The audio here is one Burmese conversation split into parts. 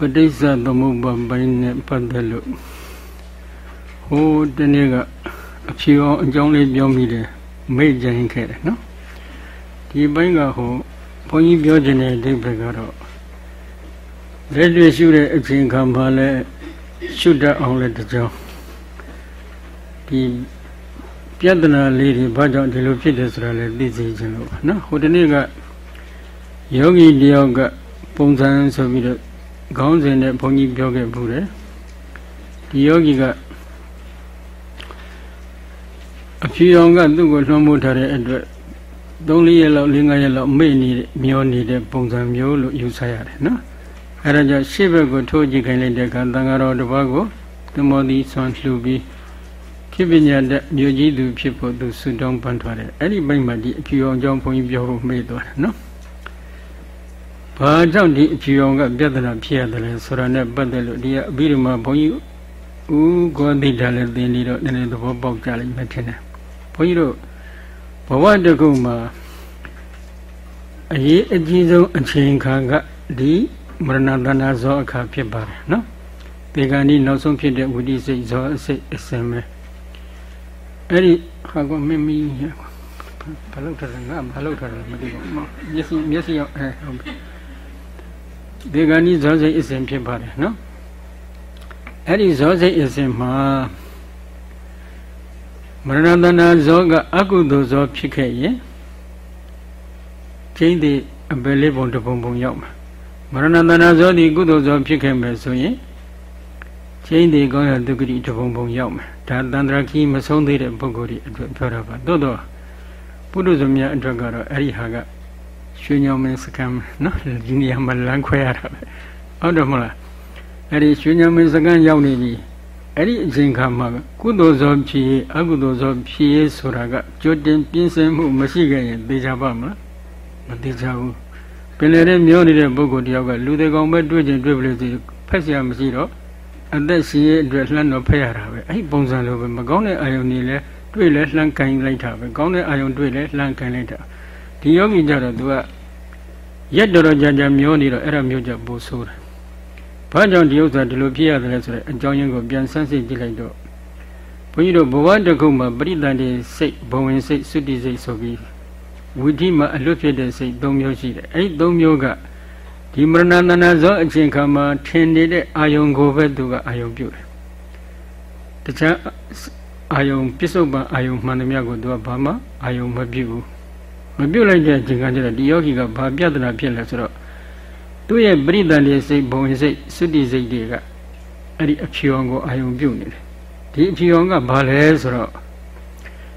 ပဋိစ္စသမုပ္ပါပိုင်းနဲ့ပတ်သက်လို့ဟိုတနေ့ကအဖြေအောင်အကြောင်းလေးပြောမိတယ်မိတ်ကြင်ခဲ့တယ်နော်ဒီပိုင်းကဟိုဘုန်းကြီးပြောခြင်းတဲ့အဓိပ္ပာယ်ကတော့လက်တွေ့ရှုတဲ့အချိန်ခါမှာလည်းရှုတတ်အောင်လည်းတကြောင်ဒီပြဿနာလေးတွေဘာကြောင့်ဒီလိုဖြစ်တယ်ဆိုတာလည်းသိစေခြင်းလို့နော်ဟိုတနေ့ကယောဂီတယောက်ကပုံစံဆိုပြီးတော့ ခေါင်းစဉ်နဲ့ဘုန်းကြီးပြောခဲ့ဘူးတယ်ဒီယောဂီကအဖြူရောင်ကသူ့ကိုလွှမ်းမိုးထားတဲ့အတွက်၃၄ရက်လောက်၄၅ရက်လောက်မိတ်နေမျောနေတဲ့ပုံစံမျိုးလို့ယူဆရတယ်နော်အဲဒါကြောင့်ရှေ့ဘက်ကိုထိုးကြည့်ခိုင်းလိုက်တဲ့အခါတန်ဃာတော်တစ်ပါးကိုသမောတိဆွမ်းလှူပြီးခေပညာတဲ့မြို့ကြီးသူဖြစ်ဖို့သူဆုတောင်းပန်ထားတယ်အဲ့ဒီဘိုက်မှာဒီအဖြူရောင်ကြောင့်ဘုန်းကြီးပြောဖို့မေ့သွားတယ်နော် ဘာကြောင့်ဒီအဖြူအောင်ကပြဿနာဖြစ်ရတယ်လဲဆိုတာနဲ့ပတ်သက်လို့ဒီကအဘိဓမ္မာဘုန်းကြီးဦးကောသိတာလည်းသင်ပြီးတော့နည်းနည်းသဘောပေါက်ကြလိမ့်မယ်ထင်တယ်ဘုန်းကြီးတို့ဘဝတကုမှာအရေးအကြီးဆုံးအချိန်ခါကဒီမရဏတဏဇောအခါဖြစ်ပါတယ်နော်ဒီကနေ့နောက်ဆုံးဖြစ်တဲ့ဝိတိစိတ်ဇောအစိတ်အစင်ပဲအဲ့ဒီဟာကမင်းမီးဘာလို့ထားလဲငါဘာလို့ထားလဲမသိဘူးမျက်စိမျက်စိရောက်အဲဟုတ်ပြီ ဒီကနေ့ဇောစိတ်အစဉ်ဖြစ်ပါတယ်နော်အဲ့ဒီဇောစိတ်အစဉ်မှာမရဏတဏဇောကအကုသိုလ်ဇောဖြစ်ခဲ့ရင်ကျင်းတဲ့အပယ်လေးပုံတစ်ပုံပုံရောက်မှာမရဏတဏဇောဒီကုသိုလ်ဇောဖြစ်ခဲ့မယ်ဆိုရင်ကျင်းတဲ့ကောင်းရဒုက္ခတိတစ်ပုံပုံရောက်မှာဒါတန္တရာခီမဆုံးသေးတဲ့ပုဂ္ဂိုလ်တွေအတွက်ပြောတာပါသို့တော့ပုထုဇဉ်များအတွက်ကတော့အဲ့ဒီဟာက ရွှေညောင်မင်းစကံနော်ဒီနေရာမှာလမ်းခွဲရတာပဲဟုတ်တယ်မဟုတ်လားအဲ့ဒီရွှေညောင်မင်းစကံရောက်နေပြီအဲ့ဒီအချိန်ခါမှာကုသိုလ်ဇောဖြစ်ရေးအကုသိုလ်ဇောဖြစ်ရေးဆိုတာကကြိုတင်ပြင်းစင်မှုမရှိခဲ့ရင်သိကြပါမလားမသိကြဘူးပင်လေတဲ့မျောနေတဲ့ပုဂ္ဂိုလ်တယောက်ကလူတွေကောင်ပဲတွေ့ချင်းတွေ့ပလို့စီဖက်เสียမရှိတော့အသက်ရှင်ရဲ့အတွက်လှမ်းတော့ဖက်ရတာပဲအဲ့ဒီပုံစံလိုပဲမကောင်းတဲ့အာယုန်တွေလည်းတွေ့လဲလှမ်းကင်လိုက်တာပဲကောင်းတဲ့အာယုန်တွေ့လဲလှမ်းကင်လိုက်တာ ဒီယောဂီကြတော့ तू ကရက်တော်တော်ကြာကြာမျောနေတော့အဲ့ဒါမျိုးကြပို့ဆိုးတယ်။ဘာကြောင့်ဒီဥစ္စာဒီလိုဖြစ်ရတယ်လဲဆိုတော့အကြောင်းရင်းကိုပြန်ဆန်းစစ်ကြည့်လိုက်တော့ဘုန်းကြီးတို့ဘဝတစ်ခုမှာပရိသန္တိစိတ်ဘဝင်စိတ်သုတိစိတ်ဆိုပြီးဝိဓိမှာအလွတ်ဖြစ်တဲ့စိတ်၃မျိုးရှိတယ်။အဲ့ဒီ၃မျိုးကဒီမရဏတနာဇောအချိန်ခါမှာထင်နေတဲ့အာယုံကိုပဲသူကအာယုံပြုတယ်။တခြားအာယုံပစ္စုပန်အာယုံမှန်သမျှကိုသူကဘာမှအာယုံမပြုဘူး။ မပြုတ်လိုက်တဲ့အချိန်ကကျတော့ဒီယောဂီကဘာပြဿနာဖြစ်လဲဆိုတော့သူ့ရဲ့ပရိသန္တိစိတ်ဘုံစိတ်သုတိစိတ်တွေကအဲ့ဒီအဖြူအောင်ကိုအာယုံပြုတ်နေတယ်ဒီအဖြူအောင်ကဘာလဲဆိုတော့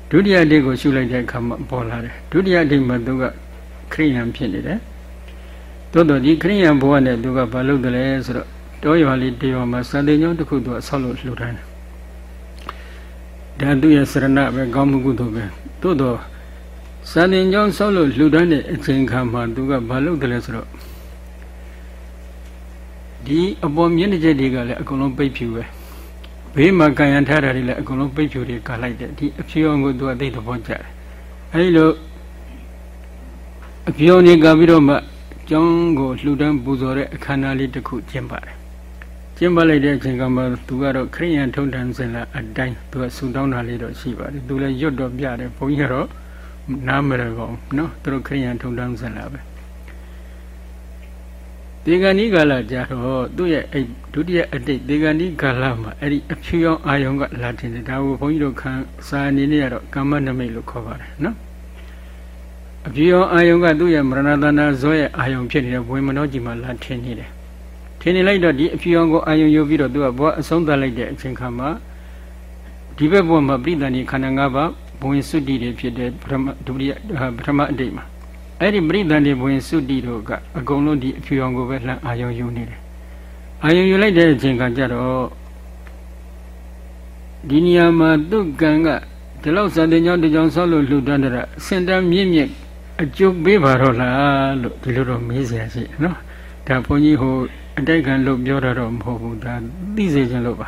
ဒုတိယလေးကိုရှုလိုက်တဲ့အခါမှာပေါ်လာတယ်ဒုတိယလေးမှာသူကခရိယံဖြစ်နေတယ်သို့တော့ဒီခရိယံဘဝနဲ့သူကဘာလုပ်တယ်လဲဆိုတော့တောရွာလေးတေရွာမှာစံတင်ကျောင်းတစ်ခုသူကဆောက်လို့လှူထားတယ်ဒါသူရဲ့စရဏပဲကောင်းမှုကုသိုလ်ပဲသို့တော့ စာသင်ကျောင်းဆောက်လို့လှူဒန်းတဲ့အချိန်ခါမှာသူကဘာလုပ်တယ်လဲဆိုတော့ဒီအပေါ်မျက်နှာချက်တွေကလည်းအကုန်လုံးပိတ်ဖြူပဲဘေးမှာကန်ရန်ထားတာတွေလည်းအကုန်လုံးပိတ်ဖြူတွေကလိုက်တယ်ဒီအဖြူအောင်ကိုသူကသိသဘောကျတယ်အဲဒီလိုအဖြူအောင်တွေကပြီးတော့မှကျောင်းကိုလှူဒန်းပူဇော်တဲ့အခမ်းအနားလေးတစ်ခုကျင်းပါတယ်ကျင်းပလိုက်တဲ့အချိန်ကမှသူကတော့ခရိယန်ထုံတန်းစင်လာအတိုင်းသူကဆူတောင်းတာလေးတော့ရှိပါတယ်သူလည်းရွတ်တော့ပြတယ်ဘုန်းကြီးကတော့ နားမရကောနော်သူတို့ခရိယန်ထုံတန်းစင်လာပဲဒီကဏီကာလကြတော့သူ့ရဲ့အဲ့ဒုတိယအတိတ်ဒီကဏီကာလမှာအဲ့ဒီအဖြူရောင်အာယုံကလာတင်တယ်ဒါကိုဘုန်းကြီးတို့ခံစာအနေနဲ့ကတော့ကာမနမိတ်လို့ခေါ်ပါတယ်နော်အဖြူရောင်အာယုံကသူ့ရဲ့မရဏတနာဇောရဲ့အာယုံဖြစ်နေတဲ့ဝိမနောကြီးမှာလာထင်နေတယ်ထင်နေလိုက်တော့ဒီအဖြူရောင်ကိုအာယုံယူပြီးတော့သူကဘဝအဆုံးသတ်လိုက်တဲ့အချိန်ခါမှာဒီဘက်ဘဝမှာပြိတ္တန်ဒီခန္ဓာ၅ပါး ဘဝင်စွတိတွေဖြစ်တဲ့ပထမဒုတိယပထမအတိတ်မှာအဲ့ဒီပရိသန္တိဘဝင်စွတိတို့ကအကုန်လုံးဒီအဖြူရောင်ကိုပဲလှမ်းအာယုံယူနေတယ်အာယုံယူလိုက်တဲ့အချိန်ကကြတော့ဒီနေရာမှာသူကံကဒီလောက်စံတင်ကြောင်းတကြောင်ဆောက်လို့လှူဒန်းတာစင်တမ်းမြင့်မြင့်အကျိုးပေးပါတော့လားလို့ဒီလိုတော့မေးစရာရှိနော်ဒါဘုန်းကြီးဟိုအတိတ်ကံလို့ပြောတာတော့မဟုတ်ဘူးဒါသိစေခြင်းလို့ပါ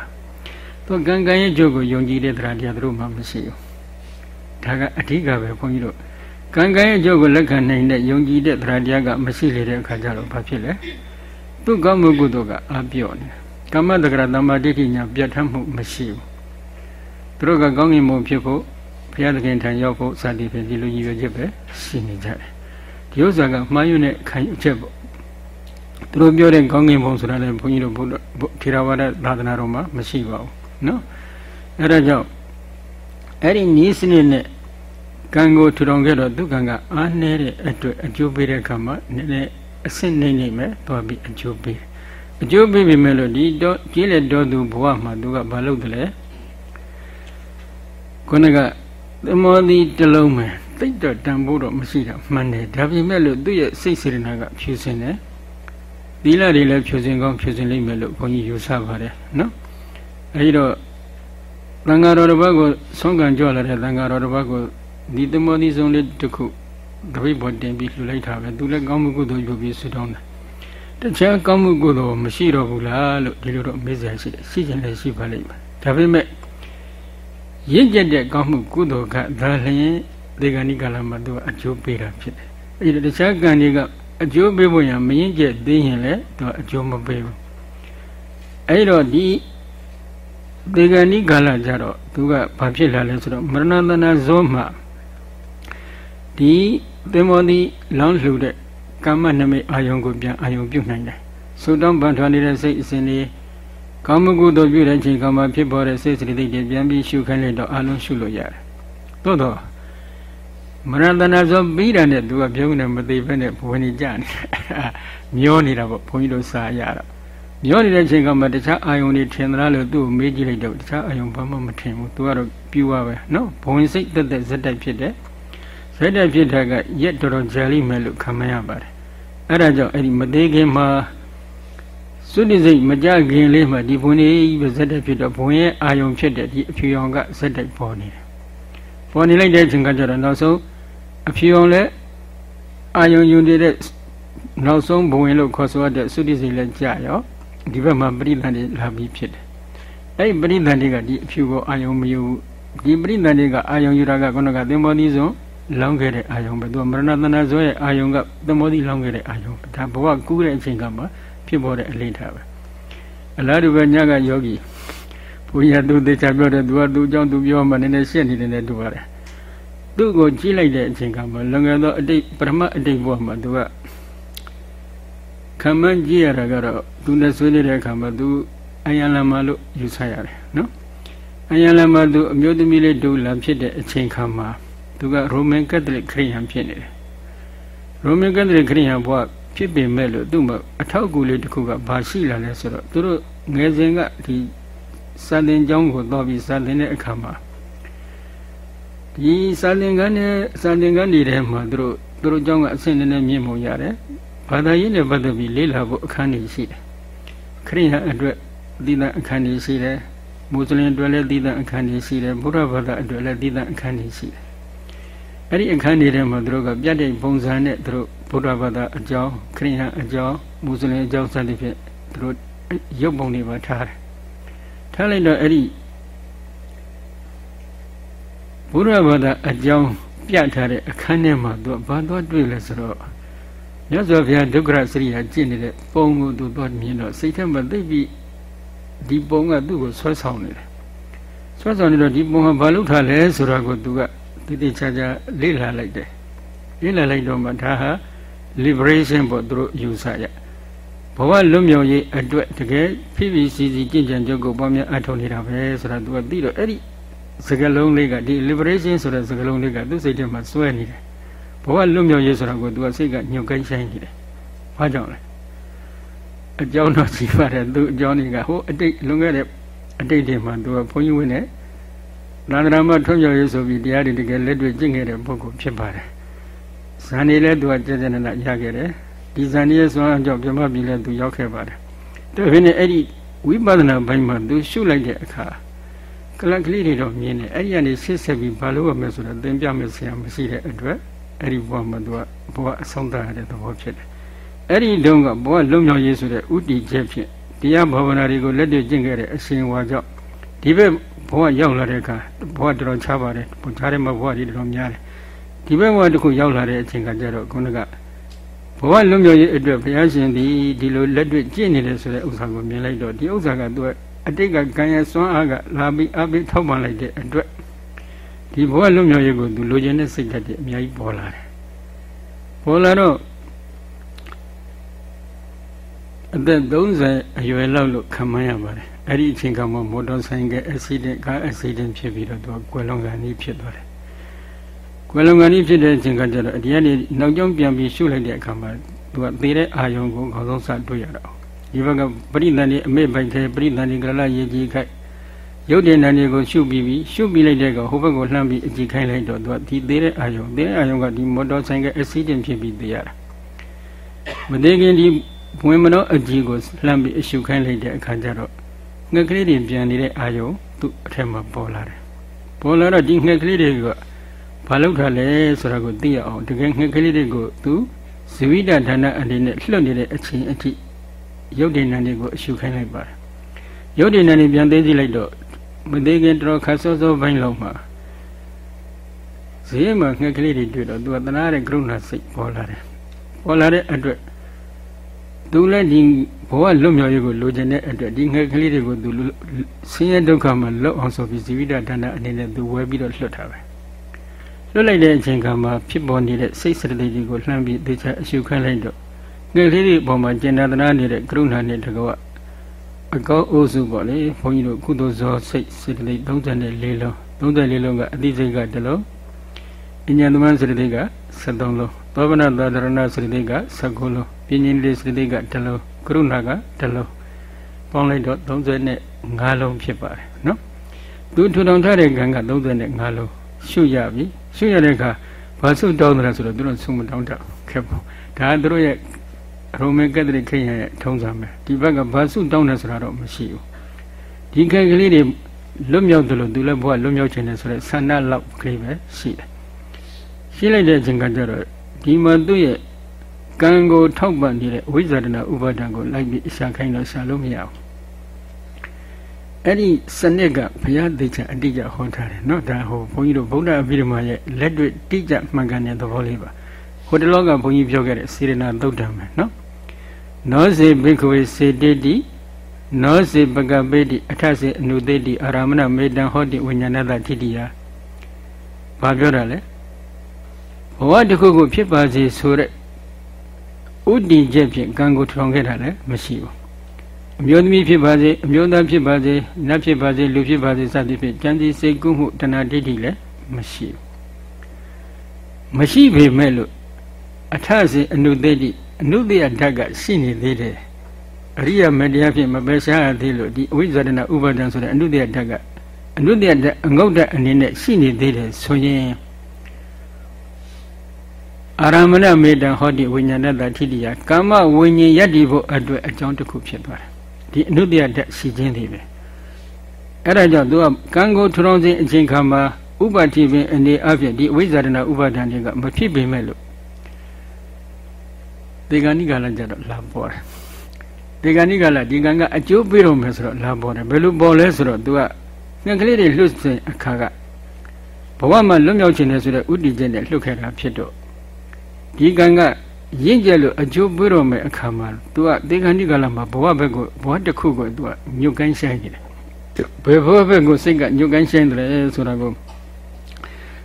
သူကံကံရဲ့အကျိုးကိုယုံကြည်တဲ့တရားတရားသူတို့မှမရှိဘူး ဒါကအဓိကပဲဘုန်းကြီးတို့ကံကံရဲ့ကျုပ်ကိုလက်ခံနိုင်တဲ့ယုံကြည်တဲ့တရားတရားကမရှိလေတဲ့အခါကျတော့ဘာဖြစ်လဲသူကောင်းမှုကုသိုလ်ကအပြော့နေကမ္မတက္ကရာတမ္မာဒိဋ္ဌိညာပြတ်ထမှုမရှိဘူးသူတို့ကကောင်းကင်ဘုံဖြစ်ဖို့ဘုရားသခင်ထံရောက်ဖို့စသည်ဖြင့်ဒီလိုရည်ရွယ်ချက်ပဲရှိနေကြတယ်ဒီဥစ္စာကမှားယွင်းတဲ့ခံယူချက်ပေါ့သူတို့ပြောတဲ့ကောင်းကင်ဘုံဆိုတာလည်းဘုန်းကြီးတို့ဘုရားထေရဝါဒသာသနာတော်မှာမရှိပါဘူးနော်အဲဒါကြောင့်အဲ့ဒီနီးစနစ်နဲ့ ကံကိုထူထောင်ခဲ့တော့သူကံကအားနည်းတဲ့အတွက်အကျိုးပေးတဲ့အခါမှာနည်းနည်းအဆင့်နေနေမဲ့သွားပြီးအကျိုးပေးအကျိုးပေးပြီမဲ့လို့ဒီတော့ကြီးလက်တော်သူဘဝမှာသူကဘာလုပ်တယ်လဲခုနကသမောတိတလုံးမယ်တိတ်တော့တန်ဖို့တော့မရှိတာမှန်တယ်ဒါပေမဲ့လို့သူ့ရဲ့စိတ်စေတနာကဖြူစင်တယ်သီလတွေလည်းဖြူစင်ကောင်းဖြူစင်လိမ့်မယ်လို့ဘုန်းကြီးယူဆပါတယ်နော်အဲဒီတော့သံဃာတော်တစ်ပါးကိုဆုံးကံကြွလာတဲ့သံဃာတော်တစ်ပါးကို ဒီသမောတိဆုံးလေးတစ်ခုတပိတ်ပေါ်တင်ပြီးလှူလိုက်တာပဲသူလည်းကောင်းမှုကုသိုလ်ယူပြီးဆုတောင်းတယ်တခြားကောင်းမှုကုသိုလ်မရှိတော့ဘူးလားလို့ဒီလိုတော့မေးစရာရှိတယ်ရှိချင်လည်းရှိပါလိမ့်မယ်ဒါပေမဲ့ရင့်ကျက်တဲ့ကောင်းမှုကုသိုလ်ကဒါလျင်ဒေဂာနိကာလမှာသူကအကျိုးပေးတာဖြစ်တယ်အဲဒီတခြားကံတွေကအကျိုးပေးဖို့ရမရင့်ကျက်သေးရင်လည်းသူအကျိုးမပေးဘူးအဲဒီတော့ဒီဒေဂာနိကာလကြတော့သူကဘာဖြစ်လာလဲဆိုတော့မရဏတနာဇောမှာ ဒီသင်္ဘောဒီလောင်းလှူတဲ့ကာမနမိတ်အာယုံကိုပြန်အာယုံပြုတ်နိုင်တယ်သုတောင်းပန်ထွားနေတဲ့စိတ်အစဉ်လေးကာမဂုဏ်တို့ပြုတဲ့အချိန်ကာမဖြစ်ပေါ်တဲ့စိတ်စရိတ်တွေပြန်ပြီးရှုခိုင်းလိုက်တော့အလုံးရှုလို့ရတယ်သို့တော့မရဏတနာဆိုပြီးတာနဲ့သူကပြုံးနေမသိဘဲနဲ့ဘဝင်ကြနေမျောနေတာပေါ့ဘုန်းကြီးတို့စာရတော့မျောနေတဲ့အချိန်ကမှတခြားအာယုန်တွေထင်သလားလို့သူ့ကိုမေးကြည့်လိုက်တော့တခြားအာယုန်ဘာမှမထင်ဘူးသူကတော့ပြူပါပဲနော်ဘဝင်စိတ်တက်တက်ဇက်တိုက်ဖြစ်တယ် ဇက်တိုက်ဖြစ်တာကရက်တော်တော်ကြာလိမ့်မယ်လို့ခံမရပါတယ်အဲ့ဒါကြောင့်အဲ့ဒီမသေးခင်မှာစွတိစိတ်မကြခင်လေးမှာဒီဘုံလေးပဲဇက်တက်ဖြစ်တော့ဘုံရဲ့အာယုံဖြစ်တဲ့ဒီအဖြူရောင်ကဇက်တက်ပေါ်နေတယ်ပေါ်နေလိုက်တဲ့အချိန်ကကျတော့နောက်ဆုံးအဖြူရောင်လည်းအာယုံယူနေတဲ့နောက်ဆုံးဘုံဝင်လို့ခေါ်ဆိုရတဲ့စွတိစိတ်လည်းကြာရောဒီဘက်မှာပရိသန်တွေလာပြီးဖြစ်တယ်အဲ့ဒီပရိသန်တွေကဒီအဖြူကိုအာယုံမယူဒီပရိသန်တွေကအာယုံယူတာကခုနကသင်္ဘောသီးဆုံး လောင်းခဲ့တဲ့အာယုံပဲသူကမရဏတနာဇောရဲ့အာယုံကသမောတိလောင်းခဲ့တဲ့အာယုံဒါဘဝကူးတဲ့အချိန်ကမှဖြစ်ပေါ်တဲ့အလေးထားပဲအလားတူပဲညကယောဂီဘုရားသူသေချာပြောတယ်သူကသူ့အကြောင်းသူပြောမှနည်းနည်းရှင်းနေတယ်နဲ့တူပါတယ်သူ့ကိုကြည့်လိုက်တဲ့အချိန်ကမှလွန်ခဲ့သောအတိတ်ပထမအတိတ်ဘဝမှာသူကခံမှန်းကြည့်ရတာကတော့သူနဲ့ဆွေးနေတဲ့အခါမှာသူအယံလမလို့ယူဆရတယ်နော်အယံလမသူအမျိုးသမီးလေးဒုလဖြစ်တဲ့အချိန်ခါမှာ သူကရိုမန်ကက်သလစ်ခရစ်ယာန်ဖြစ်နေတယ်ရိုမန်ကက်သလစ်ခရစ်ယာန်ဘုရားဖြစ်ပေမဲ့လို့သူ့မှာအထောက်အကူလေးတစ်ခုကဘာရှိလာလဲဆိုတော့သူတို့ငယ်စဉ်ကဒီစာသင်ကျောင်းကိုတော့ပြီးစာသင်တဲ့အခါမှာဒီစာသင်ခန်းနဲ့စာသင်ခန်းတွေထဲမှာသူတို့သူတို့ကျောင်းကအဆင့်နည်းနည်းမြင့်မှုရတယ်ဘာသာရေးနဲ့ပတ်သက်ပြီးလေ့လာဖို့အခန်းတွေရှိတယ်ခရစ်ယာန်အတွက်သီးသန့်အခန်းတွေရှိတယ်မွတ်စလင်အတွက်လည်းသီးသန့်အခန်းတွေရှိတယ်ဗုဒ္ဓဘာသာအတွက်လည်းသီးသန့်အခန်းတွေရှိတယ် အဲ့ဒီအခန်းတွေထဲမှာသူတို့ကပြတ်တဲ့ပုံစံနဲ့သူတို့ဗုဒ္ဓဘာသာအကြောင်းခရစ်ယာန်အကြောင်းမွတ်စလင်အကြောင်းစသဖြင့်သူတို့ရုပ်ပုံတွေပါထားတယ်ထားလိုက်တော့အဲ့ဒီဘုရားဘာသာအကြောင်းပြထားတဲ့အခန်းထဲမှာသူကဘာသွားတွေ့လဲဆိုတော့မြတ်စွာဘုရားဒုက္ခရစရိယာကျင့်နေတဲ့ပုံကိုသူသွားမြင်တော့စိတ်ထဲမှာသိပြီးဒီပုံကသူ့ကိုဆွဲဆောင်နေတယ်ဆွဲဆောင်နေတော့ဒီပုံကဘာလို့ထားလဲဆိုတော့ကိုသူက တည်တည်ချာချာလေ့လာလိုက်တယ်လေ့လာလိုက်တော့မှဒါဟာ liberation ပေါ့သူတို့ယူဆရဘဝလွတ်မြောက်ရေးအတွက်တကယ်ဖိဖိစီစီကြင်ကြံကြုတ်ကိုပေါင်းများအထောက်နေတာပဲဆိုတာသူကသိတော့အဲ့ဒီစကလုံးလေးကဒီ liberation ဆိုတဲ့စကလုံးလေးကသူ့စိတ်ထဲမှာစွဲနေတယ်ဘဝလွတ်မြောက်ရေးဆိုတာကိုသူကစိတ်ကညှို့ကိုင်းဆိုင်နေတယ်ဘာကြောင့်လဲအကြောင်းတော့ရှိပါတယ်သူအကြောင်းတွေကဟိုအတိတ်လွန်ခဲ့တဲ့အတိတ်တွေမှာသူကဘုန်းကြီးဝင်နေ နာန္ဒရာမထွံ့မြောက်ရေးဆိုပြီးတရားတွေတကယ်လက်တွေ့ကျင့်ခဲ့တဲ့ပုဂ္ဂိုလ်ဖြစ်ပါတယ်ဇန်နေလည်းသူကကြည်ကြနနာရခဲ့တယ်ဒီဇန်နေရဲ့ဆွမ်းအကြောင်းပြမပြီလည်းသူရောက်ခဲ့ပါတယ်ဒါဖြစ်နေအဲ့ဒီဝိပဿနာဘိုင်းမှာသူရှုလိုက်တဲ့အခါခကလကလေးတွေတော့မြင်တယ်အဲ့ဒီကနေရှေ့ဆက်ပြီးဘာလို့ရမလဲဆိုတော့သင်ပြမယ်ဆရာမရှိတဲ့အတွက်အဲ့ဒီဘဝမှာသူကဘဝအဆုံးသတ်ရတဲ့သဘောဖြစ်တယ်အဲ့ဒီတုန်းကဘဝလွတ်မြောက်ရေးဆိုတဲ့ဥတီချက်ဖြင့်တရားဘာဝနာတွေကိုလက်တွေ့ကျင့်ခဲ့တဲ့အရှင်ဝါကြောင့်ဒီဘက် ဘဝရောက်လာတဲ့အခါဘဝတော်တော်ချပါတယ်ဘုရားထဲမှာဘဝတွေတော်များတယ်ဒီဘက်ဘဝတစ်ခုရောက်လာတဲ့အချိန်ကကျတော့ခုနကဘဝလွတ်မြောက်ရေးအတွက်ဘုရားရှင်ဒီဒီလိုလက်တွေ့ကျင့်နေတယ်ဆိုတဲ့ဥစ္စာကိုမြင်လိုက်တော့ဒီဥစ္စာကသူကအတိတ်ကကံရစွမ်းအားကလာပြီးအပိထောက်ပံ့လိုက်တဲ့အတွက်ဒီဘဝလွတ်မြောက်ရေးကိုသူလိုချင်တဲ့စိတ်ဓာတ်တွေအများကြီးပေါ်လာတယ်ပေါ်လာတော့အသက်30အရွယ်လောက်လို့ခံမှန်းရပါတယ် အဲ့ဒီအချိန်ကမှမော်တော်ဆိုင်ကအက်ဆီဒင့်ကားအက်ဆီဒင့်ဖြစ်ပြီးတော့သူကကွယ်လွန်ကန်ကြီးဖြစ်သွားတယ်ကွယ်လွန်ကန်ကြီးဖြစ်တဲ့အချိန်ကကျတော့ဒီကနေနောက်ကျောင်းပြန်ပြီးရှုလိုက်တဲ့အခါမှာသူကသေတဲ့အာယုံကိုခေါင်းဆုံးစတွေ့ရတော့ဒီဘက်ကပရိသန်ဒီအမေပိုက်တဲ့ပရိသန်ဒီကလရေကြီးခိုက်ရုပ်တည်နေကိုရှုပြီးပြီးရှုပြီးလိုက်တဲ့ကဟိုဘက်ကိုလှမ်းပြီးအကြည့်ခိုင်းလိုက်တော့သူကဒီသေးတဲ့အာယုံသေးတဲ့အာယုံကဒီမော်တော်ဆိုင်ကအက်ဆီဒင့်ဖြစ်ပြီးသေရတာမသေးခင်ဒီဝင်မတော့အကြည့်ကိုလှမ်းပြီးအရှုခိုင်းလိုက်တဲ့အခါကျတော့ ငှက်ကလေးတွေပြန်နေတဲ့အာယုံသူ့အထက်မှာပေါ်လာတယ်ပေါ်လာတော့ဒီငှက်ကလေးတွေကဘာလုပ်ထားလဲဆိုတာကိုသိရအောင်တကယ်ငှက်ကလေးတွေကိုသူဇဝိတဌာနအနေနဲ့လွတ်နေတဲ့အချိန်အထိရုပ်တည်နံတွေကိုအရှုခိုင်းလိုက်ပါတယ်ရုပ်တည်နံတွေပြန်သိသိလိုက်တော့မသေးခင်တော်ခါစောစောပိုင်းလောက်မှာဈေးမှာငှက်ကလေးတွေတွေ့တော့သူကတနာတဲ့ကရုဏာစိတ်ပေါ်လာတယ်ပေါ်လာတဲ့အတွက်သူလည်းဒီ ဘဝလွတ်မြောက်ရေးကိုလိုချင်တဲ့အတွက်ဒီငှက်ကလေးတွေကိုသူဆင်းရဲဒုက္ခမှာလွတ်အောင်ဆိုပြီးဇီဝိတဒါနအနေနဲ့သူဝဲပြီးတော့လွတ်ထားပဲလွတ်လိုက်တဲ့အချိန်ကမှဖြစ်ပေါ်နေတဲ့စိတ်စရတိတွေကိုလှမ်းပြီးသေချာအရှုခိုင်းလိုက်တော့ငှက်ကလေးတွေပေါ်မှာကျင်နာတနာနေတဲ့ကရုဏာနဲ့တကောအကောအိုးစုပေါ့လေဘုန်းကြီးတို့ကုသိုလ်ဇောစိတ်စေတသိက်34လုံး34လုံးကအတိစိတ်ကတလုံးအញ្ញံသမန်စေတသိက်က73လုံးသောဗနာသာဒရဏစေတသိက်က19လုံးပြင်းရင်လေးစေတသိက်ကတလုံး ကရုဏာကတလုံးပေါင်းလိုက်တော့35လုံးဖြစ်ပါတယ်နော်သူထူထောင်ထားတဲ့ကံက35လုံးရှုရပြီရှုရတဲ့အခါဘာစုတောင်းတယ်ဆိုတော့သူတို့ဆုမတောင်းတော့ခဲ့ပေါ့ဒါသူတို့ရဲ့ရိုမန်ကက်သလစ်ခရစ်ယာန်ရဲ့ထုံးစံပဲဒီဘက်ကဘာစုတောင်းတယ်ဆိုတာတော့မရှိဘူးဒီခက်ကလေးတွေလွတ်မြောက်တယ်လို့သူလည်းဘုရားလွတ်မြောက်ခြင်းနဲ့ဆိုတဲ့ဆန္ဒလောက်ကလေးပဲရှိတယ်ရှိလိုက်တဲ့အချိန်ကကျတော့ဒီမှာသူ့ရဲ့ ကံကိုထောက်ပံ့နေတဲ့အဝိဇ္ဇာတနာဥပါဒံကိုလိုက်ပြီးရှာခိုင်းတော့ရှာလို့မရဘူးအဲ့ဒီစနစ်ကဘုရားသေချာအတိအကျဟောထားတယ်เนาะဒါဟိုဘုန်းကြီးတို့ဗုဒ္ဓအဘိဓမ္မာရဲ့လက်တွေ့တိကျမှန်ကန်တဲ့သဘောလေးပါဟိုတလောကဘုန်းကြီးပြောခဲ့တဲ့စေရနာသုတ်တံပဲเนาะနောစေဘိက္ခဝေစေတေတိနောစေပကပေတိအထစေအနုသေတိအာရမဏမေတံဟောတိဝိညာဏတထိတိယဘာပြောတာလဲဘဝတစ်ခုခုဖြစ်ပါစေဆိုတဲ့ ဥတည်ချက်ဖြင့်ကံကိုထောင်ခဲ့တာလည်းမရှိဘူးအမျိုးသမီးဖြစ်ပါစေအမျိုးသားဖြစ်ပါစေနတ်ဖြစ်ပါစေလူဖြစ်ပါစေစသဖြင့်ကြံစည်စိတ်ကူးမှုတဏှာဒိဋ္ဌိလည်းမရှိဘူးမရှိပေမဲ့လို့အထစေအနုသေတိအနုသေယဓာတ်ကရှိနေသေးတယ်အရိယာမတရားဖြင့်မပယ်ရှားရသေးလို့ဒီအဝိဇ္ဇာတနာဥပါဒံဆိုတဲ့အနုသေယဓာတ်ကအနုသေယဓာတ်အငုတ်ဓာတ်အနေနဲ့ရှိနေသေးတယ်ဆိုရင် အာရမဏမေတံဟောတိဝိညာဏတထိတိယကာမဝိညာဉ်ယက်တည်ဖို့အတွက်အကြောင်းတစ်ခုဖြစ်သွားတယ်ဒီအနုတ္တရဓာတ်ရှိခြင်းတွေပဲအဲ့ဒါကြောင့်သူကကံကိုထူထောင်ခြင်းအချိန်ခါမှာဥပတိပင်အနေအချင်းဒီအဝိဇ္ဇာတနာဥပါဒဏ်တွေကမဖြစ်ပေမဲ့လို့ဒီကဏိကလည်းကြတော့လာပေါ်တယ်ဒီကဏိကလည်းဒီကံကအကျိုးပေးတော့မယ်ဆိုတော့လာပေါ်တယ်ဘယ်လိုပေါ်လဲဆိုတော့သူကငှက်ကလေးတွေလှုပ်စဉ်အခါကဘဝမှာလွတ်မြောက်ခြင်းနဲ့ဆိုတဲ့ဥတည်ခြင်းနဲ့လှုပ်ခဲ့တာဖြစ်တော့ ဒီကံကရင့်ကျက်လို့အကျိုးပေးတော့မယ်အခါမှာ तू ကဒေဂန္တိကလာမှာဘဝဘက်ကိုဘဝတစ်ခုကို तू ကညှုတ်ကိုင်းဆိုင်နေတယ်ဘယ်ဘဝဘက်ကိုစိတ်ကညှုတ်ကိုင်းဆိုင်တယ်ဆိုတာကို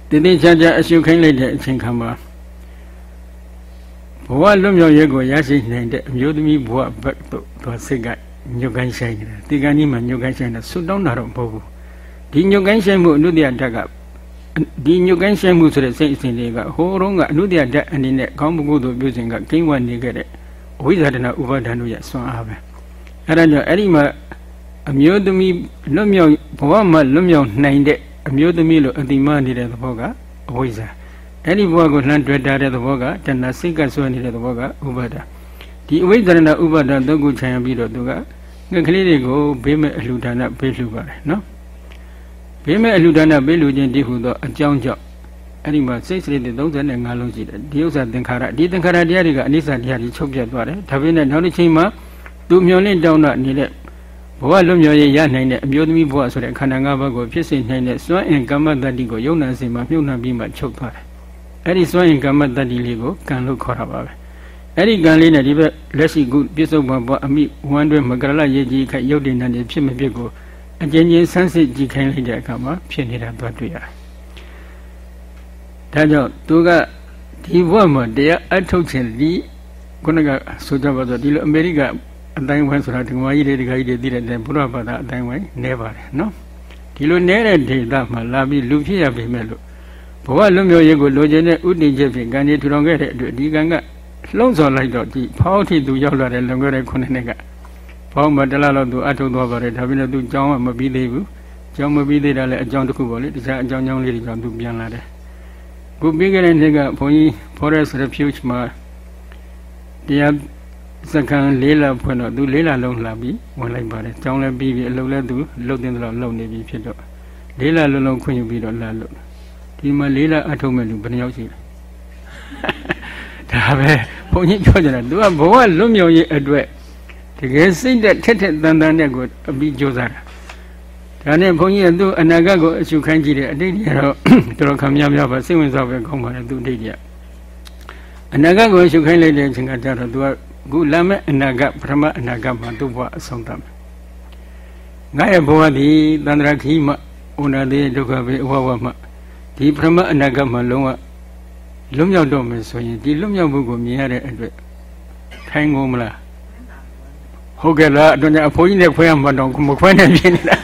တင်းတင်းချာချာအရှုခိုင်းလိုက်တဲ့အချိန်ခါမှာဘဝလွတ်မြောက်ရေးကိုရရှိနိုင်တဲ့အမျိုးသမီးဘဝဘက်သို့သူစိတ်ကညှုတ်ကိုင်းဆိုင်နေတယ်ဒီကံကြီးမှာညှုတ်ကိုင်းဆိုင်တယ်ဆွတောင်းတာတော့မဟုတ်ဘူးဒီညှုတ်ကိုင်းဆိုင်မှုအနုတ္တရဓာတ်က ဒီညုတ်ကန်းရှင်းမှုဆိုတဲ့စိတ်အစဉ်တွေကဟိုတုန်းကအနုတ္တရဓာတ်အနေနဲ့ကောင်းမှုကုသိုလ်ပြုစဉ်ကကိန်းဝနေခဲ့တဲ့အဝိဇ္ဇာတနာဥပါဒဏ်တို့ရဲ့ဆွမ်းအားပဲအဲဒါကြောင့်အဲ့ဒီမှာအမျိုးသမီးလွတ်မြောက်ဘဝမှာလွတ်မြောက်နိုင်တဲ့အမျိုးသမီးလို့အတိမနေတဲ့သဘောကအဝိဇ္ဇာအဲ့ဒီဘဝကိုလှမ်းတွေ့တာတဲ့သဘောကတဏှာစိတ်ကဆွဲနေတဲ့သဘောကဥပါဒဒီအဝိဇ္ဇာတနာဥပါဒသုံးခုခြံရပြီးတော့သူကငှက်ကလေးတွေကိုဘေးမဲ့အလှူဒါနပေးလှူပါတယ်နော် ဘေးမဲ့အလှဒါနပေးလူချင်းတည်ဟူသောအကြောင်းကြောင့်အဲ့ဒီမှာစိတ်စရိတ်35လုံးရှိတယ်ဒီဥစ္စာသင်္ခါရဒီသင်္ခါရတရားတွေကအနိစ္စတရားတွေချုပ်ပြတ်သွားတယ်ဒါပေမဲ့နောက်တစ်ချိန်မှာသူမျောလင့်တောင်းတနေတဲ့ဘဝလွတ်မြော်ရရနိုင်တဲ့အမျိုးသမီးဘဝဆိုတဲ့ခန္ဓာ၅ပါးကိုဖြစ်စေနိုင်တဲ့စွမ်းအင်ကမ္မတတ္တိကိုယုံနာစင်မှာမြုပ်နှံပြီးမှချုပ်သွားတယ်အဲ့ဒီစွမ်းအင်ကမ္မတတ္တိလေးကိုကံလို့ခေါ်တာပါပဲအဲ့ဒီကံလေးနဲ့ဒီဘက်လက်ရှိခုပြစ္ဆုတ်ဘဝအမိဝမ်းတွဲမကရလရေကြီးခိုက်ရုပ်တည်နေတဲ့ဖြစ်မဖြစ်ကို အကျဉ်းချင်းဆန်းစစ်ကြည့်ခိုင်းလိုက်တဲ့အခါမှာဖြစ်နေတာသွားတွေ့ရတယ်ဒါကြောင့်သူကဒီဘဝမှာတရားအထုတ်ခြင်းဒီခုနကဆိုကြပါတော့ဒီလိုအမေရိကအတိုင်းဝိုင်းဆိုတာဒီကမာကြီးတွေဒီကကြီးတွေသိတဲ့တဲ့ဘုရားဘာသာအတိုင်းဝိုင်းနဲပါတယ်နော်ဒီလိုနဲတဲ့ဒေသမှာလာပြီးလူဖြစ်ရပေမဲ့လို့ဘဝလွတ်မြောက်ရေးကိုလိုချင်တဲ့ဥတည်ချက်ဖြင့်ကံကြီးထူထောင်ခဲ့တဲ့အတွက်ဒီကံကလှုံ့ဆော်လိုက်တော့ဒီဖောက်ထိသူရောက်လာတဲ့လွန်ခဲ့တဲ့ခုနှစ်နှစ်က ဖောက်မတလားတော့သူအထုတ်သွားပါတယ်ဒါပေမဲ့သူကြောင်းကမပြီးသေးဘူးကြောင်းမပြီးသေးတာလည်းအကြောင်းတစ်ခုပေါ့လေတခြားအကြောင်းကြောင်းလေးတွေကြောင့်သူပြန်လာတယ်ခုပြီးခဲ့တဲ့နေ့ကဘုန်းကြီး Forest Refuge မှာတရားစကန်လေးလဖွင့်တော့သူလေးလလုံးလှပြီးဝင်လိုက်ပါတယ်။ကြောင်းလည်းပြီးပြီအလုပ်လည်းသူလှုပ်တင်တော့လှုပ်နေပြီဖြစ်တော့လေးလလုံးလုံးခွင့်ယူပြီးတော့လှလှုပ်ဒီမှာလေးလအထုံးမဲ့လူဘယ်နှယောက်ရှိလဲ။ဒါပဲဘုန်းကြီးပြောကြတာသူကဘဝလွတ်မြောက်ရေးအတွက် တကယ်စိတ်သက်ထက်ထက်တန်တန်နဲ့ကိုအပြီးကြိုးစားတာ။ဒါနဲ့ဘုန်းကြီးကသူ့အနာဂတ်ကိုအရှုခိုင်းကြည့်တယ်အတိတ်ကတော့တော်တော်ခံများများပါစိတ်ဝင်စားပဲကောင်းပါတယ်သူအတိတ်ကအနာဂတ်ကိုအရှုခိုင်းလိုက်တဲ့အချိန်ကကျတော့သူကခုလာမဲ့အနာဂတ်ပထမအနာဂတ်မှာသူ့ဘဝအဆုံးသတ်မယ်ငါရဲ့ဘဝသည်တန္တရာခီမှဥနာသေးဒုက္ခပဲအဝဝမှဒီပထမအနာဂတ်မှာလုံးဝလွတ်မြောက်တော့မယ်ဆိုရင်ဒီလွတ်မြောက်မှုကိုမြင်ရတဲ့အတွက်ထိုင်ကုန်မလား ဟုတ်ကဲ့လားအတွင်းအဖိုးကြီးနဲ့ခွဲရမှတော့မခွဲနိုင်ဖြစ်နေတာ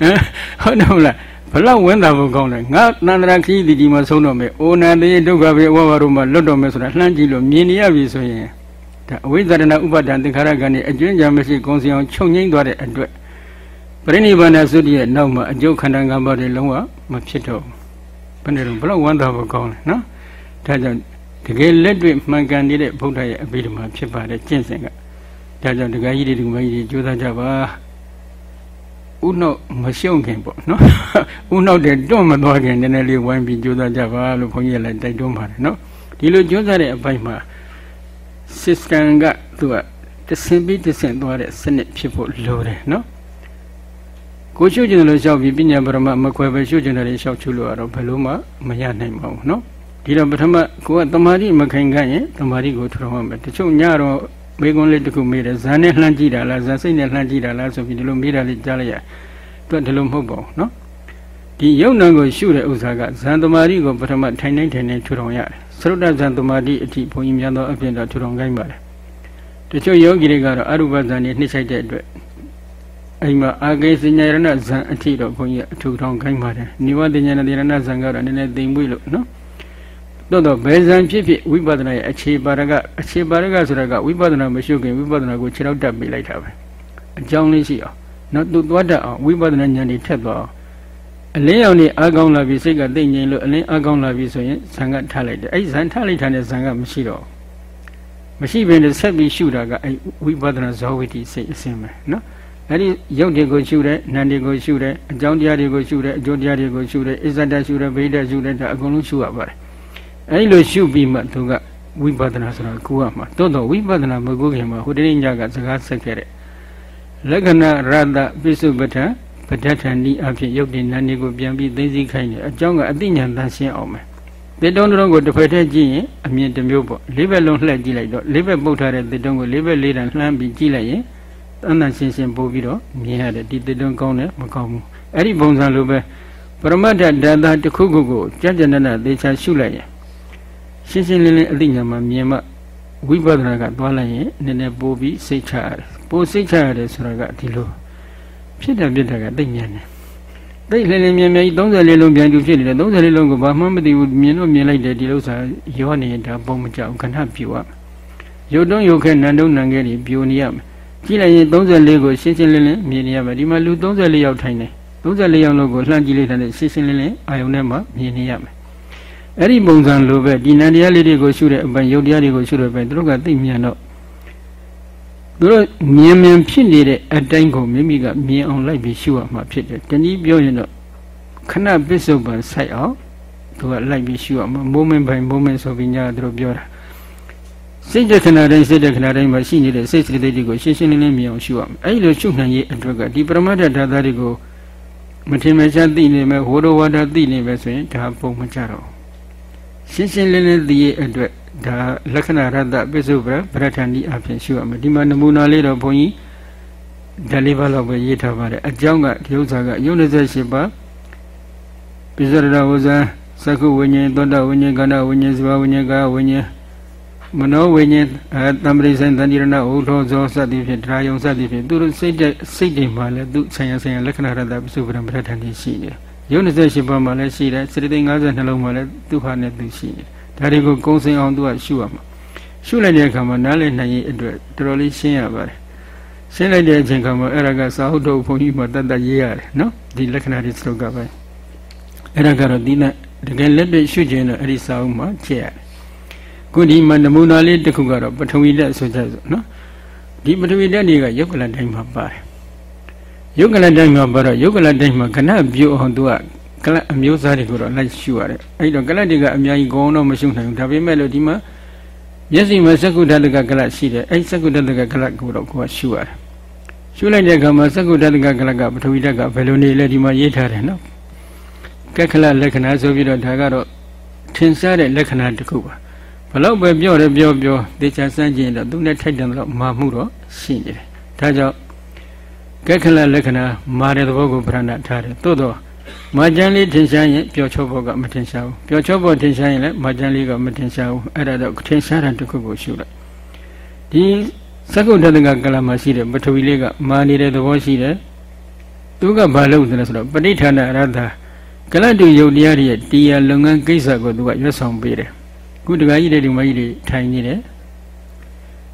ဟမ်ဟုတ်တယ်မလားဘလောက်ဝင်းတာဖို့ကောင်းလဲငါတန္တရာခီးဒီဒီမှာဆုံးတော့မယ်အိုနန္တေဒုက္ခပဲဝဝတို့မှာလွတ်တော့မယ်ဆိုတာလှမ်းကြည့်လို့မြင်နေရပြီဆိုရင်ဒါအဝိဇ္ဇာရဏဥပါဒံသင်္ခါရကံ ਨੇ အကျွင်းကြံမရှိကုံစီအောင်ချုပ်ငိမ့်သွားတဲ့အတွက်ပရိနိဗ္ဗာန်သုတိရဲ့နောက်မှာအကျုပ်ခန္ဓာ၅ပါးတွေလုံးဝမဖြစ်တော့ဘယ်နဲ့တော့ဘလောက်ဝမ်းသာဖို့ကောင်းလဲနော်ဒါကြောင့်တကယ်လက်တွေ့မှန်ကန်နေတဲ့ဗုဒ္ဓရဲ့အဘိဓမ္မာဖြစ်ပါတယ်ကျင့်စဉ်က ဒါကြောင့်ဒကာကြီးတွေဒကာမကြီးတွေကြိုးစားကြပါဥနှုတ်မရှုံခင်ပေါ့နော်ဥနှုတ်တဲ့တွန့်မသွားခင်နည်းနည်းလေးဝိုင်းပြီးကြိုးစားကြပါလို့ဘုန်းကြီးလည်းတိုက်တွန်းပါတယ်နော်ဒီလိုကြိုးစားတဲ့အပိုင်းမှာ system ကသူကတဆင်ပြီးတဆင်သွားတဲ့စနစ်ဖြစ်ဖို့လိုတယ်နော်ကိုရှုကျင်တယ်လို့ရှောက်ပြီးပညာပရမမခွဲပဲရှုကျင်တယ်လို့ရှောက်ချလို့ကတော့ဘယ်လို့မှမရနိုင်ပါဘူးနော်ဒီတော့ပထမကိုကတမာတိမခိုင်ခန့်ရင်တမာတိကိုထူထောင်ရမယ်တချို့ညတော့ မေကွန်းလေးတစ်ခုမေးတယ်ဇန်နဲ့လှမ်းကြည့်တာလားဇန်စိတ်နဲ့လှမ်းကြည့်တာလားဆိုပြီးဒီလိုမေးတာလေးကြားလိုက်ရသူကဒီလိုမဟုတ်ပါဘူးနော်ဒီယုံနံကိုရှုတဲ့ဥစ္စာကဇန်တမာတိကိုပထမထိုင်နိုင်ထိုင်နေထူထောင်ရတယ်သရုတ်တဇန်တမာတိအထိဘုန်းကြီးများသောအပြင်တော့ထူထောင်ခိုင်းပါတယ်တချို့ယောဂီတွေကတော့အရုပဇန်နဲ့နှိမ့်ဆိုင်တဲ့အတွက်အိမ်မှာအာဂေစဉ္ညာရဏဇန်အထိတော့ဘုန်းကြီးအထူထောင်ခိုင်းပါတယ်နိဝတဉ္ညာရဏဇန်ကတော့နည်းနည်းသိမ့်ပွေလို့နော် တော့တော့ဘယ်ဇန်ဖြစ်ဖြစ်ဝိပဿနာရဲ့အခြေပါရကအခြေပါရကဆိုတာကဝိပဿနာမရှိခင်ဝိပဿနာကိုခြေထောက်တက်ပေးလိုက်တာပဲအကြောင်းလေးရှိအောင်နော်သူသွားတတ်အောင်ဝိပဿနာဉာဏ်တွေထက်သွားအောင်အလင်းရောင်နေအားကောင်းလာပြီစိတ်ကသိငြိမ်လို့အလင်းအားကောင်းလာပြီဆိုရင်ဇံကထားလိုက်တယ်အဲ့ဇံထားလိုက်တာနဲ့ဇံကမရှိတော့မရှိဘဲနဲ့ဆက်ပြီးရှုတာကအဲ့ဝိပဿနာဇောဝိတိစိတ်အစင်းပဲနော်အဲ့ဒီရုပ်တွေကိုရှုတယ်နာမ်တွေကိုရှုတယ်အကြောင်းတရားတွေကိုရှုတယ်အကျိုးတရားတွေကိုရှုတယ်အစ္ဆဒရှုတယ်ဗိဒရှုတယ်ဒါအကုန်လုံးရှုရပါတယ် အဲ့လိုရှုပြီးမှသူကဝိပဿနာဆိုတာကူရမှာတိုးတော့ဝိပဿနာမကူခင်မှာဟိုတနေ့ညကစကားဆက်ခဲ့တဲ့လက္ခဏာရတပိစုပဋ္ဌာပဋ္ဌထန်ဤအဖြစ်ရုပ်တည်နာနေကိုပြန်ပြီးသိသိခိုင်းတယ်အကြောင်းကအသိဉာဏ်တန်ရှင်းအောင်မယ်တေတုံးတုံးကိုတစ်ဖက်တည်းကြည့်ရင်အမြင်တစ်မျိုးပေါ့လေးဘက်လုံးလှည့်ကြည့်လိုက်တော့လေးဘက်ပုတ်ထားတဲ့တေတုံးကိုလေးဘက်လေးတန်လှမ်းပြီးကြည့်လိုက်ရင်တန်တန်ရှင်းရှင်းပို့ပြီးတော့မြင်ရတယ်ဒီတေတုံးကောင်းတယ်မကောင်းဘူးအဲ့ဒီပုံစံလိုပဲပရမတ္ထဓာတ်သားတစ်ခုခုကိုကြကြနနသေချာရှုလိုက်ရင် ရှင်းရှင်းလင်းလင်းအသိဉာဏ်မှမြင်မှဝိပဿနာကသွားလိုက်ရင်နည်းနည်းပို့ပြီးစိတ်ချရတယ်ပို့စိတ်ချရတယ်ဆိုတာကဒီလိုဖြစ်တယ်ဖြစ်တယ်ကသိဉာဏ်နဲ့သိလင်းလင်းမြင်မြင်34လုံးပြန်ကျူဖြစ်နေတယ်34လုံးကိုဘာမှမသိဘူးမြင်တော့မြင်လိုက်တယ်ဒီဥစ္စာရောနေရင်ဒါပုံမကြောက်ခဏပြူရမယ်ရုပ်တုံးရုပ်ခဲနံတုံးနံခဲတွေပြူနေရမယ်ကြည့်လိုက်ရင်34ကိုရှင်းရှင်းလင်းလင်းမြင်နေရမယ်ဒီမှာလူ34ယောက်ထိုင်နေ34ယောက်လုံးကိုလှမ်းကြည့်လိုက်တဲ့ရှင်းရှင်းလင်းလင်းအာယုန်ထဲမှာမြင်နေရမယ် အဲ့ဒီပုံစံလိုပဲဒီနံတရားလေးတွေကိုရှုတဲ့အပိုင်းယုတ်တရားတွေကိုရှုတဲ့အပိုင်းသူတို့ကသိမြန်တော့သူတို့မြင်မြင်ဖြစ်နေတဲ့အတိုင်းကိုမိမိကမြင်အောင်လိုက်ပြီးရှုရမှာဖြစ်တယ်တနည်းပြောရင်တော့ခဏပစ္စုပန်ဆိုင်အောင်သူကလိုက်ပြီးရှုရမှာ moment by moment ဆိုပြီးညာသူတို့ပြောတာစိတ်တခဏတိုင်းစိတ်တခဏတိုင်းမှာရှိနေတဲ့စိတ်စိတ်တွေကိုရှင်းရှင်းလင်းလင်းမြင်အောင်ရှုရမယ်အဲ့လိုရှုနိုင်ရေးအတွက်ကဒီပရမတ္ထဓာတ်တွေကိုမထင်မရှားသိနေမယ်ဝိုးတော်ဝါဒသိနေမယ်ဆိုရင်ဒါပုံမကြတော့ ရှင်းရှင်းလင်းလင်းသိရေးအတွက်ဒါလက္ခဏာရတ္တပိစုပရပရထဏီအဖြစ်ရှုရမယ်ဒီမှာနမူနာလေးတော့ဘုန်းကြီးဒါလေးပါတော့ပဲရေးထားပါတယ်အကြောင်းကဒီဥစ္စာကယုံ28ပါးပိစရဒဝဇံသက္ကုဝိညာဉ်သောတဝိညာဉ်ကန္တဝိညာဉ်ဇဝဝိညာဉ်ကာဝိညာဉ်မနောဝိညာဉ်အဲတမ္ပရိဆိုင်တန်တိရဏဥထောဇောစသည်ဖြင့်တရားယုံစသည်ဖြင့်သူတို့စိတ်စိတ်တွေမှာလည်းသူဆံရဆံရလက္ခဏာရတ္တပိစုပရပရထဏီရှိနေတယ် ယုံ28ပါးမှာလည်းရှိတယ်စရတိ50နှလုံးမှာလည်းသူဟာနဲ့သူရှိနေတယ်ဒါတွေကိုကုံစင်အောင်သူကရှုရမှာရှုလိုက်တဲ့အခါမှာနားလည်နိုင်ရေးအတွက်တော်တော်လေးရှင်းရပါတယ်ရှင်းလိုက်တဲ့အချိန်ခါမှာအဲ့ဒါကစာဟုတ်တော့ဘုန်းကြီးမှတတ်တတ်ရေးရတယ်နော်ဒီလက္ခဏာတွေစတုကပဲအဲ့ဒါကတော့ဒီနဲ့တကယ်လက်တွေ့ရှုခြင်းတော့အဲ့ဒီစာအုပ်မှာကြည့်ရတယ်ခုဒီမှာနမူနာလေးတစ်ခုကတော့ပထဝီဓာတ်ဆိုကြဆိုနော်ဒီပထဝီဓာတ်တွေကယုတ်ကလတိုင်းမှာပါတယ် ယုတ်ကလတိုင်းမှာပါတော့ယုတ်ကလတိုင်းမှာခဏပြုတ်အောင်သူကကလတ်အမျိုးသားတွေကိုတော့လိုက်ရှုရတယ်အဲ့တော့ကလတ်တွေကအများကြီးကောင်းတော့မရှုနိုင်ဘူးဒါပေမဲ့လို့ဒီမှာမျက်စိမှာစက္ကုဓာတကကလတ်ရှိတယ်အဲ့စက္ကုဓာတကကလတ်ကိုတော့ကိုကရှုရတယ်ရှုလိုက်တဲ့အခါမှာစက္ကုဓာတကကလတ်ကပထဝီဓာတ်ကဘယ်လိုနေလဲဒီမှာရေးထားတယ်နော်ကက္ခလလက္ခဏာဆိုပြီးတော့ဒါကတော့ထင်ရှားတဲ့လက္ခဏာတစ်ခုပါဘလောက်ပဲပြောတယ်ပြောပြောတေချာစမ်းကြည့်ရင်တော့သူနဲ့ထိုက်တယ်တော့မာမှုတော့ရှိနေတယ်ဒါကြောင့် ကက္ခလလက္ခဏာမာတဲ့သဘောကိုပြဏထားတယ်သို့တော့မာကျန်လေးထင်ရှားရင်ပျော်ချောဘောကမထင်ရှားဘူးပျော်ချောဘောထင်ရှားရင်လည်းမာကျန်လေးကမထင်ရှားဘူးအဲ့ဒါတော့ထင်ရှားတဲ့တစ်ခုကိုရှုလိုက်ဒီသက္ကုတ္တကကလမှာရှိတဲ့ပထဝီလေးကမာနေတဲ့သဘောရှိတယ်သူကဘာလုပ်တယ်လဲဆိုတော့ပဋိဌာဏရတ္ထကလတ်တူယုတ်တရားတွေရဲ့တရားလုပ်ငန်းကိစ္စကိုသူကရွတ်ဆောင်ပေးတယ်ခုတခါကြီးတဲ့ဒီမကြီးတွေထိုင်နေတယ်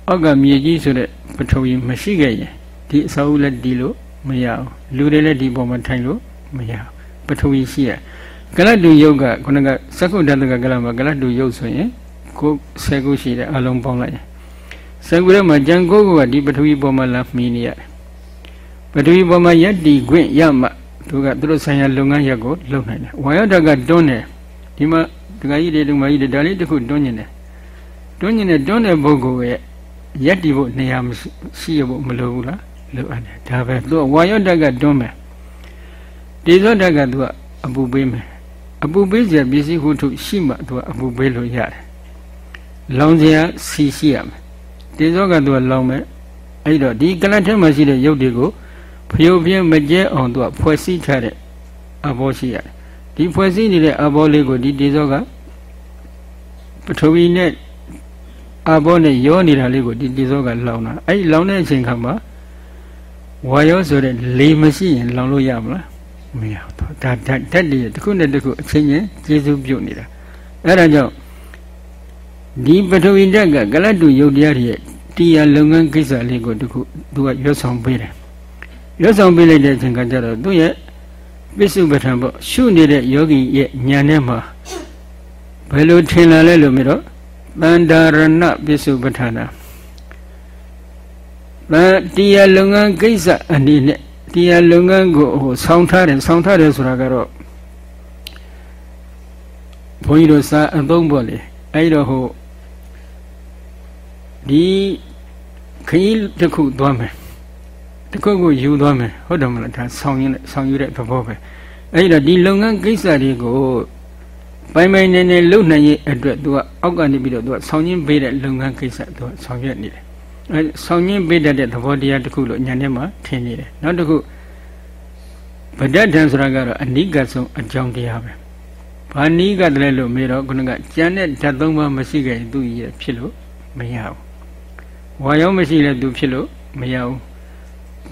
အောက်ကမြေကြီးဆိုတဲ့ပထဝီမရှိခဲ့ရင် ဒီအစာအုပ်လက်ဒီလို့မရဘူးလူတွေလည်းဒီပေါ်မှာထိုင်လို့မရဘူးပထဝီရှိရကလတ်တူယုတ်ကခုနကသက္ကုတ္တကကလတ်မှာကလတ်တူယုတ်ဆိုရင်ကိုဆယ်ခုရှိတယ်အလုံးပေါင်းလိုက်ရင်ဆယ်ခုထဲမှာကြံကိုကဒီပထဝီပေါ်မှာလာမှီနေရတယ်ပထဝီပေါ်မှာယက်တီခွင့်ရမှသူကသူတို့ဆိုင်ရာလုပ်ငန်းရက်ကိုလုပ်နိုင်တယ်ဝါယောဓာတ်ကတွန်းတယ်ဒီမှာဒကာကြီးတွေဒကာကြီးတွေဒါလေးတစ်ခုတွန်းနေတယ်တွန်းနေတယ်တွန်းတဲ့ပုဂ္ဂိုလ်ရဲ့ရက်တီဖို့နေရာမရှိရဖို့မလိုဘူးလား လိုအပ်တယ်ဒါပဲသူကဝါယောဓာတ်ကတွန်းမယ်တေဇောဓာတ်ကသူကအပူပေးမယ်အပူပေးစရာပစ္စည်းဟုထုရှိမှသူကအပူပေးလို့ရတယ်လောင်စရာစီရှိရမယ်တေဇောကသူကလောင်မယ်အဲ့တော့ဒီကလတ်ထဲမှာရှိတဲ့ရုပ်တွေကိုဖျုတ်ပြင်းမကျဲအောင်သူကဖွဲ့စည်းထားတဲ့အဘောရှိရတယ်ဒီဖွဲ့စည်းနေတဲ့အဘောလေးကိုဒီတေဇောကပထဝီနဲ့အဘောနဲ့ရောနေတာလေးကိုဒီတေဇောကလောင်တာအဲ့ဒီလောင်တဲ့အချိန်ခါမှာ ဝါရောဆိုတဲ့လေမရှိရင်လောင်လို့ရမလားမရဘူးဒါဓာတ်ဓာတ်တွေတစ်ခုနဲ့တစ်ခုအချင်းချင်းကျေစုပြုတ်နေတာအဲ့ဒါကြောင့်ဒီပထဝီဓာတ်ကကလတ်တူယုတ်တရားတွေရဲ့တရားလုပ်ငန်းကိစ္စလေးကိုတခုသူကရွတ်ဆောင်ပေးတယ်ရွတ်ဆောင်ပေးလိုက်တဲ့အချိန်ကကျတော့သူ့ရဲ့ပစ္စုပ္ပန်ပေါ့ရှုနေတဲ့ယောဂီရဲ့ဉာဏ်ထဲမှာဘယ်လိုထင်လာလဲလို့မြတော့တန္တာရဏပစ္စုပ္ပန် နာတတရားလုပ်ငန်းကိစ္စအနေနဲ့တရားလုပ်ငန်းကိုဟိုဆောင်းထားတယ်ဆောင်းထားတယ်ဆိုတာကတော့ဘုန်းကြီးတို့စာအသုံးပေါ့လေအဲ့တော့ဟိုဒီခရီးတစ်ခုသွားမယ်တခုခုယူသွားမယ်ဟုတ်တယ်မလားဒါဆောင်ရင်ဆောင်ယူတဲ့သဘောပဲအဲ့တော့ဒီလုပ်ငန်းကိစ္စတွေကိုပိုင်ပိုင်နေနေလုပ်နိုင်ရဲ့အတွက်သူကအောက်ကနေပြီးတော့သူကဆောင်ရင်းပေးတဲ့လုပ်ငန်းကိစ္စသူကဆောင်ရွက်နေတယ်အဲ ဆောင်ရင်းပေးတတ်တဲ့သဘောတရားတစ်ခုလို့ညာထဲမှာထင်နေတယ်နောက်တစ်ခုဗဒ္ဒထံဆိုတာကတော့အနိကဆုံးအကြောင်းတရားပဲဘာနိကတည်းလို့မေးတော့ခုနကကြံတဲ့ဓာတ်သုံးပါးမရှိခဲ့သူရဖြစ်လို့မရဘူးဝါရောမရှိလဲသူဖြစ်လို့မရဘူး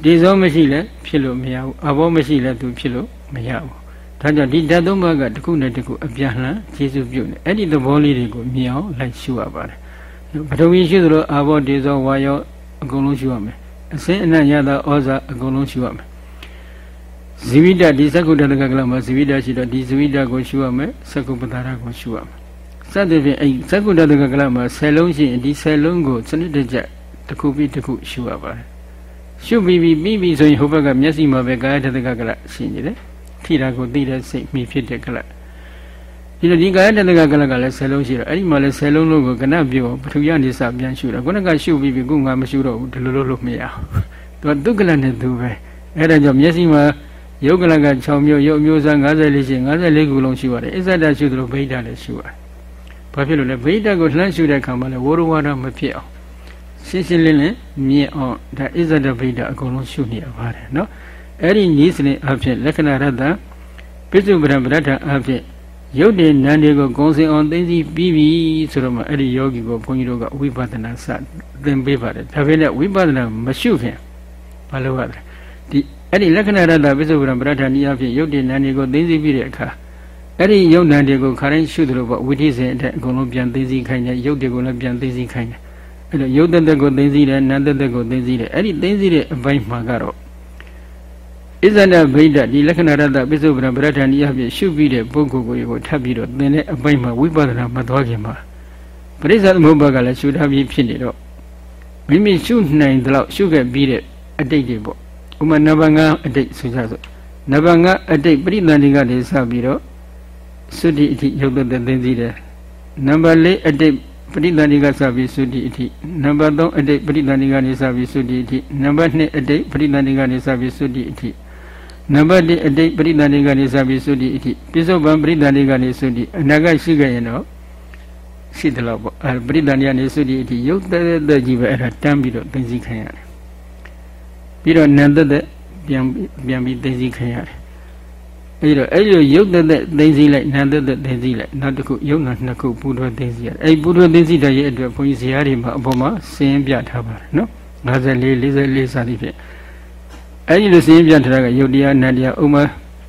ဒီစောမရှိလဲဖြစ်လို့မရဘူးအဘောမရှိလဲသူဖြစ်လို့မရဘူးဒါကြောင့်ဒီဓာတ်သုံးပါးကတစ်ခုနဲ့တစ်ခုအပြန်လှန်ကျေစုပြုတ်နေအဲ့ဒီသဘောလေးတွေကိုမြင်အောင်လိုက်ရှုရပါတယ် ပထဝီရှိသလိုအဘောဒီစောဝါရောအကုန်လုံးရှုရမယ်အစင်းအနံ့ရတာဩဇာအကုန်လုံးရှုရမယ်ဇီဝိတဒီသက္ကုတ္တကကလမှာဇီဝိတရှိတော့ဒီဇီဝိတကိုရှုရမယ်သက္ကုပ္ပတာရကိုရှုရမယ်စသဖြင့်အဲ့သက္ကုတ္တကကလမှာဆယ်လုံးရှိရင်ဒီဆယ်လုံးကိုစနစ်တကျတစ်ခုပြီးတစ်ခုရှုရပါတယ်ရှုပြီးပြီးပြီးပြီးဆိုရင်ဟိုဘက်ကမျက်စိမှာပဲကာယတတကကလရှိနေတယ်ထိတာကိုသိတဲ့စိတ်မိဖြစ်တဲ့ကလပ် ဒီလိုဒီကာယတတကကလပ်ကလည်း10လုံးရှိတော့အဲ့ဒီမှာလည်း10လုံးလုံးကိုကနပြောပထူရနေစပြန်ရှုတာခုနကရှုပြီးပြီခုငါမရှုတော့ဘူးဒီလိုလိုလို့မရဘူးသူကဒုက္ကလနဲ့သူပဲအဲ့ဒါကြောင့်မျက်စိမှာယုတ်ကလက6မျိုးယုတ်မျိုးစား54ရှိ54ခုလုံးရှိပါတယ်အစ္ဆဒရှုသလိုဗိဒ္ဓလည်းရှုရတယ်ဘာဖြစ်လို့လဲဗိဒ္ဓကိုလှမ်းရှုတဲ့အခါမှာလည်းဝရဝါဒမဖြစ်အောင်ရှင်းရှင်းလင်းလင်းမြင်အောင်ဒါအစ္ဆဒဗိဒ္ဓအကုန်လုံးရှုနေရပါတယ်နော်အဲ့ဒီနည်းစနစ်အဖြစ်လက္ခဏာရတ္တပိစုပဒံပရဒ္ဌအဖြစ် ရုပ်တည်နာမ်တွေကိုဂုံစင်အောင်သိသိပြီးပြီဆိုတော့မှအဲ့ဒီယောဂီကိုဘုန်းကြီးတို့ကဝိပဿနာစသင်ပေးပါတယ်ဒါပေမဲ့ဝိပဿနာမရှုခင်ဘာလို့ရလဲဒီအဲ့ဒီလက္ခဏာရတ္တပိစုပဒံပရဒ္ဌနည်းအဖြစ်ရုပ်တည်နာမ်တွေကိုသိသိပြီးတဲ့အခါအဲ့ဒီယုတ်နံတွေကိုခါတိုင်းရှုသလိုပေါ့ဝိသိစဉ်အထက်အကုန်လုံးပြန်သိသိခိုင်းတယ်ယုတ်တွေကိုလည်းပြန်သိသိခိုင်းတယ်အဲ့တော့ယုတ်တသက်ကိုသိသိတယ်နံတသက်ကိုသိသိတယ်အဲ့ဒီသိသိတဲ့အပိုင်းမှာကတော့ ဣဇဏဗိဒ္ဓဒီလက္ခဏာရတ္တပိစုပ္ပံပရဋ္ဌာနိယဖြင့်ရှုပြီးတဲ့ပုဂ္ဂိုလ်ကိုထပ်ပြီးတော့သင်တဲ့အပိုင်းမှာဝိပဿနာမသွားခင်မှာပရိစ္ဆေသမုပ္ပါကလည်းရှုထားပြီးဖြစ်နေတော့မိမိရှုနိုင်တဲ့လောက်ရှုခဲ့ပြီးတဲ့အတိတ်တွေပေါ့ဥမာနံပါတ်5အတိတ်ဆိုကြစို့နံပါတ်5အတိတ်ပရိသန္တိကနေစပြီးတော့သုတိအထိရုပ်သက်သိသိတယ်နံပါတ်4အတိတ်ပရိသန္တိကစပြီးသုတိအထိနံပါတ်3အတိတ်ပရိသန္တိကနေစပြီးသုတိအထိနံပါတ်2အတိတ်ပရိသန္တိကနေစပြီးသုတိအထိ နံပါတ်1အတိတ်ပရိသန္တိကနေစပြီးသုတိအထိပြစ္ဆုတ်ပံပရိသန္တိကနေသုတိအနာဂတ်ရှိခဲ့ရင်တော့ရှိတယ်လို့ပေါ့အဲပရိသန္တိကနေသုတိအထိရုပ်သက်သက်ကြီးပဲအဲ့ဒါတန်းပြီးတော့သိသိခံရတယ်ပြီးတော့နံသက်သက်ပြန်ပြန်ပြီးသိသိခံရတယ်အဲ့တော့အဲ့လိုရုပ်သက်သက်သိသိလိုက်နာသက်သက်သိသိလိုက်နောက်တစ်ခုရုပ်နာနှစ်ခုပူထွေးသိသိရတယ်အဲ့ပူထွေးသိသိတဲ့ရဲ့အတွက်ဘုန်းကြီးဇာတ်တွေမှာအပေါ်မှာစင်းပြထားပါတယ်နော်54 44စသည်ဖြင့် အဲ့ဒီလိုစင်းပြထားတာကယုတ်တရားနတ်တရားဥမာ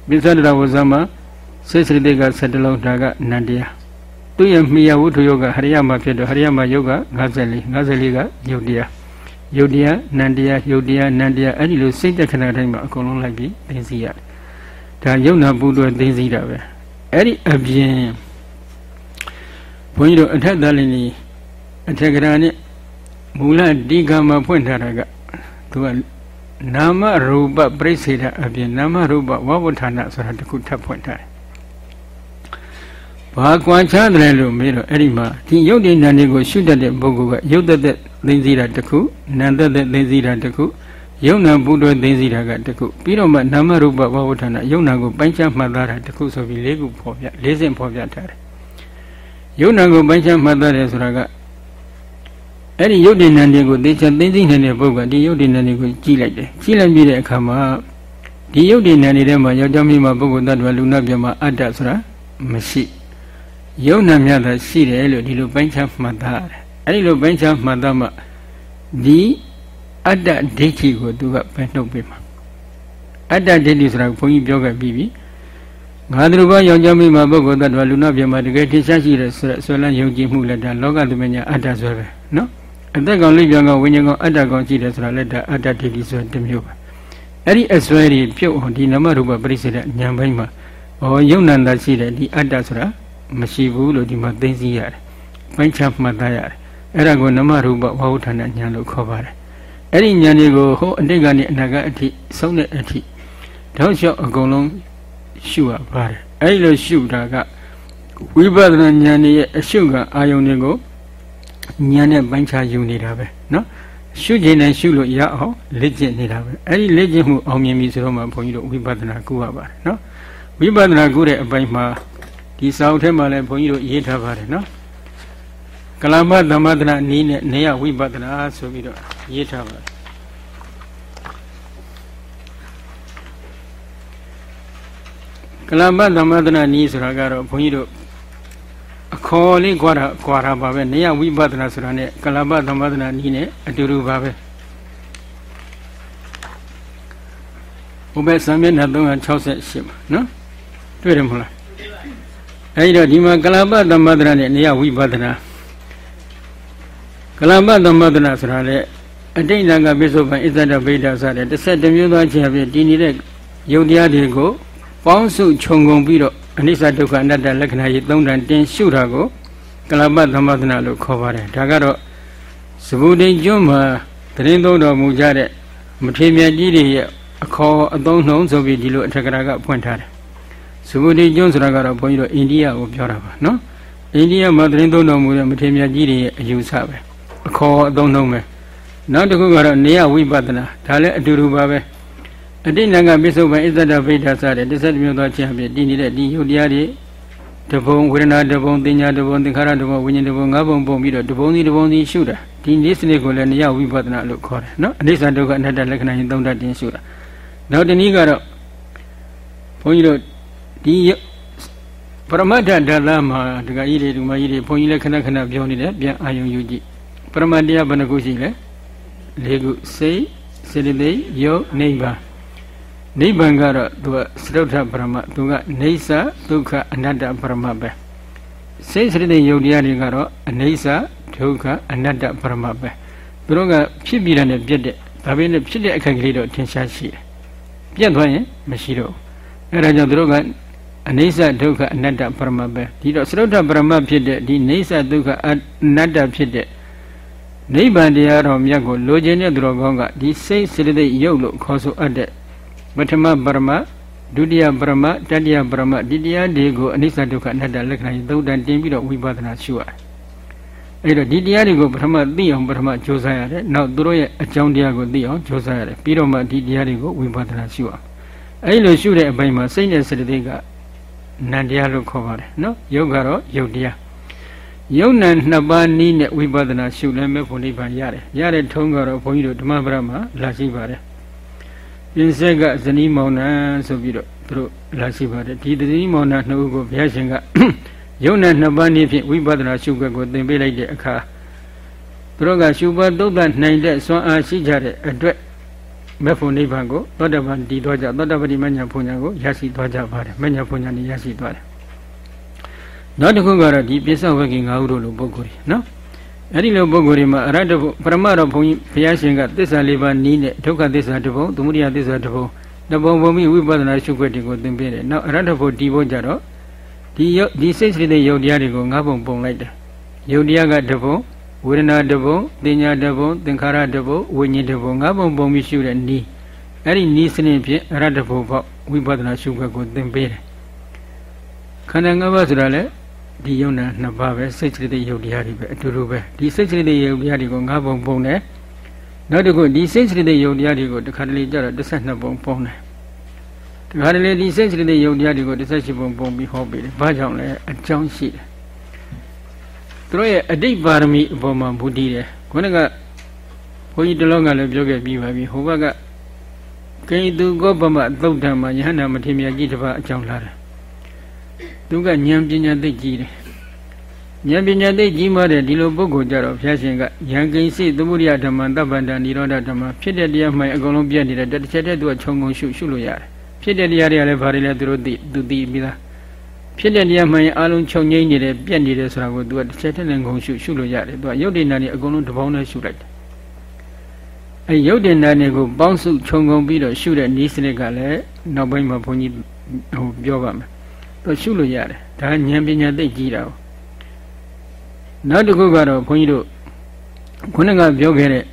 ပိဿဒရဝဇမစေစရိတေက7လုံးဒါကနတ်တရားသူရဲ့မိယဝုထုယောဂဟရိယမှာဖြစ်တော့ဟရိယမှာယုတ်က54 54ကယုတ်တရားယုတ်တရားနန္တရားယုတ်တရားနန္တရားအဲ့ဒီလိုစိတ်တခဏတိုင်းမှာအကုန်လုံးလိုက်ပြီးသိသိရတယ်ဒါယုံနာပူတွဲသိသိတာပဲအဲ့ဒီအပြင်ဘုန်းကြီးတို့အထက်သားလင်းကြီးအထက်ကရာနဲ့မူလဒီကမှာဖွင့်ထားတာကသူက နာမရူပပြိစေတအပြင်နာမရူပဝဝဋ္ဌာဏဆိုတာတခုထပ်ဖွင့်ထားတယ်ဘာကွာခြားတယ်လို့မေးတော့အဲ့ဒီမှာဒီယုတ်တိနန္ဒီကိုရှုတတ်တဲ့ပုဂ္ဂိုလ်ကယုတ်တသက်သိသိတာတခုနန္တသက်သိသိတာတခုယုံနာဘုဒ္ဓသိသိတာကတခုပြီးတော့မှနာမရူပဘဝဋ္ဌာဏယုံနာကိုပိုင်းခြားမှတ်သားတာတခုဆိုပြီး၄ခုဖော်ပြ၄စင်ဖော်ပြထားတယ်ယုံနာကိုပိုင်းခြားမှတ်သားတယ်ဆိုတာက အဲ့ဒီယုတ်တိနန္ဒီကိုသိချင်သိသိနေတဲ့ပုဂ္ဂိုလ်ဒီယုတ်တိနန္ဒီကိုကြည့်လိုက်တယ်ကြည့်လိုက်ပြီးတဲ့အခါမှာဒီယုတ်တိနန္ဒီထဲမှာယောက်ျားမိန်းမပုဂ္ဂိုလ်တ attva လူနာပြမအတ္တဆိုတာမရှိယုံနာမြတ်တာရှိတယ်လို့ဒီလိုပိုင်းခြားမှတ်သားရတယ်အဲ့ဒီလိုပိုင်းခြားမှတ်သားမှဒီအတ္တဒိဋ္ဌိကိုသူကပဲနှုတ်ပေးမှာအတ္တဒိဋ္ဌိဆိုတာဘုန်းကြီးပြောခဲ့ပြီးပြီငါတို့ဘာယောက်ျားမိန်းမပုဂ္ဂိုလ်တ attva လူနာပြမတကယ်ထင်ရှားရှိတယ်ဆိုတော့ဆွဲလန်းယုံကြည်မှုလည်းဒါလောကသမညာအတ္တဆွဲပဲနော် အသက်ကောင်လိပ်ပြောင်းကောင်ဝိညာဉ်ကောင်အတ္တကောင်ရှိတယ်ဆိုတာလည်းဒါအတ္တဒိဋ္ဌိဆိုတဲ့မျိုးပဲအဲ့ဒီအစွဲတွေပြုတ်အောင်ဒီနမရူပပရိစ္ဆေဒဉာဏ်ပိုင်းမှာဟောယုံနန္တာရှိတယ်ဒီအတ္တဆိုတာမရှိဘူးလို့ဒီမှာသိသိရတယ်ပိုင်းခြားမှတ်သားရတယ်အဲ့ဒါကိုနမရူပဝဟုဌာဏဉာဏ်လို့ခေါ်ပါတယ်အဲ့ဒီဉာဏ်တွေကိုဟိုအတိတ်ကနေအနာဂတ်အထိဆုံးတဲ့အထိတောက်လျှောက်အကုန်လုံးရှုရပါတယ်အဲ့ဒီလိုရှုတာကဝိပဿနာဉာဏ်ရဲ့အရှုကအာယုန်တွေကို ဉာဏ်နဲ့ပိုင်းခြားယူနေတာပဲနော်ရှုခြင်းနဲ့ရှုလို့ရအောင်လေ့ကျင့်နေတာပဲအဲ့ဒီလေ့ကျင့်မှုအောင်မြင်ပြီဆိုတော့မှဘုန်းကြီးတို့ဝိပဿနာကုရပါတယ်နော်ဝိပဿနာကုတဲ့အပိုင်းမှာဒီစာအုပ်ထဲမှာလည်းဘုန်းကြီးတို့ရေးထားပါတယ်နော်ကလမသမထနာနီးနဲ့နေရဝိပဿနာဆိုပြီးတော့ရေးထားပါတယ်ကလမသမထနာနီးဆိုတာကတော့ဘုန်းကြီးတို့ အခေါ်လေးကြွားတာကြွားတာပါပဲနေရဝိပဿနာဆိုတာ ਨੇ ကလပသမထနာနီးနဲ့အတူတူပါပဲဘုဘဆံမျက်နှာ368မှာနော်တွေ့တယ်မဟုတ်လားအဲဒီတော့ဒီမှာကလပသမထနာနဲ့နေရဝိပဿနာကလမသမထနာဆိုတာလေအတိတ်တန်ကပိဿုပံဣဇဒဗိဒ္ဓစတဲ့တစ်ဆက်တစ်မျိုးသားချင်ပြတည်နေတဲ့ယုတ်တရားတွေကိုပေါင်းစုခြုံငုံပြီးတော့ အနိစ္စဒုက္ခအနတ္တလက္ခဏာကြီးသုံးတန်တင်ရှုတာကိုကလပသမထနာလို့ခေါ်ပါတယ်ဒါကတော့သဗုဒိန်ကျွန်းမှာတရင်သုံးတော်မူကြတဲ့မထေမြတ်ကြီးတွေရဲ့အခေါ်အသုံးနှုံးဆိုပြီးဒီလိုအထက်ကရာကဖွင့်ထားတယ်သုဘုတိကျွန်းဆိုတာကတော့ဘုန်းကြီးတို့အိန္ဒိယကိုပြောတာပါနော်အိန္ဒိယမှာသတင်းသုံးတော်မူတဲ့မထေရမြတ်ကြီးတွေရဲ့အယူဆပဲအခေါ်အသုံးနှုန်းပဲနောက်တစ်ခုကတော့နေယဝိပဿနာဒါလည်းအတူတူပါပဲ အတိဏကပိစုံပန်ဣဇဒဗိဒ္ဓစတဲ့တစ္ဆတ်မျိုးသောခြင်းအဖြစ်တည်နေတဲ့ဒီယုတ်တရားတွေတဘုံဝေဒနာတဘုံတင်ညာတဘုံသင်္ခါရတဘုံဝိညာဉ်တဘုံငါးဘုံပုံပြီးတော့တဘုံစီတဘုံစီရှုတာဒီနေ့စနစ်ကိုလည်းနေယဝိပဿနာလို့ခေါ်တယ်နော်အနိစ္စဒုက္ခအနတ္တလက္ခဏာရင်သုံးတတ်တင်ရှုတာနောက်တနည်းကတော့ဘုန်းကြီးတို့ဒီပရမတ္ထဓာတ်သားမှာဒကာကြီးတွေဒုမကြီးတွေဘုန်းကြီးလည်းခဏခဏပြောနေတယ်ပြန်အာယုံယူကြည့်ပရမတ္တရားဘယ်နှခုရှိလဲ၄ခုစိတ်စေတသိက်ယုတ်နိဗ္ဗာန် နိဗ္ဗာန်ကတော့သူကစရုထပရမသူကနေသဒုက္ခအနတ္တပရမပဲစိတ်စေတသိက်ယုတ်တရားတွေကတော့အနေသဒုက္ခအနတ္တပရမပဲသူတို့ကဖြစ်ပြီးတယ်ပြက်တဲ့ဒါပေမဲ့ဖြစ်တဲ့အခက်ကလေးတော့ထင်ရှားရှိတယ်ပြက်သွားရင်မရှိတော့အဲဒါကြောင့်သူတို့ကအနိစ္စဒုက္ခအနတ္တပရမပဲဒီတော့စရုထပရမဖြစ်တဲ့ဒီနေသဒုက္ခအနတ္တဖြစ်တဲ့နိဗ္ဗာန်တရားတော်မြတ်ကိုလိုချင်တဲ့သူတော်ကောင်းကဒီစိတ်စေတသိက်ရုပ်လို့ခေါ်ဆိုအပ်တဲ့ ပထမပရမဒုတိယပရမတတိယပရမဒီတရားတွေကိုအနိစ္စဒုက္ခအနတ္တလက္ခဏာသုံးတန်တင်ပြီးတော့ဝိပဿနာရှုရတယ်။အဲ့တော့ဒီတရားတွေကိုပထမသိအောင်ပထမကြိုးစားရတယ်။နောက်သူတို့ရဲ့အကြောင်းတရားကိုသိအောင်ကြိုးစားရတယ်။ပြီးတော့မှဒီတရားတွေကိုဝိပဿနာရှုရအောင်။အဲ့လိုရှုတဲ့အပိုင်းမှာစိတ်နဲ့စေတသိက်ကနံတရားလို့ခေါ်ပါတယ်နော်။ယုတ်ကတော့ယုတ်တရားယုံနာနှစ်ပါးနည်းနဲ့ဝိပဿနာရှုလဲမဲ့ဖို့နိဗ္ဗာန်ရတယ်ရတဲ့ထုံးကတော့ဘုန်းကြီးတို့ဓမ္မပဒမှာလာရှိပါတယ်ပြ င်ဆက်ကဇနီးမောင်နှံဆိုပြီးတော့သူတို့လာရှိပါတယ်ဒီဇနီးမောင်နှံနှစ်ဦးကိုဘုရားရှင်ကယုံနာနှစ်ပါးနည်းဖြင့်ဝိပဿနာရှုခွက်ကိုသင်ပေးလိုက်တဲ့အခါသူတို့ကရှုပါသုတ်တနိုင်တဲ့စွမ်းအားရှိကြတဲ့အတွက်မဲ့ဖို့နိဗ္ဗာန်ကိုသောတပန်တည်သွားကြသောတပတိမညာဘုံညာကိုရရှိသွားကြပါတယ်မညာဘုံညာနေရရှိသွားတယ်နောက်တစ်ခုကတော့ဒီပိဿဝဂီ၅ခုတို့လိုပုဂ္ဂိုလ်တွေနော် အဲ့ဒီလိုပုဂ္ဂိုလ်တွေမှာအရတ္တပရမတော်ဘုန်းကြီးဘုရားရှင်ကသစ္စာလေးပါးနီးနဲ့ဒုက္ခသစ္စာတစ်ပုံသမုဒိယသစ္စာတစ်ပုံတပုံပုံပြီးဝိပဿနာရှုခွက်တွေကိုသင်ပေးတယ်နောက်အရတ္တဖို့ဒီဖို့ကြတော့ဒီယုတ်ဒီစိတ်စိတ်တဲ့ယုတ်တရားတွေကို၅ပုံပုံလိုက်တယ်ယုတ်တရားကတစ်ပုံဝေဒနာတစ်ပုံသင်ညာတစ်ပုံသင်္ခါရတစ်ပုံဝိညာဉ်တစ်ပုံ၅ပုံပုံပြီးရှုတဲ့နီးအဲ့ဒီနီးစနစ်ဖြင့်အရတ္တဖို့ပေါ့ဝိပဿနာရှုခွက်ကိုသင်ပေးတယ်ခန္ဓာ၅ပါးဆိုတာလည်း ဒီယုံနာနှစ်ပါးပဲစိတ်စိတ်တဲ့ယုတ်တရားတွေပဲအတူတူပဲဒီစိတ်စိတ်တဲ့ယုတ်တရားတွေကို၅ပုံပုံတယ်နောက်တစ်ခုဒီစိတ်စိတ်တဲ့ယုတ်တရားတွေကိုတစ်ခါတလေကျတော့12ပုံပုံတယ်တခါတလေဒီစိတ်စိတ်တဲ့ယုတ်တရားတွေကို18ပုံပုံပြီးဟောပေးတယ်ဘာကြောင့်လဲအကြောင်းရှိတယ်သူတို့ရဲ့အတိတ်ပါရမီအပေါ်မှာဘုဒ္ဓီတယ်ခုနကဘုန်းကြီးတလောကလည်းပြောခဲ့ပြီးပါပြီဟိုဘက်ကကိတုကောပမသုတ်တံမှာယဟန္တာမထေမြတ်ကြီးတစ်ပါးအကြောင်းလာတယ် သူကဉာဏ်ပညာသိကြီးတယ်ဉာဏ်ပညာသိကြီးမှတဲ့ဒီလိုပုဂ္ဂိုလ်ကြတော့ဘုရားရှင်ကယံကိဉ္စိသမုဒိယဓမ္မတပ္ပန္တនិရောဓဓမ္မဖြစ်တဲ့တရားမှန်အကုန်လုံးပြည့်နေတဲ့တစ်ချက်တည်းသူကခြုံငုံရှုရှုလို့ရတယ်ဖြစ်တဲ့တရားတွေကလည်းဘာတွေလဲသူတို့သိသူသိပြီးသားဖြစ်တဲ့တရားမှန်အလုံးခြုံငိမ့်နေတယ်ပြည့်နေတယ်ဆိုတာကိုသူကတစ်ချက်တည်းနဲ့ငုံရှုရှုလို့ရတယ်သူကရုပ်တည်နာနေအကုန်လုံးတစ်ပေါင်းနဲ့ရှုလိုက်တယ်အဲရုပ်တည်နာနေကိုပေါင်းစုခြုံငုံပြီးတော့ရှုတဲ့ဤစနစ်ကလည်းနောက်ပိုင်းမှာဘုန်းကြီးဟိုပြောပါမယ် တော့ရှုလို့ရတယ်ဒါဉာဏ်ပညာသိကြီးတာနောက်တစ်ခုကတော့ခွန်ကြီးတို့ခုနကပြောခဲ့တဲ့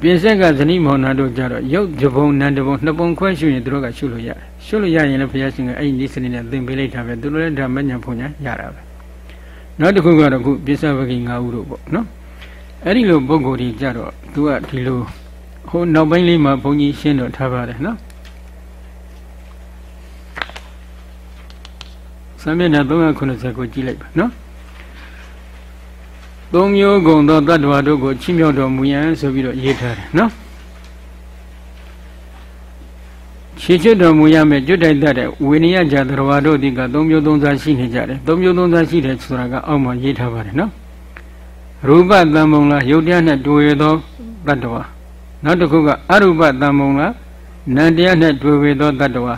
ပြင်ဆက်ကဇနီးမောင်နှံတို့ကြတော့ရုပ်ကြပုံနံတပုံနှစ်ပုံခွဲရှုရင်တို့ကရှုလို့ရတယ်ရှုလို့ရရင်လည်းဘုရားရှင်ကအဲ့ဒီနည်းစနစ်နဲ့သင်ပေးလိုက်တာပဲသူတို့လည်းဓမ္မညာဘုံညာရတာပဲနောက်တစ်ခုကတော့ခုပြစ္ဆဝဂီ၅ဦးတို့ပေါ့နော်အဲ့ဒီလိုပုံကိုယ်ကြီးကြတော့သူကဒီလိုဟိုနောက်ပိုင်းလေးမှာဘုန်းကြီးရှင်းတော့ထားပါတယ်နော် စာမျက်နှာ390ကိုကြည့်လိုက်ပါနော်သုံးမျိုးကုန်သောတ attva တို့ကိုချီးမြှောက်တော်မူရန်ဆိုပြီးတော့ရေးထားတယ်နော်ခြေချွတ်တော်မူရမယ်ကျွတ်တိုက်တတ်တဲ့ဝိနည်းကြသရဝါတို့ဒီကသုံးမျိုးသုံးစားရှိနေကြတယ်သုံးမျိုးသုံးစားရှိတယ်ဆိုတာကအောက်မှာရေးထားပါတယ်နော်ရူပတံမုံလားယုတ်တရားနဲ့တွေ့ရသောတ attva နောက်တစ်ခုကအရူပတံမုံလားနန္တရားနဲ့တွေ့ရသောတ attva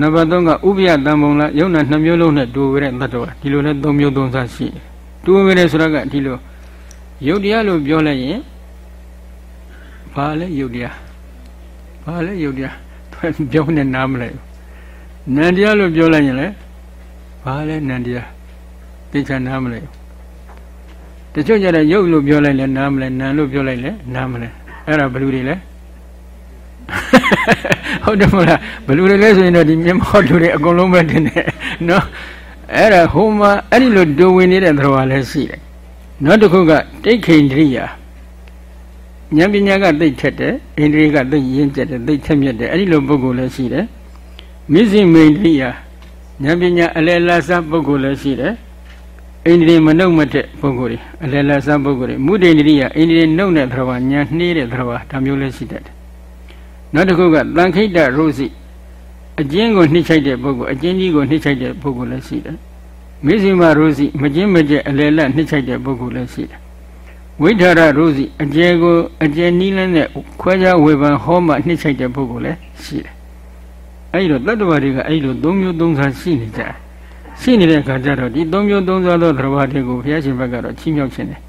နံပါတ်3ကဥပယတံပုံလားယုံနာ2မျိုးလုံးနဲ့တူဝဲတဲ့တတ္တဝါဒီလိုနဲ့3မျိုး3စားရှိတယ်တူဝဲတယ်ဆိုတာကဒီလိုယုတ်တရားလို့ပြောလိုက်ရင်ဘာလဲယုတ်တရားဘာလဲယုတ်တရားသူပြောနေနားမလဲနန္တရားလို့ပြောလိုက်ရင်လည်းဘာလဲနန္တရားသိချာနားမလဲတချို့ကြတဲ့ယုတ်လို့ပြောလိုက်လဲနားမလဲနံလို့ပြောလိုက်လဲနားမလဲအဲ့ဒါဘယ်လိုတွေလဲ ဟုတ်တယ်မလားဘယ်လိုလဲဆိုရင်တော့ဒီမျက်မှောက်လူတွေအကုန်လုံးပဲတင်တယ်နော်အဲ့ဒါဟိုမှာအဲ့ဒီလိုဒူဝင်နေတဲ့သဘောလည်းရှိတယ်နောက်တစ်ခုကတိတ်ခိန်ဒရိယာဉာဏ်ပညာကသိထက်တယ်အိန္ဒြေကသိရင်းကျက်တယ်သိထက်မြက်တယ်အဲ့ဒီလိုပုဂ္ဂိုလ်လည်းရှိတယ်မိစိမိန်ဒရိယာဉာဏ်ပညာအလယ်လာစားပုဂ္ဂိုလ်လည်းရှိတယ်အိန္ဒြေမနှုတ်မတဲ့ပုဂ္ဂိုလ်တွေအလယ်လာစားပုဂ္ဂိုလ်တွေမုဒိန္ဒရိယာအိန္ဒြေနှုတ်တဲ့သဘောဉာဏ်နှေးတဲ့သဘောဒါမျိုးလည်းရှိတတ်တယ် နောက်တစ်ခုကတန်ခိတ္တရုစီအကျဉ်းကိုနှိမ့်ချိုက်တဲ့ပုဂ္ဂိုလ်အကျဉ်းကြီးကိုနှိမ့်ချိုက်တဲ့ပုဂ္ဂိုလ်လည်းရှိတယ်မိစိမရုစီမကျဉ်းမကျက်အလယ်လတ်နှိမ့်ချိုက်တဲ့ပုဂ္ဂိုလ်လည်းရှိတယ်ဝိထာရရုစီအကျယ်ကိုအကျယ်နီးလန်းတဲ့ခွဲခြားဝေဖန်ဟောမှနှိမ့်ချိုက်တဲ့ပုဂ္ဂိုလ်လည်းရှိတယ်အဲဒီတော့တတ္တဝါတွေကအဲဒီလိုသုံးမျိုးသုံးစားရှိနေကြတယ်ရှိနေတဲ့အခါကျတော့ဒီသုံးမျိုးသုံးစားသောသတ္တဝါတွေကိုဘုရားရှင်ဘက်ကတော့ချီးမြှောက်ခြင်းတယ်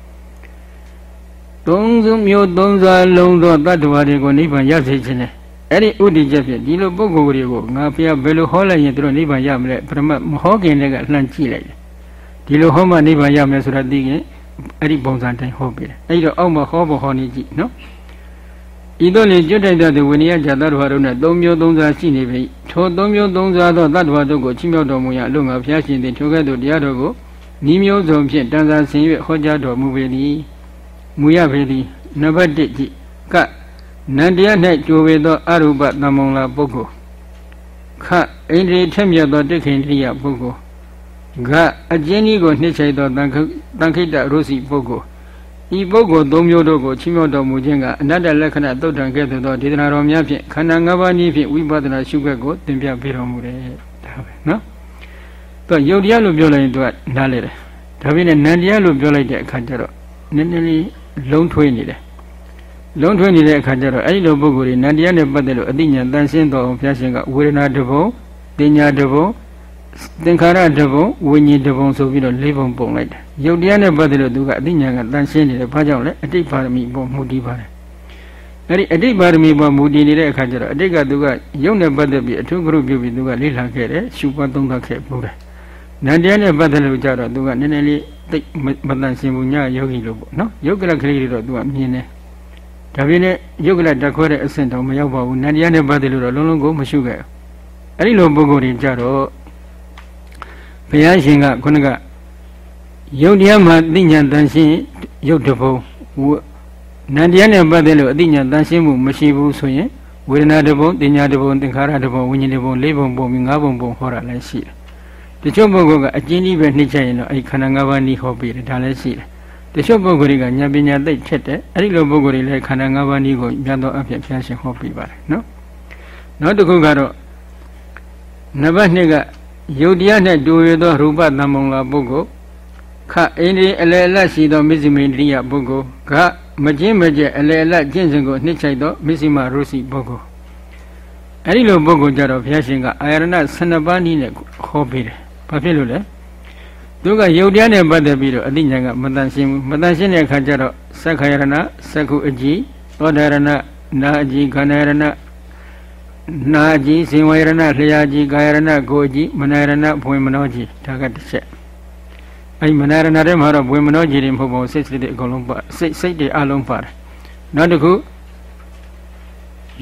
သုံးစုမျိုးသုံးစားလုံးသောတတ္တဝါတွေကိုနိဗ္ဗာန်ရစေခြင်းတယ်အဲ့ဒီဥဒိချက်ဖြင့်ဒီလိုပုဂ္ဂိုလ်တွေကိုငါဘုရားဘယ်လိုဟောလိုက်ရင်သူတို့နိဗ္ဗာန်ရမလဲပရမတ်မဟောခင်တည်းကလှမ်းကြည့်လိုက်တယ်ဒီလိုဟောမှနိဗ္ဗာန်ရမယ်ဆိုတာသိရင်အဲ့ဒီပုံစံတိုင်းဟောပေးတယ်အဲ့တော့အောက်မှာဟောဖို့ဟောနေကြည့်နော်ဤသို့လေကျွတ်တိုက်တဲ့ဝိနည်းဇာတ္တဝါတို့နဲ့သုံးမျိုးသုံးစားရှိနေပြီထိုသုံးမျိုးသုံးစားသောတတ္တဝါတို့ကိုချီးမြှောက်တော်မူရအလို့ငါဘုရားရှင်သည်ထိုကဲ့သို့တရားတော်ကိုဤမျိုးစုံဖြင့်တန်ဆာဆင်၍ဟောကြားတော်မူပေသည် မူရပေသည်နံပါတ်1ကြည့်ကနန္တရား၌ကြိုဝေသောအရူပတမ္မုံလာပုဂ္ဂိုလ်ခအိန္ဒြေထက်မြတ်သောတိခိန္ဒိယပုဂ္ဂိုလ်ဂအကျဉ်းကြီးကိုနှိမ့်ချိသောတန်တန်ခိတရုစီပုဂ္ဂိုလ်ဤပုဂ္ဂိုလ်သုံးမျိုးတို့ကိုချီးမြှောက်တော်မူခြင်းကအနတ္တလက္ခဏာသုတ်တံကဲ့သို့သောဒေသနာတော်များဖြင့်ခန္ဓာ၅ပါးနည်းဖြင့်ဝိပဿနာရှုခွက်ကိုသင်ပြပေးတော်မူတယ်ဒါပဲနော်သူယုတ်တရားလို့ပြောလိုက်ရင်သူကနားလေတယ်ဒါပေမဲ့နန္တရားလို့ပြောလိုက်တဲ့အခါကျတော့နည်းနည်းလေး လုံးထွေးနေတယ်လုံးထွေးနေတဲ့အခါကျတော့အဲ့ဒီလိုပုဂ္ဂိုလ်တွေနန္တရားနဲ့ပတ်သက်လို့အသိဉာဏ်တန်ရှင်းတော်ဘုရားရှင်ကဝေဒနာတဘုံတင်ညာတဘုံသင်္ခါရတဘုံဝိညာဉ်တဘုံဆိုပြီးတော့လေးပုံပုံလိုက်တယ်ယုတ်တရားနဲ့ပတ်သက်လို့သူကအသိဉာဏ်ကတန်ရှင်းနေတယ်ဘာကြောင့်လဲအတိတ်ပါရမီပေါ်မူတည်ပါတယ်အဲ့ဒီအတိတ်ပါရမီပေါ်မူတည်နေတဲ့အခါကျတော့အတိတ်ကသူကယုတ်နဲ့ပတ်သက်ပြီးအထူးကရုပြုပြီးသူကလေ့လာခဲ့တယ်ရှုပွားသုံးသပ်ခဲ့ပို့တယ်နန္တရားနဲ့ပတ်သက်လို့ကြတော့သူကနည်းနည်းလေး သိမတန်ရှင်းဘူးညယောဂီလို့ပေါ့နော်ယုတ်ကလကလေးတွေတော့သူကမြင်တယ်ဒါပြင်းနဲ့ယုတ်ကလတက်ခွဲတဲ့အဆင့်တော့မရောက်ပါဘူးနန္တရားနဲ့ပတ်သက်လို့တော့လုံးလုံးကိုမရှုခဲ့အဲ့ဒီလိုပုဂ္ဂိုလ်တွေကြတော့ဘုရားရှင်ကခုနကယုတ်တရားမှာသိဉာဏ်တန်ရှင်းယုတ်တဘုံနန္တရားနဲ့ပတ်သက်လို့အသိဉာဏ်တန်ရှင်းမှုမရှိဘူးဆိုရင်ဝေဒနာတဘုံတင်ညာတဘုံသင်္ခါရတဘုံဝိညာဉ်တဘုံလေးဘုံပုံပြီးငါးဘုံပုံဟောတာလည်းရှိတယ် တချို့ပုဂ္ဂိုလ်ကအကျဉ်းကြီးပဲနှိမ့်ချရင်တော့အဲ့ခန္ဓာ၅ပါးနီးဟောပြီးတယ်ဒါလည်းရှိတယ်တချို့ပုဂ္ဂိုလ်တွေကဉာဏ်ပညာသိထက်တယ်အဲ့ဒီလိုပုဂ္ဂိုလ်တွေလည်းခန္ဓာ၅ပါးနီးကိုမြတ်သောအဖြစ်ဖျားရှင်ဟောပြီးပါတယ်နော်နောက်တစ်ခုကတော့နံပါတ်2ကယုတ်တရားနဲ့တူရသောရူပတံမုံလာပုဂ္ဂိုလ်ခအိန္ဒိအလေအလတ်ရှိသောမစ္စမိန်တရိယပုဂ္ဂိုလ်ကမကျင်းမကျက်အလေအလတ်ကျင့်စဉ်ကိုနှိမ့်ချိုက်သောမစ္စမရုစီပုဂ္ဂိုလ်အဲ့ဒီလိုပုဂ္ဂိုလ်ကြတော့ဘုရားရှင်ကအာရဏ12ပါးနည်းနဲ့ဟောပေးတယ် ဘာဖြစ်လို့လဲသူကယုတ်တရားနဲ့ပတ်သက်ပြီးတော့အသိဉာဏ်ကမတန်ရှင်းဘူးမတန်ရှင်းတဲ့အခါကျတော့သက္ခယရဏသက္ခုအကြည်သောတရဏနာအကြည်ခန္ဓာယရဏနာအကြည်စင်ဝယရဏလျာကြည်ကာယရဏကိုအကြည်မနယရဏဘွေမနောကြည်ဒါကတစ်ချက်အဲ့မနယရဏထဲမှာတော့ဘွေမနောကြည်တွေမဟုတ်ပါဘူးစိတ်စိတ်တွေအကုန်လုံးပါစိတ်စိတ်တွေအလုံးပါတယ်နောက်တစ်ခု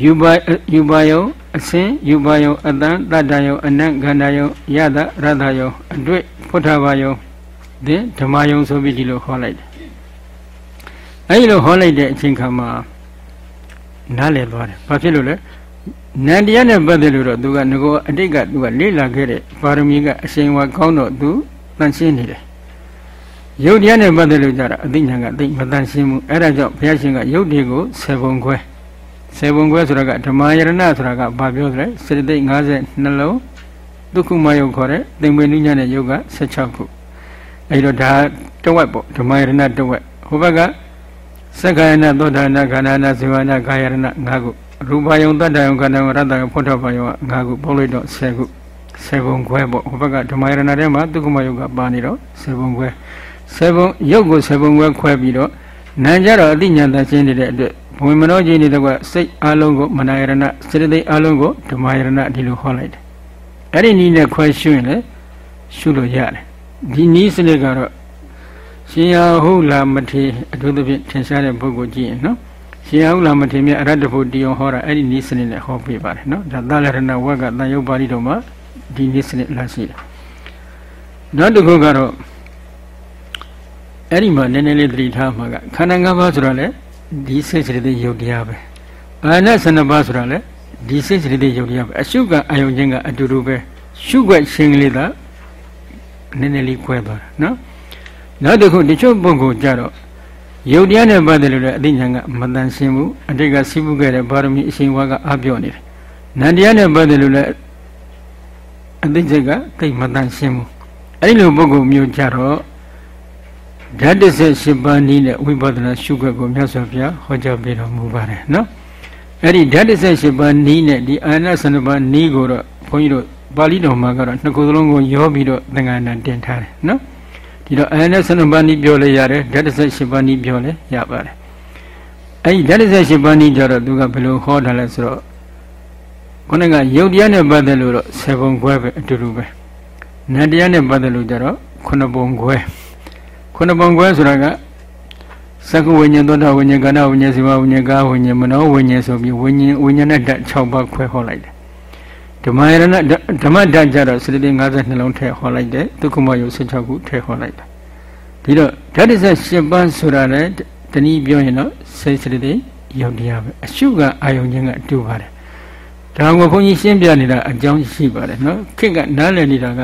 ယူပါယူပါယုံအစင်ယူပါယုံအတန်တတ္တယုံအနံ့ခန္ဓာယုံယတရတ္တယုံအတွေ့ဖုထဘာယုံသင်ဓမ္မယုံဆိုပြီးဒီလိုဟောလိုက်တယ်အဲဒီလိုဟောလိုက်တဲ့အချိန်ခါမှာနားလည်သွားတယ်ဘာဖြစ်လို့လဲနန္တရားနဲ့ပတ်သက်လို့တော့သူကငကောအတိတ်ကသူကလေ့လာခဲ့တဲ့ပါရမီကအရှင်ဝါကောင်းတော့သူတန်ရှင်းနေတယ်ယုတ်တရားနဲ့ပတ်သက်လို့ကြတာအသိဉာဏ်ကသိမတန်ရှင်းဘူးအဲဒါကြောင့်ဘုရားရှင်ကယုတ်တွေကို7ပုံခွဲ စေဘုံခွဲဆိုတာကဓမ္မယရဏဆိုတာကဘာပြောသလဲစေတသိက်50နှလုံးဒုက္ခမယုတ်ခေါ်တဲ့သင်္ပေနုညနဲ့ယုတ်က16ခုအဲဒီတော့ဒါတဝက်ပေါ့ဓမ္မယရဏတဝက်ဟိုဘက်ကသက္ကာယနာသောတာနာခန္ဓာနာဇေဝနာကာယရဏ5ခုရူပယုံတတ္တယုံခန္ဓာယုံရတ္တယုံဖုထဘယုံက5ခုပေါင်းလိုက်တော့10ခုစေဘုံခွဲပေါ့ဟိုဘက်ကဓမ္မယရဏထဲမှာဒုက္ခမယုတ်ကပါနေတော့စေဘုံခွဲစေဘုံယုတ်ကိုစေဘုံခွဲခွဲပြီးတော့နာကြတော့အတိညာတန်ရှင်းနေတဲ့အတွက် ဝိမနောကြီးနေတဲ့ကစိတ်အလုံးကိုမနာယရဏစေတသိက်အလုံးကိုဓမ္မယရဏဒီလိုဟောလိုက်တယ်အဲ့ဒီနည်းနဲ့ခွဲရှုရင်လည်းရှုလို့ရတယ်ဒီနည်းစနစ်ကတော့ရှင်ရဟုလာမထေအထူးသဖြင့်ထင်ရှားတဲ့ပုဂ္ဂိုလ်ကြည့်ရင်နော်ရှင်အောင်လာမထေရမြတ်အရတ္တဖို့တရားဟောတာအဲ့ဒီနည်းစနစ်နဲ့ဟောပေးပါတယ်နော်ဒါသာလရဏဝက်ကတန်ယုတ်ပါဠိတော်မှာဒီနည်းစနစ်လာရှိတယ်နောက်တစ်ခုကတော့အဲ့ဒီမှာနည်းနည်းလေးသတိထားမှာကခန္ဓာ၅ပါးဆိုတော့လေ ဒီစိတ်စိတ္တိယုတ်တရားပဲအာနဆနပါးဆိုတော့လေဒီစိတ်စိတ္တိယုတ်တရားပဲအရှုကအာယုံခြင်းကအတူတူပဲရှုွက်ခြင်းကလေးသာနည်းနည်းလေးကွဲသွားတာနော်နောက်တစ်ခုတချို့ပုဂ္ဂိုလ်ကြတော့ယုတ်တရားနဲ့ပတ်သက်လို့လည်းအသိဉာဏ်ကမတန်ရှင်းဘူးအတိတ်ကစီးပူးခဲ့တဲ့ပါရမီအရှင်ဝါကအပြော့နေတယ်နန္တရားနဲ့ပတ်သက်လို့လည်းအသိစိတ်ကတိတ်မတန်ရှင်းဘူးအဲ့ဒီလိုပုဂ္ဂိုလ်မျိုးကြတော့ ဓာတ်တစ်ဆက်၈ပါးနည်းနဲ့ဝိပဿနာရှုခွက်ကိုမြတ်စွာဘုရားဟောကြားပေးတော်မူပါတယ်နော်အဲ့ဒီဓာတ်တစ်ဆက်၈ပါးနည်းနဲ့ဒီအာနာစနပါးနည်းကိုတော့ဘုန်းကြီးတို့ပါဠိတော်မှာကတော့နှစ်ခုသလုံးကိုရောပြီးတော့သင်္ကန်းတင်ထားတယ်နော်ဒီတော့အာနာစနပါးနည်းပြောလဲရတယ်ဓာတ်တစ်ဆက်၈ပါးနည်းပြောလဲရပါတယ်အဲ့ဒီဓာတ်တစ်ဆက်၈ပါးနည်းကြတော့သူကဘယ်လိုဟောထားလဲဆိုတော့ခုနကယုတ်တရားနဲ့ပတ်သက်လို့တော့7ပုံခွဲပဲအတူတူပဲနတ်တရားနဲ့ပတ်သက်လို့ကြတော့9ပုံခွဲ ခုနပုံခွဲဆိုတာကသက္ကဝိညာဉ်သောတာဝိညာဉ်ကဏဝိညာဉ်ဇိဝဝိညာဉ်ကာဝိညာဉ်မနောဝိညာဉ်ဆိုပြီးဝိညာဉ်ဝိညာဉ်နဲ့ဓာတ်6ပါးခွဲဟောလိုက်တယ်ဓမ္မယရဏဓမ္မဓာတ်ကြတော့စတိ52လုံးထည့်ဟောလိုက်တယ်ဒုက္ခမယု16ခုထည့်ဟောလိုက်တယ်ဒီတော့ဓာတ်18ပါးဆိုတာလည်းတနည်းပြောရင်တော့စိတ်စတိယုတ်တရားပဲအရှုကအာယုံခြင်းကအတူပါတယ်ဒါကဘုန်းကြီးရှင်းပြနေတာအကြောင်းရှိပါတယ်နော်ခေတ်ကနားလည်နေတာက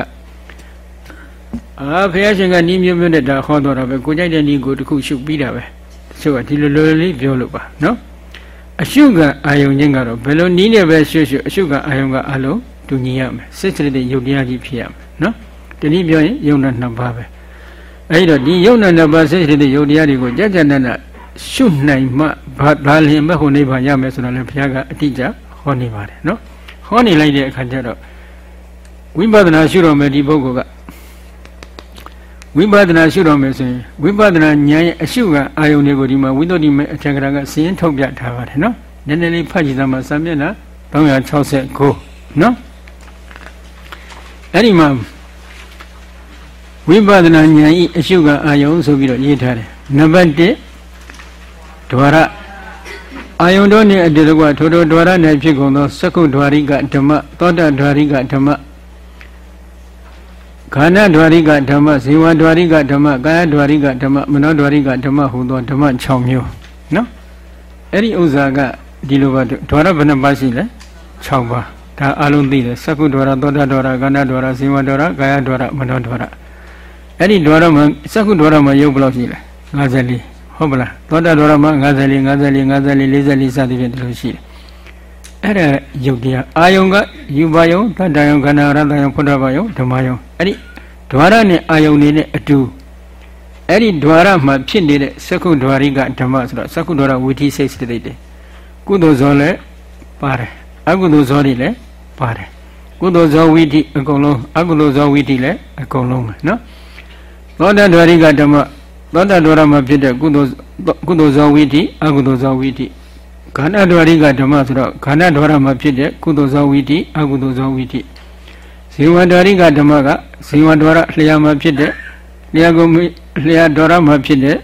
အာဘုရားရှင်ကနီးမျိုးမျိုးနဲ့ဒါဟောတော်တာပဲကိုကြိုက်တဲ့နီးကိုတခုရှုပြီးတာပဲတချို့ကဒီလိုလိုလေးပြောလို့ပါနော်အရှုကအာယုံချင်းကတော့ဘယ်လိုနီးနေပဲရှုရှုအရှုကအာယုံကအလုံးတူညီရမယ်စိတ်စိတ်တဲ့ယုတ်တရားကြီးဖြစ်ရမယ်နော်ဒီနည်းပြောရင်ယုံနာနှစ်ပါးပဲအဲဒီတော့ဒီယုံနာနှစ်ပါးစိတ်စိတ်တဲ့ယုတ်တရားတွေကိုကြကြနနရှုနိုင်မှဘာသာလျင်မဟုတ်နေပါရမယ်ဆိုတော့လည်းဘုရားကအတိအကျဟောနေပါတယ်နော်ဟောနေလိုက်တဲ့အခါကျတော့ဝိပဿနာရှုတော်မယ်ဒီပုဂ္ဂိုလ်က ဝိပဿနာရှုတော်မယ်ဆိုရင်ဝိပဿနာဉာဏ်ရဲ့အရှုကအာယုန်တွေကိုဒီမှာဝိသုဒ္ဓိမေအထက်ကရာကစည်ရင်ထုတ်ပြထားပါတယ်နော်နည်းနည်းလေးဖတ်ကြည့်သမှာစာမျက်နှာ369နော်အဲ့ဒီမှာဝိပဿနာဉာဏ်ဤအရှုကအာယုန်ဆိုပြီးတော့ရေးထားတယ်နံပါတ်1ဒွါရအာယုန်တို့နှင့်အတေတကွထိုထိုဒွါရ၌ဖြစ်ကုန်သောသက္ကုဒွါရိကဓမ္မသောတဒွါရိကဓမ္မ ခန္ဓာဒွါရိကဓမ္မဇေဝဒွါရိကဓမ္မကာယဒွါရိကဓမ္မမနောဒွါရိကဓမ္မဟူသောဓမ္မ6မျိုးနော်အဲ့ဒီဥစ္စာကဒီလိုပါဒွါရဘယ်နှပါရှိလဲ6ပါဒါအလုံးသိတယ်သက္ကုဒွါရသောတဒွါရခန္ဓာဒွါရဇေဝဒွါရကာယဒွါရမနောဒွါရအဲ့ဒီဒွါရမှာသက္ကုဒွါရမှာရုပ်ဘယ်လောက်ရှိလဲ54ဟုတ်ပလားသောတာဒွါရမှာ54 54 54 44စသဖြင့်ဒီလိုရှိတယ် အဲ့ဒါယုတ်တရားအာယုံကယူပါယုံတတ္တယုံခန္ဓာရတ္တယုံဖုဒ္ဓဘာယုံဓမ္မယုံအဲ့ဒီဒွါရနဲ့အာယုန်နေနဲ့အတူအဲ့ဒီဒွါရမှာဖြစ်နေတဲ့သက္ကုဒွါရိကဓမ္မဆိုတော့သက္ကုဒွါရဝိသီစိတ်စိတ်တွေကုသိုလ်ဇောလည်းပါတယ်အကုသိုလ်ဇောတွေလည်းပါတယ်ကုသိုလ်ဇောဝိသီအကုန်လုံးအကုသိုလ်ဇောဝိသီလည်းအကုန်လုံးပဲနော်သောတဒွါရိကဓမ္မသောတဒွါရမှာဖြစ်တဲ့ကုသိုလ်ကုသိုလ်ဇောဝိသီအကုသိုလ်ဇောဝိသီ ခန္ဓာဒွါရိကဓမ္မဆိုတော့ခန္ဓာဒွါရမှာဖြစ်တဲ့ကုသိုလ်ဇောဝိသီအကုသိုလ်ဇောဝိသီဇေဝဒွါရိကဓမ္မကဇေဝဒွါရလျာမှာဖြစ်တဲ့လျာကိုလျာဒွါရမှာဖြစ်တဲ့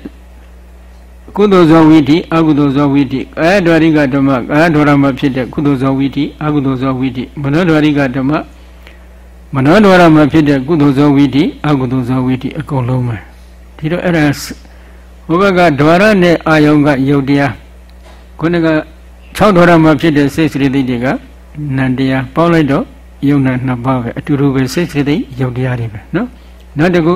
ကုသိုလ်ဇောဝိတိအကုသိုလ်ဇောဝိတိကာယဒွါရိကဓမ္မကာယဒွါရမှာဖြစ်တဲ့ကုသိုလ်ဇောဝိတိအကုသိုလ်ဇောဝိတိမနောဒွါရိကဓမ္မမနောဒွါရမှာဖြစ်တဲ့ကုသိုလ်ဇောဝိတိအကုသိုလ်ဇောဝိတိအကုန်လုံးပဲဒီတော့အဲ့ဒါဘုဘကဒွါရနဲ့အာယုံကယုတ်တရား ခုနက6ဒွါရမှာဖြစ်တဲ့စိတ်စရိတိတွေကနန္တရားပေါင်းလိုက်တော့ယုံနာနှစ်ပါးပဲအတူတူပဲစိတ်စိတ်သိယုံတရားတွေပဲနော်နောက်တစ်ခု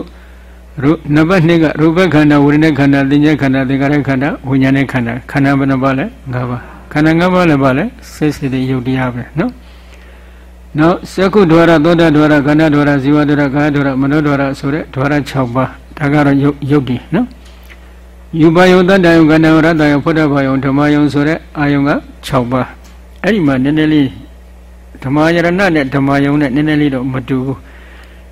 ရူနံပါတ်2ကရူပခန္ဓာဝိညာဉ်ခန္ဓာသင်္ညခန္ဓာသင်္ခါရခန္ဓာဝိညာဉ်ခန္ဓာခန္ဓာဘယ်နှပါလဲ၅ပါးခန္ဓာ၅ပါးလည်းပါလဲစိတ်စိတ်သိယုံတရားပဲနော်နောက်သက္ကုဒွါရသောတာဒွါရခန္ဓာဒွါရဇီဝဒွါရကာယဒွါရမနောဒွါရဆိုတဲ့ဒွါရ6ပါးဒါကတော့ယုတ်ယုတ်တည်နော် ယူပါယုံတတ္တယုံခန္ဓာရတ္တယုံဖုဒ္ဓဘာယုံဓမ္မယုံဆိုတဲ့အာယုံက6ပါးအဲ့ဒီမှာနည်းနည်းလေးဓမ္မယရဏနဲ့ဓမ္မယုံနဲ့နည်းနည်းလေးတော့မတူဘူး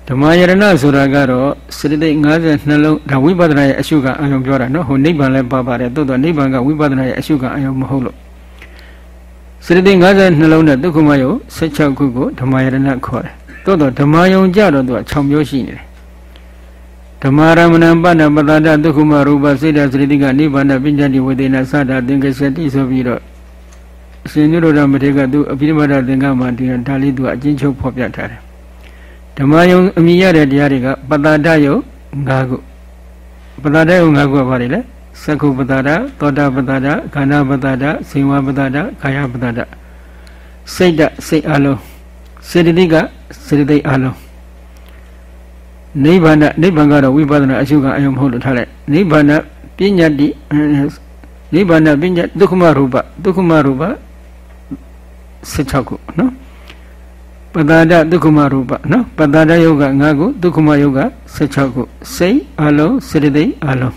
ဓမ္မယရဏဆိုတာကတော့စရိသိ52လုံးဒါဝိပဿနာရဲ့အရှုခံအာယုံပြောတာနော်ဟိုနိဗ္ဗာန်လည်းပါပါတယ်တိုးတော့နိဗ္ဗာန်ကဝိပဿနာရဲ့အရှုခံအာယုံမဟုတ်လို့စရိသိ52လုံးနဲ့ဒုက္ခမယုံ16ခုကိုဓမ္မယရဏခေါ်တယ်တိုးတော့ဓမ္မယုံကြတော့သူက6မျိုးရှိနေတယ် ဓဓမ္မရမဏပဏပတ္တဒုက္ခမရူပစေတစရိတိကနိဗ္ဗာန်ပညာတိဝေဒေနသဒ္ဒသင်္ကစတိဆိုပြီးတော့အရှင်နိရောဓမထေကသူအပိဓမ္မာသင်္ကမှာဒီဒါလေးသူအကျဉ်းချုပ်ဖော်ပြထားတယ်ဓမ္မယုံအမိရတဲ့တရားတွေကပတ္တယုံ၅ခုပတ္တယုံ၅ခုကဘာတွေလဲသက္ခုပတ္တသောတာပတ္တခန္ဓာပတ္တစေဝပတ္တကာယပတ္တစိတ်တစိတ်အလုံးစေတသိကစေတသိက်အလုံး နိဗ္ဗာန်နိဗ္ဗာန်ကတော့ဝိပဿနာအရှုကအယုံမဟုတ်လို့ထားလိုက်နိဗ္ဗာန်ပညာတိနိဗ္ဗာန်ပညာဒုက္ခမရူပဒုက္ခမရူပ16ခုနော်ပတ္တာဒဒုက္ခမရူပနော်ပတ္တာဒယုတ်က5ခုဒုက္ခမယုတ်က16ခုစိတ်အလုံးစေတသိက်အလုံး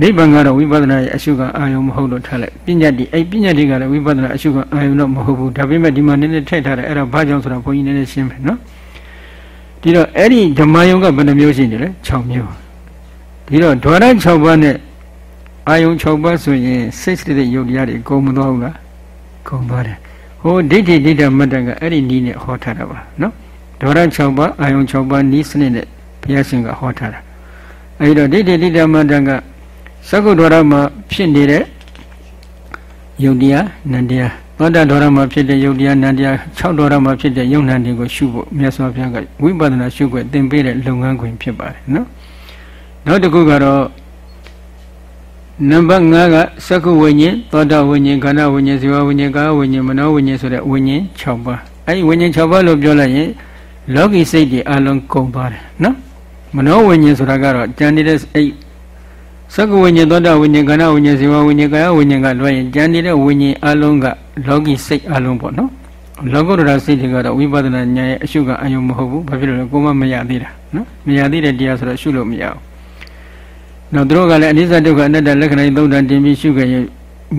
နိဗ္ဗာန်ကတော့ဝိပဿနာရဲ့အရှုကအာယုံမဟုတ်လို့ထားလိုက်ပညာတိအဲ့ပညာတိကလည်းဝိပဿနာအရှုကအာယုံတော့မဟုတ်ဘူးဒါပေမဲ့ဒီမှာနည်းနည်းထည့်ထားတယ်အဲ့ဒါဘာကြောင့်ဆိုတော့ဘုန်းကြီးနည်းနည်းရှင်းမယ်နော် ဒီတော့အဲ့ဒီဓမ္မယုံကဘယ်နှမျိုးရှိနေလဲ6မျိုးဒီတော့ဓဝရ6ပါးနဲ့အာယုံ6ပါးဆိုရင်စိတ်စိတ်ယုတ်တရားတွေကုန်မသွားဘူးလားကုန်သွားတယ်ဟိုဒိဋ္ဌိဒိဋ္ဌမတ္တကအဲ့ဒီနီးနဲ့ဟောထားတာပါနော်ဓဝရ6ပါးအာယုံ6ပါးနီးစနစ်နဲ့ဘုရားရှင်ကဟောထားတာအဲ့ဒီတော့ဒိဋ္ဌိဒိဋ္ဌမတ္တကသက္ကုဒ္ဒရမှာဖြစ်နေတဲ့ယုတ်တရားနန္တရား သောတာဒ္ဒရမှာဖြစ်တဲ့ယုတ်တရားနန္တရား6ဒ္ဒရမှာဖြစ်တဲ့ယုတ်နန္တရားကိုရှုဖို့မြတ်စွာဘုရားကဝိပဿနာရှုခွင့်သင်ပေးတဲ့လုပ်ငန်းခွင်ဖြစ်ပါတယ်နော်နောက်တစ်ခုကတော့နံပါတ်5ကသက္ကုဝိညာဉ်သောတာဝိညာဉ်ခန္ဓာဝိညာဉ်ဇေဝဝိညာဉ်ကာဝိညာဉ်မနောဝိညာဉ်ဆိုတဲ့ဝိညာဉ်6ပါးအဲဒီဝိညာဉ်6ပါးလို့ပြောလိုက်ရင်လောကီစိတ်တွေအလုံးကုန်သွားတယ်နော်မနောဝိညာဉ်ဆိုတာကတော့ကြံနေတဲ့အဲ့သက္ကဝိညာဉ်သောတာဝိညာဉ်ခန္ဓာဝိညာဉ်ဇေဝဝိညာဉ်ကာယဝိညာဉ်ကလွှဲရင်ကြံနေတဲ့ဝိညာဉ်အလုံးက လောကီစိတ်အလုံးပေါ့နော်လောကုတ္တရာစိတ်တွေကတော့ဝိပဿနာဉာဏ်ရဲ့အရှုကအယုံမဟုတ်ဘူးဘာဖြစ်လို့လဲကိုမမရသေးတာနော်မရသေးတဲ့တရားဆိုတော့ရှုလို့မရဘူးနောက်တို့ကလည်းအနိစ္စဒုက္ခအနတ္တလက္ခဏာသုံးတန်တင်ပြီးရှုခဲ့ရင်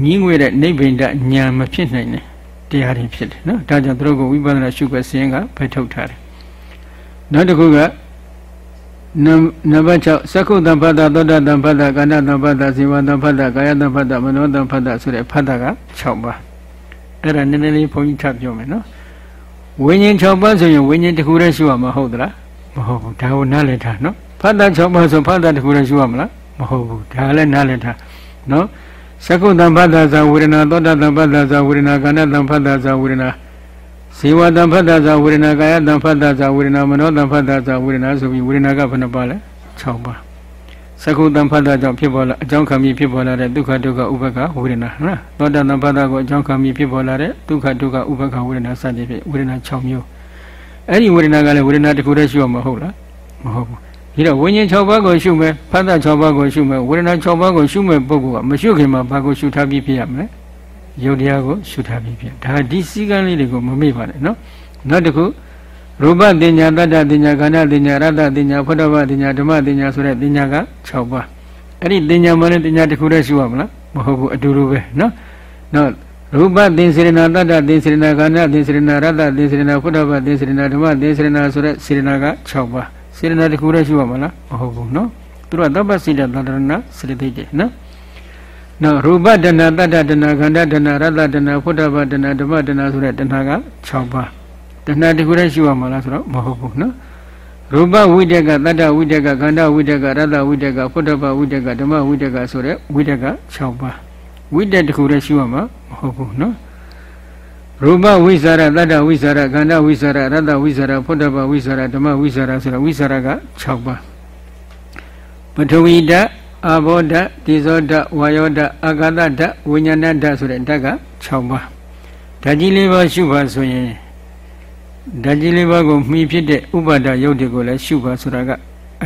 ညီးငွေတဲ့နိဗ္ဗိန္ဒဉာဏ်မဖြစ်နိုင်တဲ့တရားတွေဖြစ်တယ်နော်ဒါကြောင့်တို့ကဝိပဿနာရှုခွက်စဉ်ကဖယ်ထုတ်ထားတယ်နောက်တစ်ခုကနံပါတ်6သက္ကုတံဖတ်တာသောတာတံဖတ်တာကာဏတံဖတ်တာဇေဝတံဖတ်တာကာယတံဖတ်တာမနောတံဖတ်တာဆိုတဲ့ဖတ်တာက6ပါး အဲ့ဒါနည်းနည်းလေးဘုန်းကြီးထပ်ပြောမယ်နော်ဝိညာဉ်6ပါးဆိုရင်ဝိညာဉ်တစ်ခုတည်းရှိရမှာဟုတ်သလားမဟုတ်ဘူးဒါကိုနားလည်ထားနော်ဖတ်တာ6ပါးဆိုဖတ်တာတစ်ခုတည်းရှိရမလားမဟုတ်ဘူးဒါလည်းနားလည်ထားနော်သက္ကုတံဖတ်တာဇာဝေဒနာသောတာတံဖတ်တာဇာဝေဒနာကာဏတံဖတ်တာဇာဝေဒနာဇေဝတံဖတ်တာဇာဝေဒနာကာယတံဖတ်တာဇာဝေဒနာမနောတံဖတ်တာဇာဝေဒနာဆိုပြီးဝေဒနာကဘယ်နှပါလဲ6ပါး သကုတံဖတ်တာကြောင့်ဖြစ်ပေါ်လာအကြောင်းခံပြီးဖြစ်ပေါ်လာတဲ့ဒုက္ခဒုက္ခဥပ္ပခဝေဒနာဟုတ်လားသောတာတံဖတ်တာကိုအကြောင်းခံပြီးဖြစ်ပေါ်လာတဲ့ဒုက္ခဒုက္ခဥပ္ပခဝေဒနာစသည်ဖြင့်ဝေဒနာ6မျိုးအဲ့ဒီဝေဒနာကလည်းဝေဒနာတစ်ခုတည်းရှိရမှာဟုတ်လားမဟုတ်ဘူးဒီတော့ဝိညာဉ်6ပါးကိုရှုမယ်ဖတ်တာ6ပါးကိုရှုမယ်ဝေဒနာ6ပါးကိုရှုမယ်ပုဂ္ဂိုလ်ကမရှုခင်မှာဘာကိုရှုထားပြီးဖြစ်ရမလဲယုတ်တရားကိုရှုထားပြီးဖြစ်ဒါဒီစည်းကမ်းလေးတွေကိုမမေ့ပါနဲ့နော်နောက်တစ်ခု ရူပတင်ညာတတ္တတင်ညာခန္ဓာတင်ညာရတ္တတင်ညာဖုဒ္ဓဘာတင်ညာဓမ္မတင်ညာဆိုတဲ့တင်ညာက6ပါးအဲ့ဒီတင်ညာမှလည်းတင်ညာတစ်ခုတည်းရှိရမလားမဟုတ်ဘူးအတူတူပဲနော်နော်ရူပသင်္စေရနာတတ္တသင်္စေရနာခန္ဓာသင်္စေရနာရတ္တသင်္စေရနာဖုဒ္ဓဘာသင်္စေရနာဓမ္မသင်္စေရနာဆိုတဲ့စေရနာက6ပါးစေရနာတစ်ခုတည်းရှိရမလားမဟုတ်ဘူးနော်သူတို့ကသဗ္ဗစိတ္တသန္တရဏစေတသိက်တယ်နော်နော်ရူပတဏတတ္တတဏခန္ဓာတဏရတ္တတဏဖုဒ္ဓဘာတဏဓမ္မတဏဆိုတဲ့တဏက6ပါး တဏှာတခုတည်းရှိရမှာလားဆိုတော့မဟုတ်ဘူးနော်ရူပဝိတကတတ္တဝိတကခန္ဓာဝိတကရတ္တဝိတကဖုဒ္ဓဘာဝိတကဓမ္မဝိတကဆိုတဲ့ဝိတက6ပါးဝိတတခုတည်းရှိရမှာမဟုတ်ဘူးနော်ရူပဝိสารတတ္တဝိสารခန္ဓာဝိสารရတ္တဝိสารဖုဒ္ဓဘာဝိสารဓမ္မဝိสารဆိုတဲ့ဝိสารက6ပါးပထဝီဓာတ်အာဘောဓာတ်တိဇောဓာတ်ဝါယောဓာတ်အာဂတဓာတ်ဝိညာဏဓာတ်ဆိုတဲ့ဓာတ်က6ပါးဓာတ်ကြီးလေးပါးရှုပါဆိုရင် ဓာတ်ကြီးလေးပါးကိုမှီဖြစ်တဲ့ဥပါဒယုတ်တွေကိုလည်းရှုပါဆိုတာက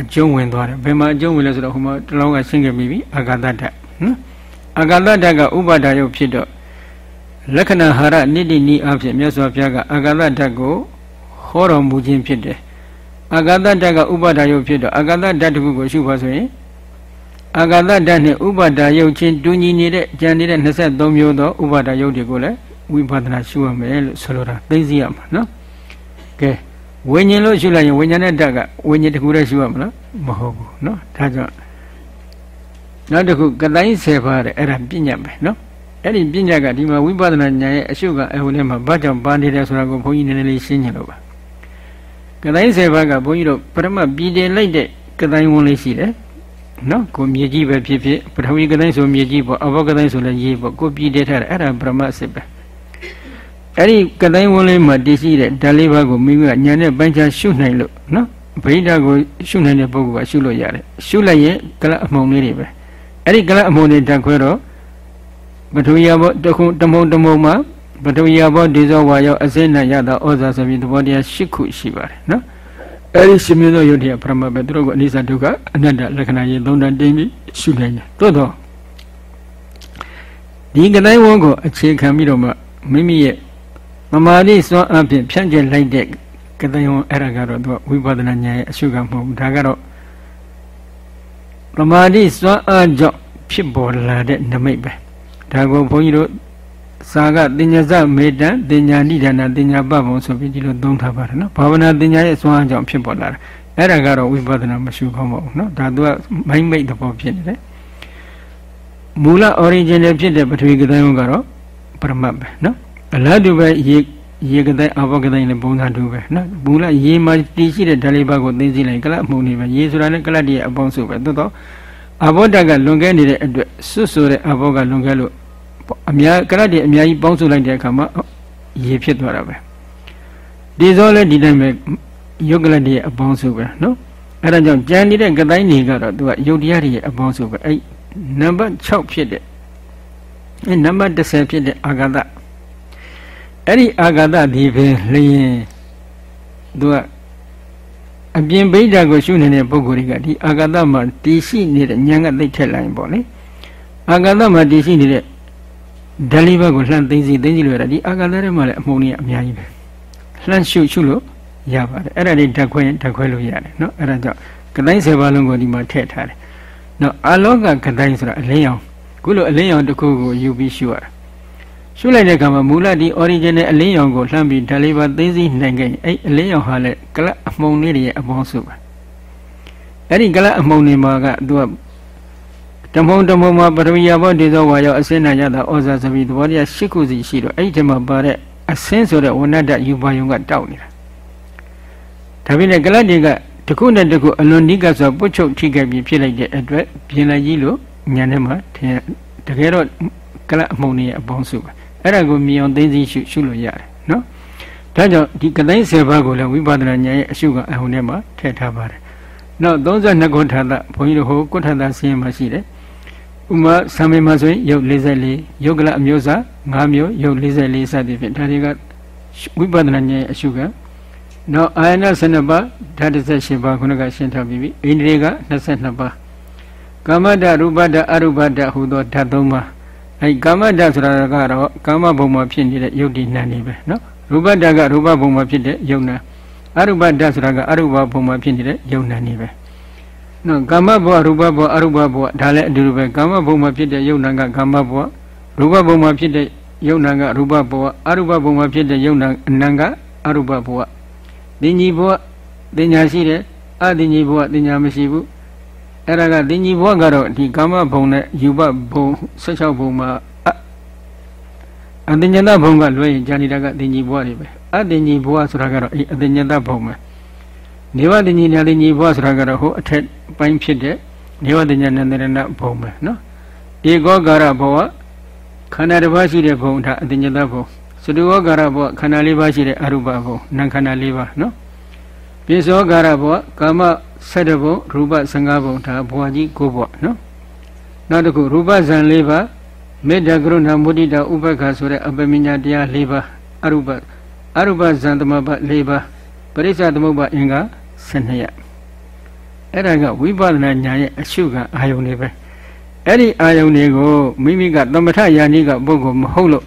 အကျုံးဝင်သွားတယ်ဘယ်မှာအကျုံးဝင်လဲဆိုတော့ဟိုမှာတလောင်းကရှင်းခဲ့ပြီးပြီအာဂတဓာတ်နော်အာဂတဓာတ်ကဥပါဒယုတ်ဖြစ်တော့လက္ခဏာဟာရနိတိနိအဖြစ်မြတ်စွာဘုရားကအာဂတဓာတ်ကိုဟောတော်မူခြင်းဖြစ်တယ်အာဂတဓာတ်ကဥပါဒယုတ်ဖြစ်တော့အာဂတဓာတ်တစ်ခုကိုရှုပါဆိုရင်အာဂတဓာတ်နဲ့ဥပါဒယုတ်ချင်းတူညီနေတဲ့ကြံနေတဲ့23မျိုးသောဥပါဒယုတ်တွေကိုလည်းဝိပဿနာရှုရမယ်လို့ဆိုလိုတာသိသိရမှာနော် ကဲဝိညာဉ်လို့ရှုလိုက်ရင်ဝိညာဉ်နဲ့ဓာတ်ကဝိညာဉ်တစ်ခုတည်းရှုရမလားမဟုတ်ဘူးเนาะဒါကြောင့်နောက်တစ်ခုကတိုင်း10ပါးတဲ့အဲ့ဒါပညာပဲเนาะအဲ့ဒီပညာကဒီမှာဝိပဿနာဉာဏ်ရဲ့အရှုကအဟိုထဲမှာဘာကြောင့်ပါနေတယ်ဆိုတာကိုဘုန်းကြီးနည်းနည်းလေးရှင်းချင်လို့ပါကတိုင်း10ပါးကဘုန်းကြီးတို့ပရမပြည်တယ်လိုက်တဲ့က ကတိုင်းဝင်လေးရှိတယ်နော်ကိုမြေကြီးပဲဖြစ်ဖြစ်ပထဝီကတိုင်းဆိုမြေကြီးပေါ့အဘောကတိုင်းဆိုလည်းရေပေါ့ကိုပြည်တည်ထားတယ်အဲ့ဒါဗြဟ္မစစ်ပဲ အဲ့ဒီကတိုင်းဝင်လေးမှာတည်ရှိတဲ့ဓာတ်လေးပါးကိုမိမိကညာနဲ့ပိုင်းခြားရှုနိုင်လို့နော်ဗိဓာကိုရှုနိုင်တဲ့ပုဂ္ဂိုလ်ကရှုလို့ရတယ်ရှုလိုက်ရင်ကလအမှုံလေးတွေပဲအဲ့ဒီကလအမှုံတွေဓာတ်ခွဲတော့ပထဝီဘောတခုတမုံတမုံမှာပထဝီဘောဒီဇောဝါယောအစိမ့်နဲ့ရတာဩဇာဆိုပြီးသဘောတရား၈ခုရှိပါတယ်နော်အဲ့ဒီရှင်မျိုးသောယုတ်တရားပရမတ်ပဲသူတို့ကအနိစ္စဒုက္ခအနတ္တလက္ခဏာရေးသုံးတန်တင်းပြီးရှုနိုင်တယ်သို့တော့ဒီကတိုင်းဝန်းကိုအခြေခံပြီးတော့မှမိမိရဲ့ မမာတိစွမ်းအပြင်ဖြန့်ကျက်လိုက်တဲ့ကတိုင်းဝန်းအဲ့ဒါကတော့သူကဝိပဿနာဉာဏ်ရဲ့အရှုခံမဟုတ်ဘူးဒါကတော့မမာတိစွမ်းအားကြောင့်ဖြစ်ပေါ်လာတဲ့နမိတ်ပဲဒါကိုဘုန်းကြီးတို့စာကတင်ညာစမေတ္တတင်ညာနိဒာနတင်ညာပဘုံဆိုပြီးဒီလိုသုံးထားပါတယ်နော်ဘာဝနာတင်ညာရဲ့စွမ်းအားကြောင့်ဖြစ်ပေါ်လာတာအဲ့ဒါကတော့ဝိပဿနာမရှိခေါင်းမဟုတ်နော်ဒါသူကမိုင်းမိတ်သဘောဖြစ်နေတယ်မူလ original ဖြစ်တဲ့ပထဝီကတိုင်းကတော့ပရမတ်ပဲနော် အလားတူပဲရေရေကတိုင်းအဘောကတိုင်းလည်းပုံစံတူပဲနော်မူလရေမှာတည်ရှိတဲ့ဓာတ်လေးပါးကိုသိသိလိုက်ကလပ်မှုန်နေပဲရေဆိုတာနဲ့ကလပ်တည်းရဲ့အပေါင်းစုပဲသို့တော့အဘောတကလွန်ခဲ့နေတဲ့အတွက်စွတ်ဆိုတဲ့အဘောကလွန်ခဲ့လို့အများကရတ်တွေအများကြီးပေါင်းစုလိုက်တဲ့အခါမှာရေဖြစ်သွားတာပဲဒီစောလဲဒီတိုင်းပဲယုတ်ကလတ်တွေရဲ့အပေါင်းစုပဲနော်အဲ့ဒါကြောင့်ကြံနေတဲ့ကတိုင်းတွေကတော့သူကယုတ်တရားတွေရဲ့အပေါင်းစုပဲအဲ့နံပါတ်6ဖြစ်တဲ့အဲ့နံပါတ်10ဖြစ်တဲ့အာဂတ အဲ့ဒီအာဂတဒီပင်လျင်သူကအပြင်ဘိဓာကိုရှုနေတဲ့ပုဂ္ဂိုလ်တွေကဒီအာဂတမှာတည်ရှိနေတဲ့ဉာဏ်ကသိထက်လိုက်ပေါ့လေအာဂတမှာတည်ရှိနေတဲ့ဓာလီဘက်ကိုလှမ်းသိသိသိသိလို့ရတာဒီအာဂတထဲမှာလည်းအမှုန်ကြီးအများကြီးပဲလှမ်းရှုရှုလို့ရပါတယ်အဲ့ဒါလေးဓာတ်ခွဲဓာတ်ခွဲလို့ရတယ်နော်အဲ့ဒါကြောင့်ကတိုင်း၁၀ပါးလုံးကိုဒီမှာထည့်ထားတယ်နော်အလောကကတိုင်းဆိုတာအလင်းရောင်ခုလိုအလင်းရောင်တစ်ခုကိုယူပြီးရှုရတာ ရှုလိုက်တဲ့အခါမှာမူလဒီ original အလင်းရောင်ကိုလှမ်းပြီးဓာတ်လေးပါသိသိနိုင်ခဲ့အဲ့အလင်းရောင်ဟာလည်းကလပ်အမှုန်လေးတွေရဲ့အပေါင်းစုပဲအဲ့ဒီကလပ်အမှုန်တွေမှာကသူကတမုံတမုံမှာပရမီယဘောဒေဇောဝါယောအစင်းနာရတာဩဇာသပိသဘောတရား၈ခုစီရှိတော့အဲ့ဒီထဲမှာပါတဲ့အစင်းဆိုတဲ့ဝဏ္ဏတယူပါယုံကတောက်နေတာဒါပြင်လည်းကလတ်တွေကတခုနဲ့တခုအလွန်နိကဆိုပုတ်ချုပ်ထိခဲ့ပြီးဖြစ်လိုက်တဲ့အတွက်ပြင်လိုက်ကြီးလို့ညံထဲမှာထင်တကယ်တော့ကလတ်အမုံတွေရဲ့အပေါင်းစုပဲ အဲ့ဒါကိုမြင်အောင်သိသိရှုရှုလို့ရတယ်နော်ဒါကြောင့်ဒီကတိုင်း၁၀ပါးကိုလည်းဝိပဿနာဉာဏ်ရဲ့အရှုကအဟုန်ထဲမှာထည့်ထားပါတယ်နောက်32ခုထာတဘုန်းကြီးတို့ဟိုကုဋ္ဌတာဆင်းရဲမှာရှိတယ်ဥမာဆံမေမှာဆိုရင်ရုပ်44ရုပ်ကလအမျိုးအစား5မျိုးရုပ်44စသည်ဖြင့်ဒါတွေကဝိပဿနာဉာဏ်အရှုကနောက်အာယနာ12ပါးဓာတ်18ပါးခုနကရှင်းထားပြီးပြီအိန္ဒြေက22ပါးကာမတရူပတအရူပတဟူသောဓာတ်3ပါး အဲကာမတဆိုတာကတော့ကာမဘုံမှာဖြစ်နေတဲ့ယုတ်တိနှံနေပဲနော်ရူပတကရူပဘုံမှာဖြစ်တဲ့ယုတ်နှံအရူပတဆိုတာကအရူပဘုံမှာဖြစ်နေတဲ့ယုတ်နှံနေပဲနော်ကာမဘဝရူပဘဝအရူပဘဝဒါလည်းအတူတူပဲကာမဘုံမှာဖြစ်တဲ့ယုတ်နာကကာမဘဝရူပဘုံမှာဖြစ်တဲ့ယုတ်နာကရူပဘဝအရူပဘုံမှာဖြစ်တဲ့ယုတ်နာအနံကအရူပဘဝတင်ကြီးဘဝတင်ညာရှိတယ်အတင်ကြီးဘဝတင်ညာမရှိဘူး အဲ့ဒါကတင်ကြီးဘဝကတော့ဒီကာမဘုံနဲ့ယူပဘုံ16ဘုံမှာအတင်ညာဘုံကလွှဲရင်ဉာဏ်တာကတင်ကြီးဘဝတွေပဲအတင်ကြီးဘဝဆိုတာကတော့အဲ့အတင်ညာဘုံပဲနေဝတင်ကြီးညာတင်ကြီးဘဝဆိုတာကတော့ဟိုအထက်ပိုင်းဖြစ်တဲ့နေဝတညာနန္ဒရဏဘုံပဲနော်ဧကောကာရဘဝခန္ဓာတစ်ပါးရှိတဲ့ဘုံဒါအတညတဘုံစတုဝကာရဘဝခန္ဓာလေးပါးရှိတဲ့အရုပဘုံနာခန္ဓာလေးပါးနော် ပိသောကာရဘဝကာမ7ဘုံရူပ15ဘုံဒါဘဝကြီး9ဘဝနော်နောက်တစ်ခုရူပဇံ၄ပါးမေတ္တာကရုဏာမုဒိတာဥပ္ပခါဆိုတဲ့အပမညာတရား၄ပါးအရုပအရုပဇံသမဘ၄ပါးပရိစ္ဆသမုပ္ပါအင်္ဂါ12ရက်အဲ့ဒါကဝိပဿနာဉာဏ်ရဲ့အရှုခံအာယုန်တွေပဲအဲ့ဒီအာယုန်တွေကိုမိမိကသမထယာနိကပုဂ္ဂိုလ်မဟုတ်လို့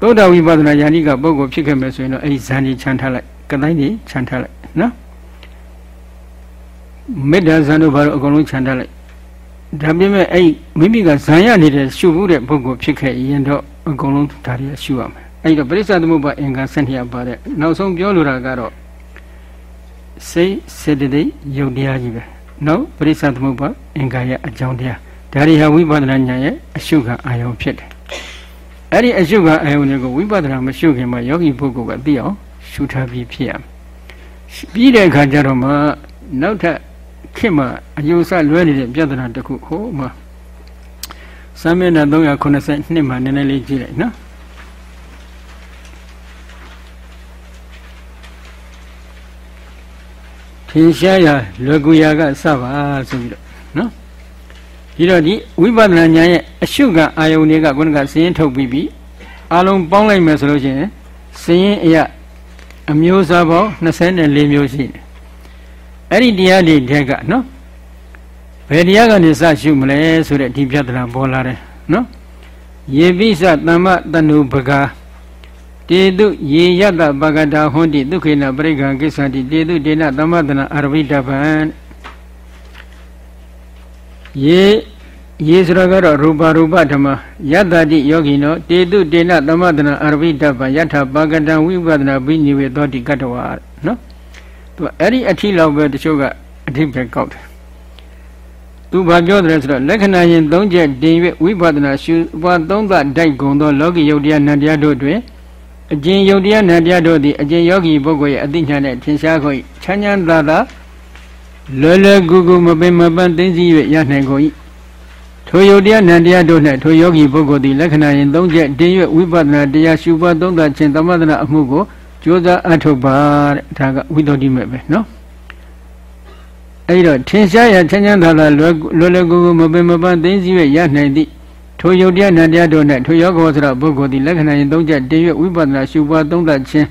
သုဒ္ဓဝိပဿနာယာနိကပုဂ္ဂိုလ်ဖြစ်ခဲ့မယ်ဆိုရင်တော့အဲ့ဒီဇန်ကြီးခြံထားလိုက် ကတိုင်းကြီးခြံထားလိုက်နော်မေတ္တာဇန်တို့ဘာလို့အကုန်လုံးခြံထားလိုက်ဒါပေမဲ့အဲ့မိမိကဇန်ရနေတဲ့ရှုမှုတဲ့ပုဂ္ဂိုလ်ဖြစ်ခဲ့ရင်တော့အကုန်လုံးဒါတွေရှုရမယ်အဲ့တော့ပရိစ္ဆသမုပ္ပါအင်္ဂါ၁၂ပါတဲ့နောက်ဆုံးပြောလိုတာကတော့စိတ်စေတသိက်ယုတ်တရားကြီးပဲနော်ပရိစ္ဆသမုပ္ပါအင်္ဂါရဲ့အကြောင်းတရားဒါတွေဟာဝိပဿနာဉာဏ်ရဲ့အရှုခံအာယုံဖြစ်တယ်အဲ့ဒီအရှုခံအာယုံတွေကိုဝိပဿနာမရှုခင်မှာယောဂီပုဂ္ဂိုလ်ကသိအောင် ရှုထားပြီးဖြစ်ရမယ်ပြီးတဲ့အခါကျတော့မှနောက်ထပ်ခေတ်မှာအယူဆလွဲနေတဲ့ပြဿနာတစ်ခုဟိုမှာစာမျက်နှာ392မှာနည်းနည်းလေးကြည့်လိုက်နော်ထင်ရှားရာလွယ်ကူရာကစပါဆိုပြီးတော့နော်ဒီတော့ဒီဝိပဿနာဉာဏ်ရဲ့အရှုကအာယုန်တွေကခုနကစည်ရင်ထုတ်ပြီးပြီအလုံးပေါင်းလိုက်မယ်ဆိုလို့ရှိရင်စည်ရင်အရ အမျိုးအစားပေါင်း24မျိုးရှိတယ်အဲ့ဒီတရားတွေတက်ကနော်ဘယ်တရားကနေစရှုမလဲဆိုတဲ့ဒီပြဿနာပေါ်လာတယ်နော်ယေပိစသမ္မတနုပကာတေတုယေယတပကတာဟွန်တိဒုခေနပရိက္ခကိစ္ဆတိတေတုဒေနသမ္မတနာအရဝိတပံယေ ယေဆိုတော့ကတော့ရူပရူပဓမ္မယတ္တတိယောဂီနောတေတုတေနသမ္မတနာအရဝိတပံယထာပကတံဝိပဒနာဘိညေဝေသောတိကတ္တဝါနော်သူအဲ့ဒီအထီလောက်ပဲတချို့ကအဓိပ္ပာယ်ကောက်တယ်သူဘာပြောတယ်ဆိုတော့လက္ခဏာရင်၃ချက်တင်၍ဝိပဿနာရှုပွားသုံးသတိုက်ကုန်သောလောကီယုတ်တရားနံတရားတို့တွင်အကျဉ်ယုတ်တရားနံတရားတို့သည်အကျဉ်ယောဂီပုဂ္ဂိုလ်ရဲ့အသိဉာဏ်နဲ့ထင်ရှားကုန်၏ချမ်းချမ်းသာသာလွယ်လွယ်ကူကူမပင်မပန်းသိသိ၍ရနိုင်ကုန်၏ ထိုယုတ်တရားနံတရားတို့၌ထိုယောဂီပုဂ္ဂိုလ်သည်လက္ခဏာရင်၃ချက်တင်၍ဝိပဿနာတရားရှုပွားသုံးသခြင်းသမထနာအမှုကိုကြိုးစားအထုတ်ပါတဲ့ဒါကဝိသုဒ္ဓိမဲ့ပဲနော်အဲ့တော့ထင်ရှားရချမ်းချမ်းသာသာလွယ်လွယ်လွယ်ကူကူမပင်မပန်းသိသိ၍ရနိုင်သည့်ထိုယုတ်တရားနံတရားတို့၌ထိုယောဂောဆိုတော့ပုဂ္ဂိုလ်သည်လက္ခဏာရင်သုံးချက်တည်၍ဝိပဿနာရှုပွားသုံးသခြင်း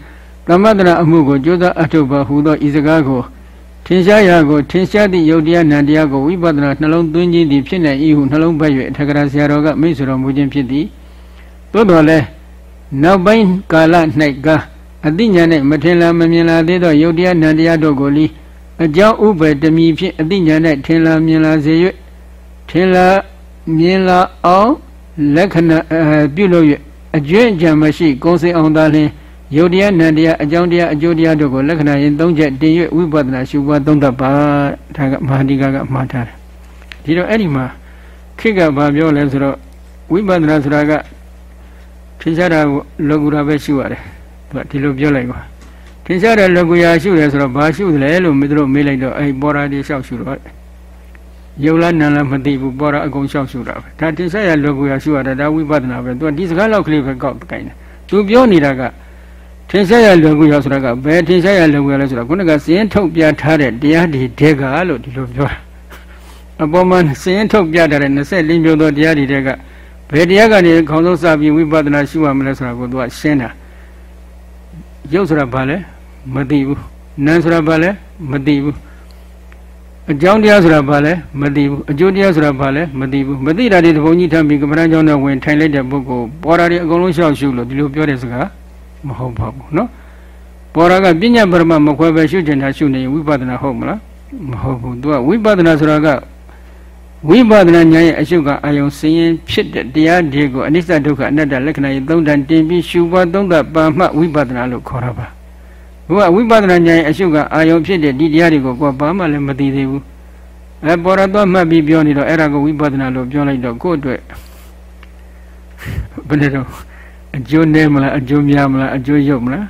သမထနာအမှုကိုကြိုးစားအထုတ်ပါဟူသောဤစကားကို ထင်ရှားရာကိုထင်ရှားသည့်ယုတ်တရားနံတရားကိုဝိပဿနာနှလုံးသွင်းခြင်းသည်ဖြစ်နိုင်၏ဟုနှလုံးပတ်၍အထက်ကရာဆရာတော်ကမိတ်ဆွေတော်မူခြင်းဖြစ်သည်သို့တော်လည်းနောက်ပိုင်းကာလ၌ကအတိညာနှင့်မထင်လာမမြင်လာသေးသောယုတ်တရားနံတရားတို့ကိုလီအကြောင်းဥပ္ပတမီဖြင့်အတိညာနဲ့ထင်လာမြင်လာစေ၍ထင်လာမြင်လာအောင်လက္ခဏာပြုလုပ်၍အကျွင့်အကြံမရှိကုံစင်အောင်သာလျှင် ယုတ်တရားနံတရားအကြောင်းတရားအကျိုးတရားတို့ကိုလက္ခဏာရင်၃ချက်တင်၍ဝိပဿနာရှုပွားသုံးသပ်ပါဒါကမဟာဒီကကမှားထားတယ်ဒီတော့အဲ့ဒီမှာခိကဘာပြောလဲဆိုတော့ဝိပဿနာဆိုတာကထင်ရှားတာကိုလောကုတာပဲရှုရတယ်သူကဒီလိုပြောလိုက်ပါထင်ရှားတဲ့လောကုရာရှုတယ်ဆိုတော့ဘာရှုတယ်လဲလို့မင်းတို့မေးလိုက်တော့အဲ့ပေါ်ရာတွေလျှောက်ရှုတော့ယုတ်လားနံလားမသိဘူးပေါ်ရာအကုန်လျှောက်ရှုတာပဲဒါထင်ရှားရလောကုရာရှုရတာဒါဝိပဿနာပဲသူကဒီစကားလောက်ကလေးပဲကောက်ကိုင်းတယ်သူပြောနေတာက ထင်ရှားရလွယ်ကူရောဆိုတာကဘယ်ထင်ရှားရလွယ်ကူရလဲဆိုတော့ခုနကစည်ရင်ထုတ်ပြထားတဲ့တရားတွေတဲကလို့ဒီလိုပြောတာအပေါ်မှာစည်ရင်ထုတ်ပြထားတဲ့24မျိုးသောတရားတွေတဲကဘယ်တရားကနေခေါင်းဆုံးစပြီးဝိပဿနာရှုရမလဲဆိုတာကိုသူကရှင်းတာရုပ်ဆိုတာဘာလဲမသိဘူးနာမ်ဆိုတာဘာလဲမသိဘူးအကြောင်းတရားဆိုတာဘာလဲမသိဘူးအကျိုးတရားဆိုတာဘာလဲမသိဘူးမသိတာတွေတဘုံကြီးထမ်းပြီးကမ္ဘာကျောင်းနဲ့ဝင်ထိုင်လိုက်တဲ့ပုဂ္ဂိုလ်ပေါ်တာတွေအကုန်လုံးရှောက်ရှုလို့ဒီလိုပြောတဲ့စကား မဟုတ်ပါဘူးနော်ပေါ်တာကပညာပရမမခွဲပဲရှုကျင်တာရှုနေရင်ဝိပဿနာဟုတ်မလားမဟုတ်ဘူး तू ကဝိပဿနာဆိုတာကဝိပဿနာဉာဏ်ရဲ့အရှုကအာယုံစင်းရင်ဖြစ်တဲ့တရားတွေကိုအနိစ္စဒုက္ခအနတ္တလက္ခဏာရဲ့သုံးတန်တင်ပြီးရှုပွားသုံးသပ်ပါမှဝိပဿနာလို့ခေါ်တာပါဘုရားဝိပဿနာဉာဏ်ရဲ့အရှုကအာယုံဖြစ်တဲ့ဒီတရားတွေကိုကိုယ်ဘာမှလည်းမသိသေးဘူးအဲပေါ်တော့မှတ်ပြီးပြောနေတော့အဲ့ဒါကိုဝိပဿနာလို့ပြောလိုက်တော့ကိုယ့်အတွက်ဘယ်နဲ့တော့ အကျိုးနည်းမလားအကျိုးများမလားအကျိုးရုပ်မလား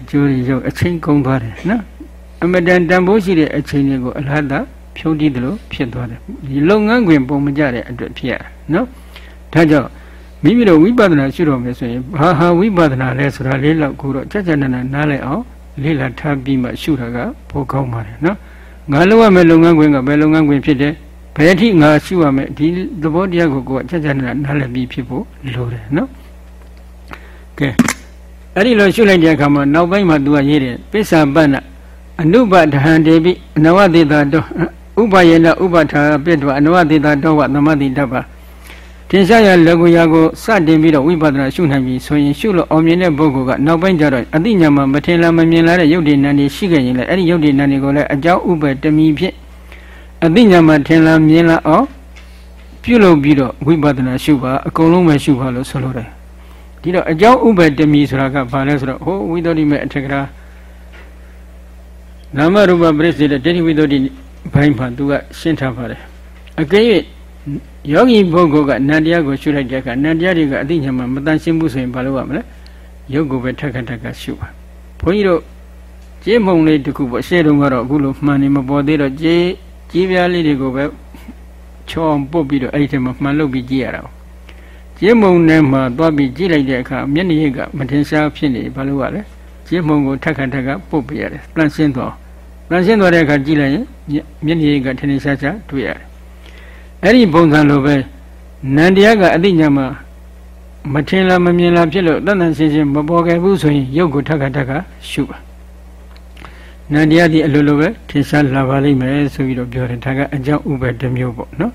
အကျိုးရုပ်အချိန်ကုန်သွားတယ်နော်အမတန်တန်ဖိုးရှိတဲ့အချိန်တွေကိုအလားတူဖြုံးတည်တယ်လို့ဖြစ်သွားတယ်ဒီလုပ်ငန်းခွင်ပုံမကြတဲ့အတွက်ဖြစ်ရနော်ဒါကြောင့်မိမိတို့ဝိပဿနာရှုတော့မယ်ဆိုရင်ဘာဟာဝိပဿနာလဲဆိုတာလေးလောက်ကိုတော့ကြကြနနနားလည်အောင်လေ့လာထားပြီးမှရှုတာကပိုကောင်းပါတယ်နော်ငါလုပ်ရမယ့်လုပ်ငန်းခွင်ကဘယ်လုပ်ငန်းခွင်ဖြစ်တယ်ဘယ်အထိငါရှုရမယ်ဒီသဘောတရားကိုကိုယ်ကကြကြနနနားလည်ပြီးဖြစ်ဖို့လိုတယ်နော် ကဲအဲ့ဒီလိုရှုလိုက်တဲ့အခါမှာနောက်ပိုင်းမှာသူကရေးတယ်ပစ္စာပတ္နအနုပဒဟံတေပိအနဝတိတာတောဥပယေနဥပထာပိတ္တဝအနဝတိတာတောဝသမတိတ္တပါထင်ရှားရလောကုရာကိုစတင်ပြီးတော့ဝိပဿနာရှုနိုင်ပြီဆိုရင်ရှုလို့အောင်မြင်တဲ့ပုဂ္ဂိုလ်ကနောက်ပိုင်းကျတော့အတိညာမှာမထင်လားမမြင်လားတဲ့ယုတ်ဒီနံတွေရှိခဲ့ရင်လည်းအဲ့ဒီယုတ်ဒီနံတွေကိုလည်းအကြောင်းဥပတမီဖြင့်အတိညာမှာထင်လားမြင်လားအောင်ပြုလုပ်ပြီးတော့ဝိပဿနာရှုပါအကုန်လုံးပဲရှုပါလို့ဆိုလိုတယ် ဒီတော့အကြောင်းဥပတမီဆိုတာကဘာလဲဆိုတော့ဟိုဝိသုဒ္ဓိမဲ့အထက်ကရာနာမရူပပရိစ္ဆေတဲ့ဒိဋ္ဌိဝိသုဒ္ဓိဘိုင်းမှာသူကရှင်းထားပါတယ်အကဲ၍ယောဂီပုဂ္ဂိုလ်ကနန္တရားကိုရှုလိုက်တဲ့အခါနန္တရားတွေကအသိဉာဏ်မှာမတန်ရှင်းဘူးဆိုရင်ဘာလုပ်ရမလဲယုတ်ကိုပဲထက်ခတ်ထက်ခတ်ရှုပါဘုန်းကြီးတို့ကျေးမုံလေးတခုပေါ့ရှေ့တုန်းကတော့အခုလိုမှန်နေမပေါ်သေးတော့ကျေးကြီးပြားလေးတွေကိုပဲချောအောင်ပုတ်ပြီးတော့အဲ့ဒီထဲမှာမှန်လုပ်ပြီးကြည့်ရတာ ကျင်းမုံထဲမှာသွားပြီးကြည့်လိုက်တဲ့အခါမျက်နှာရည်ကမထင်ရှားဖြစ်နေဘာလို့ရလဲကျင်းမုံကိုထက်ခါထက်ကပုတ်ပြရတယ်ပလန်ရှင်းသွားပလန်ရှင်းသွားတဲ့အခါကြည့်လိုက်ရင်မျက်နှာရည်ကထင်ထင်ရှားရှားတွေ့ရတယ်အဲ့ဒီပုံစံလိုပဲနန္တရားကအသိဉာဏ်မှာမထင်လားမမြင်လားဖြစ်လို့တန်တန်ရှင်းရှင်းမပေါ်ခဲ့ဘူးဆိုရင်ရုပ်ကိုထက်ခါထက်ကရှုပါနန္တရားဒီအလိုလိုပဲထင်ရှားလာပါလိမ့်မယ်ဆိုပြီးတော့ပြောတယ်ဒါကအကြောင်းဥပ္ပတစ်မျိုးပေါ့နော်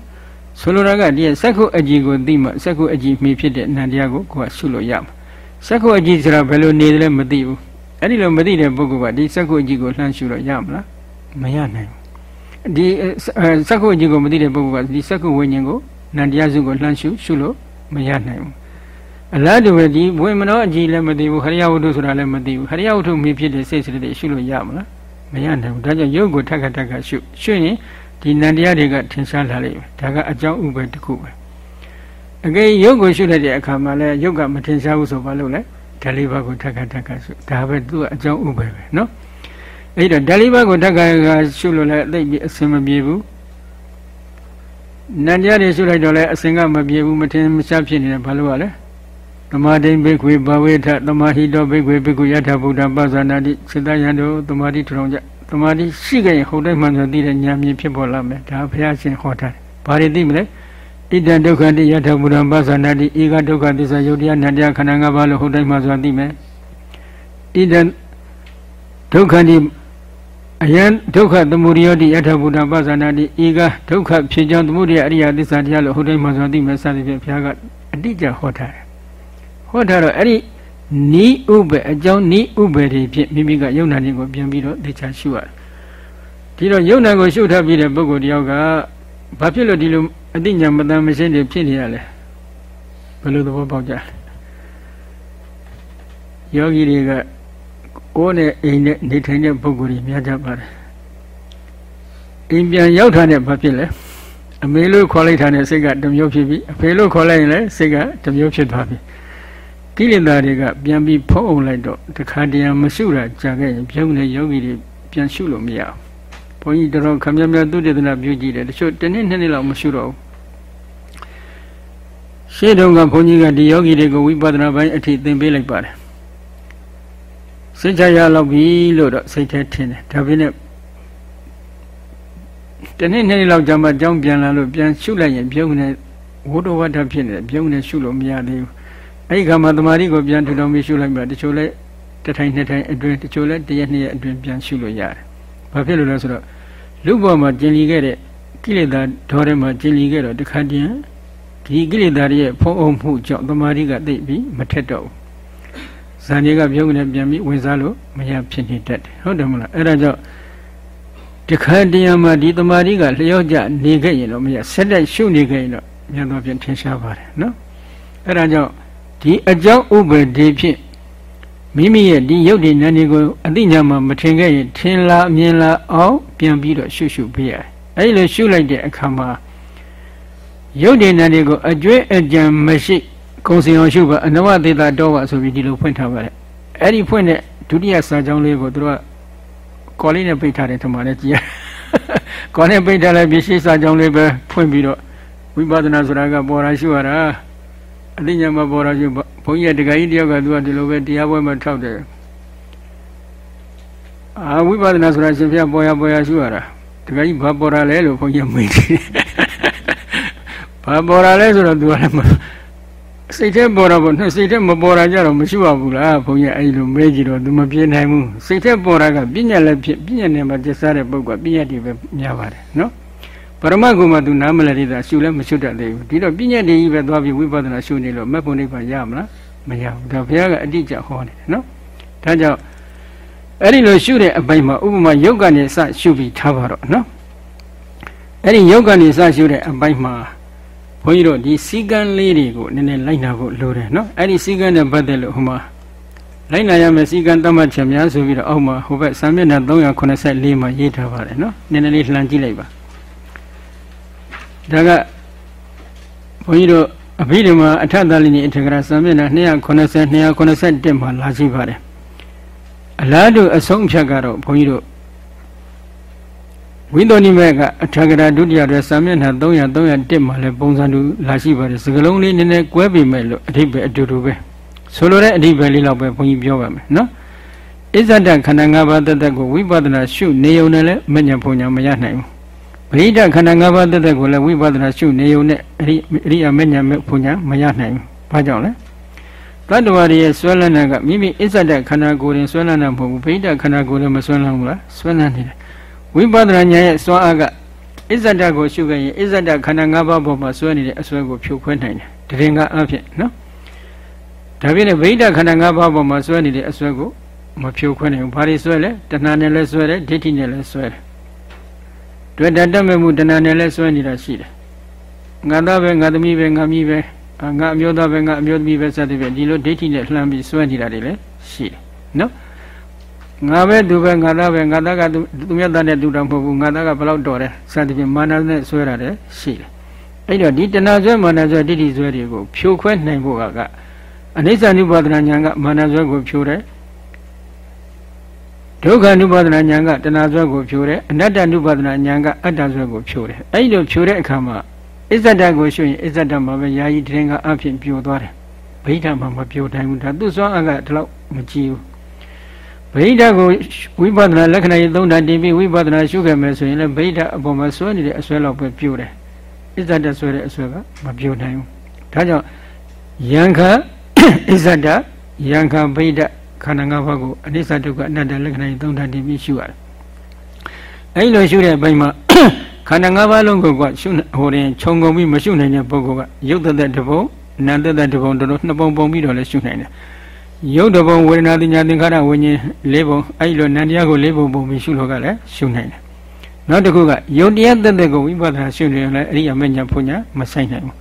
ဆိုလိုတာကဒီစက္ခုအကြည်ကိုသိမှစက္ခုအကြည်မိဖြစ်တဲ့နန္တရားကိုကိုယ်ကရှုလို့ရမှာစက္ခုအကြည်ဆိုတာဘယ်လိုနေတယ်လဲမသိဘူးအဲ့ဒီလိုမသိတဲ့ပုဂ္ဂိုလ်ကဒီစက္ခုအကြည်ကိုလှမ်းရှုလို့ရမလားမရနိုင်ဘူးဒီစက္ခုအကြည်ကိုမသိတဲ့ပုဂ္ဂိုလ်ကဒီစက္ခုဝိညာဉ်ကိုနန္တရားစုကိုလှမ်းရှုရှုလို့မရနိုင်ဘူးအလားတူပဲဒီဝိမနောအကြည်လည်းမသိဘူးဟရိယဝတ္ထုဆိုတာလည်းမသိဘူးဟရိယဝတ္ထုမိဖြစ်တဲ့စိတ်စရတဲ့ရှုလို့ရမလားမရနိုင်ဘူးဒါကြောင့်ယုတ်ကိုထက်ခါထက်ခါရှုရှုရင် ဒီနန္တရားတွေကထင်ရှားလာလိမ့်မယ်ဒါကအကြောင်းဥပဲတစ်ခုပဲအကယ်ယုတ်ကိုရှုလိုက်တဲ့အခါမှာလည်းယုတ်ကမထင်ရှားဘူးဆိုဘာလို့လဲဓာလေးပါးကိုထက်ခါထက်ခါရှုဒါပဲသူကအကြောင်းဥပဲပဲနော်အဲ့တော့ဓာလေးပါးကိုထက်ခါခါရှုလို့လည်းအသိပြီးအစင်မပြေဘူးနန္တရားတွေရှုလိုက်တော့လည်းအစင်ကမပြေဘူးမထင်မရှားဖြစ်နေတယ်ဘာလို့ ਆ လဲသမာဓိဘိက္ခွေဘဝေထသမာဟိတောဘိက္ခွေဘိက္ခုယထာဗုဒ္ဓပဇာနာတိစေတယံတို့သမာဓိထူထောင်ကြ သမာဓိရှိခဲ့ရင်ဟုတ်တိုင်းမှန်ဆိုသိတဲ့ဉာဏ်မြင်ဖြစ်ပေါ်လာမယ်ဒါဘုရားရှင်ဟောထားတယ်ဘာတွေသိမလဲဣဒံဒုက္ခတိယထာဗုဒ္ဓပဇာနာတိဧကဒုက္ခသစ္စာယုတ်တရားနတရားခန္ဓာ၅ပါးလို့ဟုတ်တိုင်းမှဆိုသိမယ်ဣဒံဒုက္ခတိအယံဒုက္ခသမုဒယတိယထာဗုဒ္ဓပဇာနာတိဧကဒုက္ခဖြစ်ကြောင်းသမုဒယအရိယသစ္စာတရားလို့ဟုတ်တိုင်းမှဆိုသိမယ်စသဖြင့်ဘုရားကအတိအကျဟောထားတယ်ဟောထားတော့အဲ့ဒီ နီးဥပ္ပအကြောင်းနီးဥပ္ပတွေဖြင့်မိမိကယုံနာခြင်းကိုပြန်ပြီးတော့သိချရှုရတယ်ဒီတော့ယုံနာကိုရှုထားပြီးတဲ့ပုဂ္ဂိုလ်တယောက်ကဘာဖြစ်လို့ဒီလိုအတိညာမတန်မရှင်းတွေဖြစ်နေရလဲဘယ်လိုသဘောပေါက်ကြလဲယောဂီတွေကကိုယ်နဲ့အိမ်နဲ့နေထိုင်တဲ့ပုဂ္ဂိုလ်တွေများကြပါတယ်အိမ်ပြန်ရောက်ထားတဲ့ဘာဖြစ်လဲအမေလို့ခေါ်လိုက်တာနဲ့စိတ်ကတမျိုးဖြစ်ပြီးအဖေလို့ခေါ်လိုက်ရင်လည်းစိတ်ကတမျိုးဖြစ်သွားပြီ ကိလေသာတွေကပြန်ပြီးဖုံးအောင်လိုက်တော့တခါတည်းမရှုတာကြာခဲ့ရင်ပြုံးတဲ့ယောဂီတွေပြန်ရှုလို့မရဘူးဘုန်းကြီးတော်ခမည်းများသူတေသနာပြုကြည့်တယ်တချို့တစ်နှစ်နှစ်နှစ်လောက်မရှုတော့ဘူးရှေ့တုန်းကဘုန်းကြီးကဒီယောဂီတွေကိုဝိပဿနာပိုင်းအထိသင်ပေးလိုက်ပါတယ်စိတ်ချရလောက်ပြီလို့တော့စိတ်ထဲထင်တယ်ဒါပေမဲ့တနေ့နေ့လောက်ကြာမှကြောင်းပြန်လာလို့ပြန်ရှုလိုက်ရင်ပြုံးနေဝိတ္တဝတ္ထဖြစ်နေတယ်ပြုံးနေရှုလို့မရသေးဘူး အဲ့ဒီခါမှာတမာရီကိုပြန်ထူထောင်ပြီးရှုလိုက်မှတချို့လဲတစ်ထိုင်နှစ်ထိုင်အတွင်းတချို့လဲတရက်နှစ်ရက်အတွင်းပြန်ရှုလို့ရတယ်။ဘာဖြစ်လို့လဲဆိုတော့လူ့ဘဝမှာကျင်လီခဲ့တဲ့ကိလေသာဒေါထဲမှာကျင်လီခဲ့တော့တခါတည်းဒီကိလေသာတွေရဲ့ဖုံးအုံမှုကြောင့်တမာရီကသိပြီးမထက်တော့ဘူး။ဇန်တွေကပြုံးနေပြန်ပြီးဝင်စားလို့မရဖြစ်နေတတ်တယ်ဟုတ်တယ်မလားအဲ့ဒါကြောင့်တခါတည်းမှာဒီတမာရီကလျော့ကျနေခဲ့ရင်တော့မရဆက်လက်ရှုနေခဲ့ရင်တော့မြန်တော့ပြန်ထင်ရှားပါတယ်နော်အဲ့ဒါကြောင့် ဒီအကြောင်းဥပ္ပဒေဖြင့်မိမိရဲ့ဒီရုပ်တည်ဉာဏ်တွေကိုအသိဉာဏ်မှာမထင်ခဲ့ရင်ထင်လာမြင်လာအောင်ပြန်ပြီးတော့ရှုရှုပေးရတယ်။အဲဒီလိုရှုလိုက်တဲ့အခါမှာရုပ်တည်ဉာဏ်တွေကိုအကျွဲအကြံမရှိကုံစင်အောင်ရှုပါအနဝသေတာတော့ပါဆိုပြီးဒီလိုဖွင့်ထားပါတယ်။အဲဒီဖွင့်တဲ့ဒုတိယစာကြောင်းလေးကိုသူတို့ကကော်လေးနဲ့ပိတ်ထားတယ်ထင်ပါတယ်ကြည်ရ။ကော်နဲ့ပိတ်ထားလိုက်ပြီးရှေ့စာကြောင်းလေးပဲဖွင့်ပြီးတော့ဝိပဿနာဆိုတာကပေါ်လာရှုရတာ။ အသိဉာဏ်မပေါ်တော့ဘူးဘုန်းကြီးကတခါကြီးတယောက်ကသူကဒီလိုပဲတရားပွဲမှာထောက်တယ်အာဝိပဿနာဆိုတာရှင်ဖျားပေါ်ရပေါ်ရရှုရတာတခါကြီးဘာပေါ်ရလဲလို့ဘုန်းကြီးမေးတယ်ဘာပေါ်ရလဲဆိုတော့သူကလည်းစိတ်ထဲပေါ်တော့ဘုနှစ်စိတ်ထဲမပေါ်တာကြတော့မရှုရဘူးလားဘုန်းကြီးအဲ့လိုမေးကြည့်တော့သူမပြေနိုင်ဘူးစိတ်ထဲပေါ်တာကပြညာလည်းဖြစ်ပြညာနဲ့မှကျစားတဲ့ပုဂ္ဂိုလ်ပြညာတွေပဲများပါတယ်နော် ပရမတ်ကမှသူနားမလည်သေးတာရှုလည်းမရှုတတ်သေးဘူးဒီတော့ပြည့်ညက်တည်းကြီးပဲသွားပြီးဝိပဿနာရှုနေလို့မက်ဖို့နိဗ္ဗာန်ရမလားမရဘူးဒါဘုရားကအတိအကျဟောနေတယ်နော်ဒါကြောင့်အဲ့ဒီလိုရှုတဲ့အပိုင်းမှာဥပမာယုတ်ကနေစရှုပြီးထားပါတော့နော်အဲ့ဒီယုတ်ကနေစရှုတဲ့အပိုင်းမှာဘုန်းကြီးတို့ဒီစီကံလေးတွေကိုနည်းနည်းလိုက်နာဖို့လိုတယ်နော်အဲ့ဒီစီကံနဲ့ပတ်သက်လို့ဟိုမှာလိုက်နာရမယ်စီကံတတ်မှတ်ချက်များဆိုပြီးတော့အောက်မှာဟိုဘက်စာမျက်နှာ384မှာရေးထားပါတယ်နော်နည်းနည်းလေးလှမ်းကြည့်လိုက်ပါ ဒါကဘုန်းကြီးတို့အဘိဓမ္မာအထသလိနိအထကရာစံမျက်နှာ290 291မှာလာရှိပါတယ်အလားတူအဆုံးဖြတ်ကတော့ဘုန်းကြီးတို့ဝိသောနိမေကအထာဂရဒုတိယရဲ့စာမျက်နှာ300 301မှာလည်းပုံစံတူလာရှိပါတယ်စကလုံးလေးနည်းနည်းကွဲပေမဲ့လို့အဓိပ္ပာယ်အတူတူပဲဆိုလိုတဲ့အဓိပ္ပာယ်လေးတော့ပဲဘုန်းကြီးပြောပါမယ်နော်ဣဇဒခန္ဓာ၅ပါးတသက်ကိုဝိပဿနာရှုနေုံနဲ့လည်းမဉ္ဇဉ်ဘုံညာမရနိုင်ဘူး ပရိဒခန္ဓာ၅ပါးတသက်ကိုလည်းဝိပဿနာရှုနေုံနဲ့အရိအရိယာမဉ္ဇဉ်ဘုံညာမရနိုင်ဘူးဘာကြောင့်လဲတတ္တဝါတွေရဲ့ဆွဲလန်းတာကမိမိဣဇဒခန္ဓာကိုယ်ရင်ဆွဲလန်းတာမဟုတ်ဘူးပရိဒခန္ဓာကိုယ်လည်းမဆွဲလန်းဘူးလားဆွဲလန်းနေတယ်ဝိပဿနာဉာဏ်ရဲ့စွမ်းအားကဣဇဒကိုရှုခဲ့ရင်ဣဇဒခန္ဓာ၅ပါးပေါ်မှာဆွဲနေတဲ့အစွဲကိုဖြိုခွဲနိုင်တယ်တရင်ကအဖြစ်နော်ဒါပြည့်နဲ့ဗိဓခန္ဓာ၅ပါးပေါ်မှာဆွဲနေတဲ့အစွဲကိုမဖြိုခွဲနိုင်ဘူးဘာတွေဆွဲလဲတဏှာနဲ့လည်းဆွဲတယ်ဒိဋ္ဌိနဲ့လည်းဆွဲတယ် တွေ့တတ်တတ်မှုတဏှာနဲ့လည်းဆွဲနေတာရှိတယ်ငါသားပဲငါသမီးပဲငါမိပဲငါအမျိုးသားပဲငါအမျိုးသမီးပဲစသဖြင့်ဒီလိုဒိဋ္ဌိနဲ့လှမ်းပြီးဆွဲနေတာတွေလည်းရှိတယ်နော်ငါပဲသူပဲငါသားပဲငါသားကသူမြတ်သားနဲ့တူတာမဟုတ်ဘူးငါသားကဘလောက်တော်တယ်စသဖြင့်မာနနဲ့ဆွဲတာလည်းရှိတယ်အဲ့တော့ဒီတဏှာဆွဲမာနဆွဲဒိဋ္ဌိဆွဲတွေကိုဖြိုခွဲနိုင်ဖို့ကအနိစ္စ ानु ပါဒနာဉာဏ်ကမာနဆွဲကိုဖြိုတယ် ဒုက္ခ ानु ပါဒနာဉာဏ်ကတဏှာဆွဲကိုဖြိုတယ်အနတ္တ ानु ပါဒနာဉာဏ်ကအတ္တဆွဲကိုဖြိုတယ်အဲ့လိုဖြိုတဲ့အခါမှာအစ္ဆဒကိုရှုရင်အစ္ဆဒမှာပဲယာယီတရင်ကအဖြစ်ပြိုသွားတယ်ဗိဓာမှာမပြိုနိုင်ဘူးဒါသူ့စွမ်းအားကဒီလောက်မကြည့်ဘူးဗိဓာကိုဝိပဿနာလက္ခဏာရေးသုံးဓာတ်တင်ပြီးဝိပဿနာရှုခဲ့မယ်ဆိုရင်လည်းဗိဓာအပေါ်မှာဆွဲနေတဲ့အဆွဲလောက်ပဲပြိုတယ်အစ္ဆဒဆွဲတဲ့အဆွဲကမပြိုနိုင်ဘူးဒါကြောင့်ယံခအစ္ဆဒယံခဗိဓာ ခန္ဓာ၅ပါးကိုအနိစ္စဒုက္ခအနတ္တလက္ခဏာရေးသုံးဓာတ်တင်ပြီးရှုရတယ်အဲဒီလိုရှုတဲ့အပိုင်းမှာခန္ဓာ၅ပါးလုံးကိုကရှုဟိုရင်ခြုံငုံပြီးမရှုနိုင်တဲ့ပုဂ္ဂိုလ်ကရုပ်တသက်တစ်ပုံနာမ်တသက်တစ်ပုံတို့နှစ်ပုံပုံပြီးတော့လည်းရှုနိုင်တယ်ရုပ်တစ်ပုံဝေဒနာတင်ညာသင်္ခါရဝิญဉ်၄ပုံအဲ့လိုနန္တရားကို၄ပုံပုံပြီးရှုလို့ကလည်းရှုနိုင်တယ်နောက်တစ်ခုကယုတ်တရားသက်သက်ကိုဝိပဿနာရှုနေရင်လည်းအရိယာမဉ္ဇဉ်ဘုညာမဆိုင်နိုင်ဘူး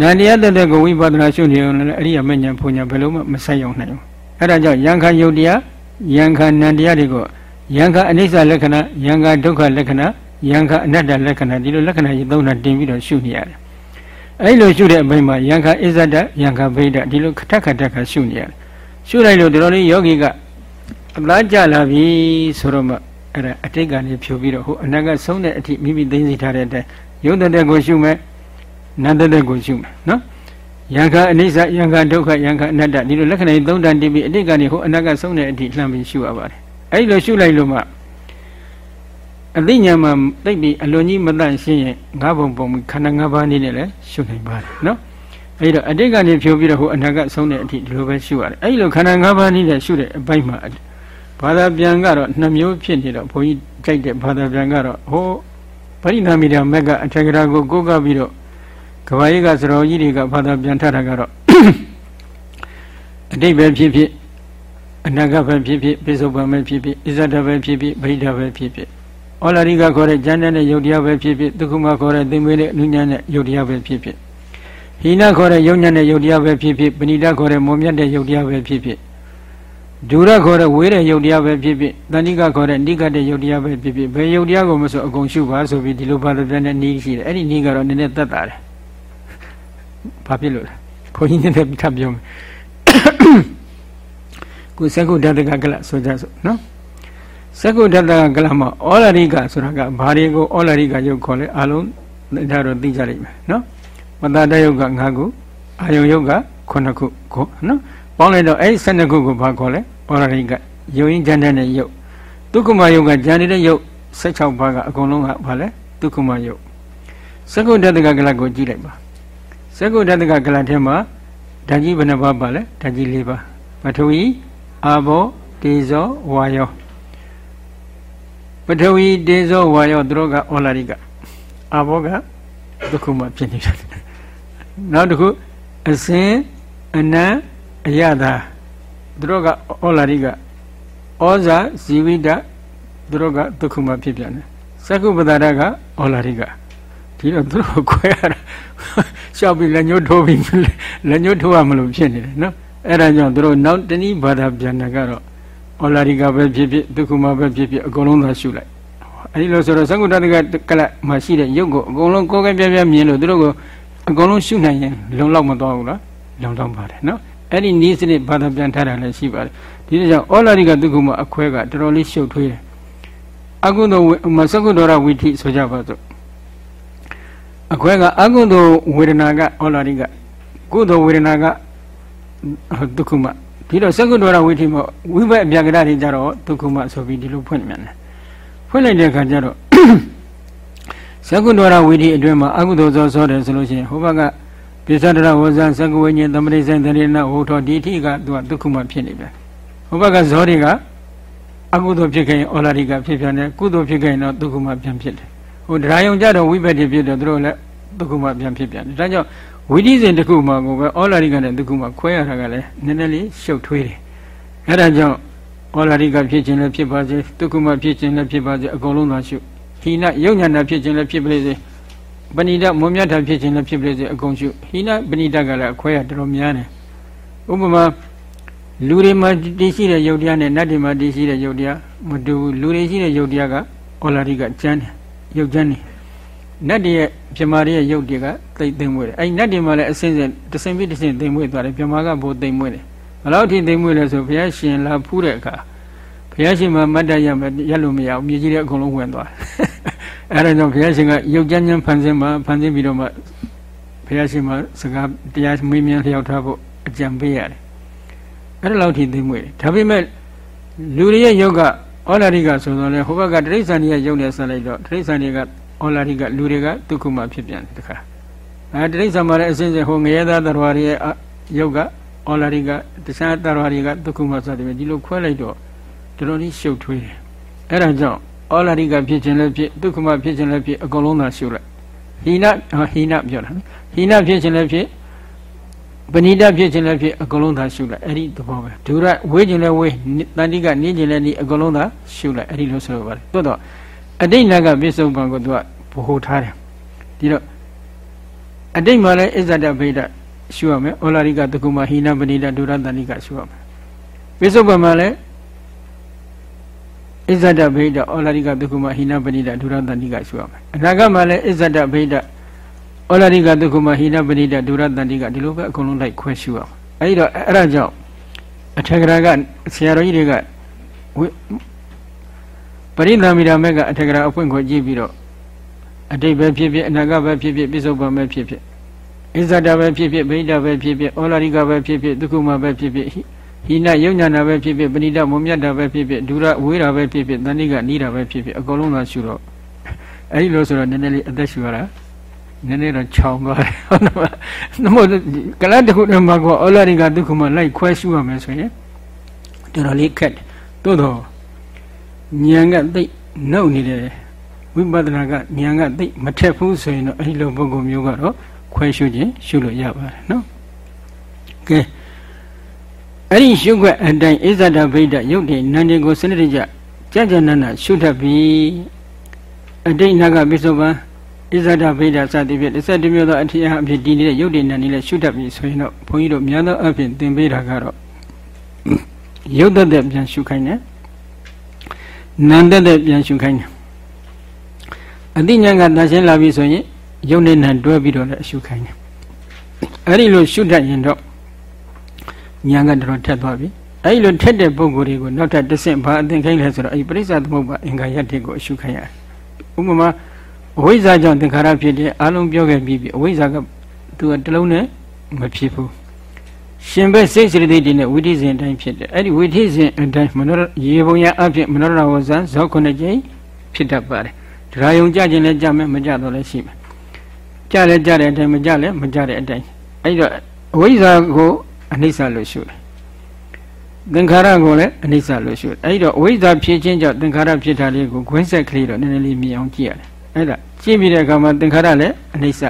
နန္တရားသက်သက်ကိုဝိပဿနာရှုနေရင်လည်းအရိယာမဉ္ဇဉ်ဘုညာဘယ်လိုမှမဆိုင်အောင်နိုင်ဘူး အဲ့ဒါကြောင့်ယံခယုတ်တရားယံခနန္တရားတွေကိုယံခအနိစ္စလက္ခဏာယံခဒုက္ခလက္ခဏာယံခအနတ္တလက္ခဏာဒီလိုလက္ခဏာကြီးသုံးတာတင်ပြီးတော့ရှုနေရတယ်အဲ့လိုရှုတဲ့အပိုင်းမှာယံခအစ္ဆဒယံခဗိဒဒီလိုခထခထခရှုနေရတယ်ရှုလိုက်လို့ဒီလိုလေးယောဂီကအလားကြလာပြီဆိုတော့မှအဲ့ဒါအတိတ်ကနေဖြိုပြီးတော့ဟိုအနာကဆုံးတဲ့အထိမိမိသိသိထားတဲ့အတိုင်းယုတ်တဲ့ကိုရှုမယ်နတ်တဲ့ကိုရှုမယ်နော် ယံခအနိစ္စယံခဒုက္ခယံခအနတ္တဒီလိုလက္ခဏာကြီးသုံးတန်တင်ပြီးအတိတ်ကနေဟိုအနာကဆုံးတဲ့အထိလှမ်းပြီးရှုရပါတယ်အဲ့လိုရှုလိုက်လို့မှအသိဉာဏ်မှာတိတ်ပြီးအလွန်ကြီးမတန့်ရှင်းရင်ငါးပုံပုံခန္ဓာ၅ပါးနည်းနဲ့လည်းရှုနိုင်ပါတယ်နော်အဲ့တော့အတိတ်ကနေဖြိုးပြီးတော့ဟိုအနာကဆုံးတဲ့အထိဒီလိုပဲရှုရတယ်အဲ့လိုခန္ဓာ၅ပါးနည်းနဲ့ရှုတဲ့အပိုင်းမှာဘာသာပြန်ကတော့နှစ်မျိုးဖြစ်နေတော့ဘုန်းကြီးကြိုက်တဲ့ဘာသာပြန်ကတော့ဟိုပရိနာမိတာမက်ကအထက်ကရာကိုကိုးကပ်ပြီးတော့ ကဘာကြီးကစတော်ကြီးတွေကဘာသာပြန်ထတာကတော့အတိတ်ပဲဖြစ်ဖြစ်အနာဂတ်ပဲဖြစ်ဖြစ်ပိစုံပံပဲဖြစ်ဖြစ်ဣဇဒပဲဖြစ်ဖြစ်ဗိဓာပဲဖြစ်ဖြစ်ဩလာရိကခေါ်တဲ့ဉာဏ်နဲ့ယုတ်တရားပဲဖြစ်ဖြစ်ဒုက္ခမခေါ်တဲ့သင်္မေနဲ့အနုဉာဏ်နဲ့ယုတ်တရားပဲဖြစ်ဖြစ်ဟိနခေါ်တဲ့ယုတ်ဉာဏ်နဲ့ယုတ်တရားပဲဖြစ်ဖြစ်ပဏိတခေါ်တဲ့မုံမြတ်တဲ့ယုတ်တရားပဲဖြစ်ဖြစ်ဒုရခေါ်တဲ့ဝေးတဲ့ယုတ်တရားပဲဖြစ်ဖြစ်တဏိကခေါ်တဲ့နိကတဲ့ယုတ်တရားပဲဖြစ်ဖြစ်ဘယ်ယုတ်တရားကိုမဆိုအကုန်ရှုပါဆိုပြီးဒီလိုဘာသာပြန်တဲ့နီးရှိတယ်အဲ့ဒီနီးကတော့နည်းနည်းသက်တာတယ် ဘာဖြစ်လို့လဲခွန်ကြီးနည်းနည်းထပ်ပြောမယ်ကုသကုဓာတကကလဆိုကြစို့နော်စကုတ္တတကလမဩလရိကဆိုတာကဘာတွေကိုဩလရိကယုတ်ခေါ်လဲအလုံးဒါတော့သိကြလိမ့်မယ်နော်မတတယုတ်က5ခုအာယုယုတ်က9ခုကိုနော်ပေါင်းလိုက်တော့အဲ့12ခုကိုဘာခေါ်လဲဩလရိကယုံရင်ကြမ်းတဲ့ယုတ်ဒုက္ခမယုတ်ကကြမ်းတဲ့ယုတ်16ပါးကအကုန်လုံးကဘာလဲဒုက္ခမယုတ်စကုတ္တတကကလကိုကြည့်လိုက်ပါ စကုတ္တတကကလထဲမှာဓာကြီးဘယ်နှပါးပါလဲဓာကြီး၄ပါးပထဝီအာဘောတေဇောဝါယောပထဝီတေဇောဝါယောသူတို့ကဩလာရိကအဘောကဒုက္ခမှဖြစ်နေတယ်နောက်တစ်ခုအစင်အနံအယတာသူတို့ကဩလာရိကဩဇာဇီဝိတသူတို့ကဒုက္ခမှဖြစ်ပြန်တယ်သက္ကုပဒါရကဩလာရိက ဒီတော့သူတို့ခွဲရတာရှောက်ပြီးလက်ညှိုးထိုးပြီးလက်ညှိုးထိုးရမလို့ဖြစ်နေတယ်နော်အဲ့ဒါကြောင့်သူတို့နောက်တနည်းဘာသာပြန်တာကတော့ဩလာရိကပဲဖြစ်ဖြစ်ဒုက္ခမပဲဖြစ်ဖြစ်အကုန်လုံးသာရှုလိုက်အဲဒီလိုဆိုတော့သံဃာတကကလမှာရှိတဲ့ရုပ်ကိုအကုန်လုံးကိုယ်ကပြပြမြင်လို့သူတို့ကိုအကုန်လုံးရှုနိုင်ရင်လုံလောက်မသွားဘူးလားလုံလောက်ပါတယ်နော်အဲ့ဒီနီးစနစ်ဘာသာပြန်ထားတာလည်းရှိပါတယ်ဒီလိုကြောင့်ဩလာရိကဒုက္ခမအခွဲကတော်တော်လေးရှုပ်ထွေးတယ်အကုသိုလ်မသကုဒ္ဒရဝိထိဆိုကြပါစို့ အခွဲကအကုသိုလ်ဝေဒနာကဩလာရိကကုသိုလ်ဝေဒနာကဒုက္ခမဒီတော့သကုဒ္ဒရဝိထိမဝိဘက်အပြကရတွေကြတော့ဒုက္ခမဆိုပြီးဒီလိုဖွင့်မြန်တယ်ဖွင့်လိုက်တဲ့အခါကျတော့သကုဒ္ဒရဝိထိအတွင်းမှာအကုသိုလ်သောဆိုတယ်ဆိုလို့ရှိရင်ဟိုဘက်ကပိစ္ဆဒရဝဇံသကုဝိညာဉ်သမရိဆိုင်တရိဏဝုထောဒီအထိကသူကဒုက္ခမဖြစ်နေပြန်ဟိုဘက်ကဇောတွေကအကုသိုလ်ဖြစ်ခဲ့ရင်ဩလာရိကဖြစ်ပြန်တယ်ကုသိုလ်ဖြစ်ခဲ့ရင်တော့ဒုက္ခမပြန်ဖြစ်တယ် ဟိုတရားယုံကြတော့ဝိပဿနာဖြစ်တော့သူတို့လည်းဒုက္ခမပြန်ဖြစ်ပြန်တယ်ဒါကြောင့်ဝိဓိစဉ်တစ်ခုမှကိုပဲဩလာရိကနဲ့ဒုက္ခမခွဲရတာကလည်းနည်းနည်းလေးရှုပ်ထွေးတယ်အဲဒါကြောင့်ဩလာရိကဖြစ်ခြင်းလည်းဖြစ်ပါစေဒုက္ခမဖြစ်ခြင်းလည်းဖြစ်ပါစေအကုန်လုံးသာရှုဟိနယုံညာနာဖြစ်ခြင်းလည်းဖြစ်ပါလေစေပဏိဒမွန်မြတ်တာဖြစ်ခြင်းလည်းဖြစ်ပါလေစေအကုန်ရှုဟိနပဏိဒကလည်းအခွဲရတော်တော်များတယ်ဥပမာလူတွေမှာတည်ရှိတဲ့ယုတ်တရားနဲ့နတ်တွေမှာတည်ရှိတဲ့ယုတ်တရားမတူဘူးလူတွေရှိတဲ့ယုတ်တရားကဩလာရိကကျမ်းတယ် ယုတ်ကျမ်းတယ်နတ်တွေရဲ့ပြမာတွေရဲ့ယုတ်တွေကသိသိမ့်မွေးတယ်အဲ့နတ်တွေမှာလည်းအစင်းစင်တစင်ပြီးတစင်သိမ့်မွေးသွားတယ်ပြမာကဘိုးသိမ့်မွေးတယ်ဘယ်လောက်ထိသိမ့်မွေးလဲဆိုဘုရားရှင်လာဖူးတဲ့အခါဘုရားရှင်မှာမတ်တရမရလို့မရဘူးမြေကြီးတွေအကုန်လုံးဝင်သွားတယ်အဲ့ဒါကြောင့်ဘုရားရှင်ကယုတ်ကျမ်းကျမ်းဖန်ဆင်းမှာဖန်ဆင်းပြီးတော့မှဘုရားရှင်မှာစကားတရားမေးမြန်းလျှောက်ထားဖို့အကြံပေးရတယ်အဲ့ဒါလောက်ထိသိမ့်မွေးတယ်ဒါပေမဲ့လူတွေရဲ့ယုတ်က ဩလာရိကဆိုတော့လေဟိုဘက်ကတိရစ္ဆာန်ရဲ့ယုတ်နဲ့ဆက်လိုက်တော့တိရစ္ဆာန်တွေကဩလာရိကလူတွေကဒုက္ခမှဖြစ်ပြန်တယ်တခါအဲတိရစ္ဆာန်မှာလည်းအစဉ်စဉ်ဟိုငရဲသားတရဝရရဲ့ယုတ်ကဩလာရိကတခြားတရဝရကဒုက္ခမှစတယ်ဒီလိုခွဲလိုက်တော့တော်တော်လေးရှုပ်ထွေးတယ်အဲ့ဒါကြောင့်ဩလာရိကဖြစ်ခြင်းလည်းဖြစ်ဒုက္ခမှဖြစ်ခြင်းလည်းဖြစ်အကုန်လုံးသာရှုလိုက်ဟိနဟိနပြောတာဟိနဖြစ်ခြင်းလည်းဖြစ် ပဏိတဖြစ်ခြင်းလည်းဖြစ်အကုန်လုံးသာရှုလိုက်အဲ့ဒီသဘောပဲဒုရဝေးခြင်းလည်းဝေးတန်တိကနေခြင်းလည်းဒီအကုန်လုံးသာရှုလိုက်အဲ့ဒီလိုဆိုတော့ပါတယ်တိုးတော့အတိတ်နာကပစ္စုပန်ကိုသူကဘ ਹੁ ထားတယ်ဒီတော့အတိတ်မှာလည်းအစ္ဆဒဗိဒရှုရမယ်ဩလာရိကတကုမဟိနပဏိတဒုရတဏိကရှုရမယ်ပစ္စုပန်မှာလည်းအစ္ဆဒဗိဒဩလာရိကတကုမဟိနပဏိတဒုရတဏိကရှုရမယ်အနာဂတ်မှာလည်းအစ္ဆဒဗိဒ ဩလာရိကတုခမဟိနပဏိတဒုရတန်တိကဒီလိုပဲအကုန်လုံးလိုက်ခွဲရှုအောင်အဲဒီတော့အဲ့ဒါကြောင့်အထက်ကရာကဆရာတော်ကြီးတွေကပရိသမီရာမဲ့ကအထက်ကရာအဖွင့်ခွကြည့်ပြီးတော့အတိတ်ပဲဖြစ်ဖြစ်အနာဂတ်ပဲဖြစ်ဖြစ်ပြစ္ဆုတ်ပံပဲဖြစ်ဖြစ်ဣဇဒပဲဖြစ်ဖြစ်ဗိဒပဲဖြစ်ဖြစ်ဩလာရိကပဲဖြစ်ဖြစ်ဒုက္ခမပဲဖြစ်ဖြစ်ဟိနယုံညာနာပဲဖြစ်ဖြစ်ပဏိတမုံမြတ်တာပဲဖြစ်ဖြစ်ဒုရဝေးတာပဲဖြစ်ဖြစ်တဏိကနီးတာပဲဖြစ်ဖြစ်အကုန်လုံးသာရှုတော့အဲဒီလိုဆိုတော့နည်းနည်းလေးအသက်ရှူရတာ နည်းနည်းတော့ခြောင်သွားတယ်ဟုတ်လားနမို့ကလတ်တခုတည်းမှာကောအောလာရိကဒုက္ခမလိုက်ခွဲရှုရမယ်ဆိုရင်တော်တော်လေးခက်တယ်သို့တော့ဉာဏ်ကသိနှုတ်နေတယ်ဝိပဿနာကဉာဏ်ကသိမထက်ဘူးဆိုရင်တော့အဲဒီလိုပုဂ္ဂိုလ်မျိုးကတော့ခွဲရှုခြင်းရှုလို့ရပါတယ်နော်ကဲအဲ့ဒီရှုခွက်အတိုင်းဣဇဒဗိဒရုပ်တည်နန္ဒီကိုစနစ်တကျကြကြနနရှုထပ်ပြီးအတိတ်နာကပိစုပန် ဣဇဒဗိဒစသည်ဖြင့်17မျိုးသောအထီးအဖြစ်ဒီနေတဲ့ရုပ်တည်နန္ဒီလည်းရှုထပ်ပြီးဆိုရင်တော့ဘုန်းကြီးတို့များသောအဖြစ်သင်ပေးတာကတော့ရုပ်သက်သက်ပြန်ရှုခိုင်းတယ်နန္သက်သက်ပြန်ရှုခိုင်းတယ်အတိညာကတန်ရှင်းလာပြီဆိုရင်ရုပ်နဲ့နံတွဲပြီးတော့လည်းရှုခိုင်းတယ်အဲ့ဒီလိုရှုတတ်ရင်တော့ညာကတော်ထက်သွားပြီအဲ့ဒီလိုထက်တဲ့ပုံကိုယ်တွေကိုနောက်ထပ်တစ်ဆင့်ဘာအသင်ခိုင်းလဲဆိုတော့အဲ့ဒီပရိစ္ဆသမုပ္ပါအင်္ဂါယတ္တိကိုအရှုခိုင်းရတယ်ဥပမာ အဝိဇ္ဇာကြောင့်သင်္ခါရဖြစ်တယ်အလုံးပြောခဲ့ပြီးပြီအဝိဇ္ဇာကသူကတလုံးနဲ့မဖြစ်ဘူးရှင်ဘက်စိတ်စိတ္တိတွေနဲ့ဝိသိစဉ်အတိုင်းဖြစ်တယ်အဲ့ဒီဝိသိစဉ်အတိုင်းမနောရေပုံရအဖြစ်မနောရဝဇံဇောခုနှစ်ကြိမ်ဖြစ်တတ်ပါတယ်ဒရာယုံကြခြင်းလည်းကြမယ်မကြတော့လည်းရှိမယ်ကြလည်းကြတဲ့အတိုင်းမကြလည်းမကြတဲ့အတိုင်းအဲ့တော့အဝိဇ္ဇာကိုအနိစ္စလို့ရှုတယ်သင်္ခါရကိုလည်းအနိစ္စလို့ရှုတယ်အဲ့တော့အဝိဇ္ဇာဖြစ်ခြင်းကြောင့်သင်္ခါရဖြစ်တာလေးကိုခွင်းဆက်ကလေးတော့နည်းနည်းလေးမြင်အောင်ကြည့်ရတယ် အဲ့ဒါကြည့်ပြီးတဲ့အခါမှာသင်္ခါရလည်းအနိစ္စ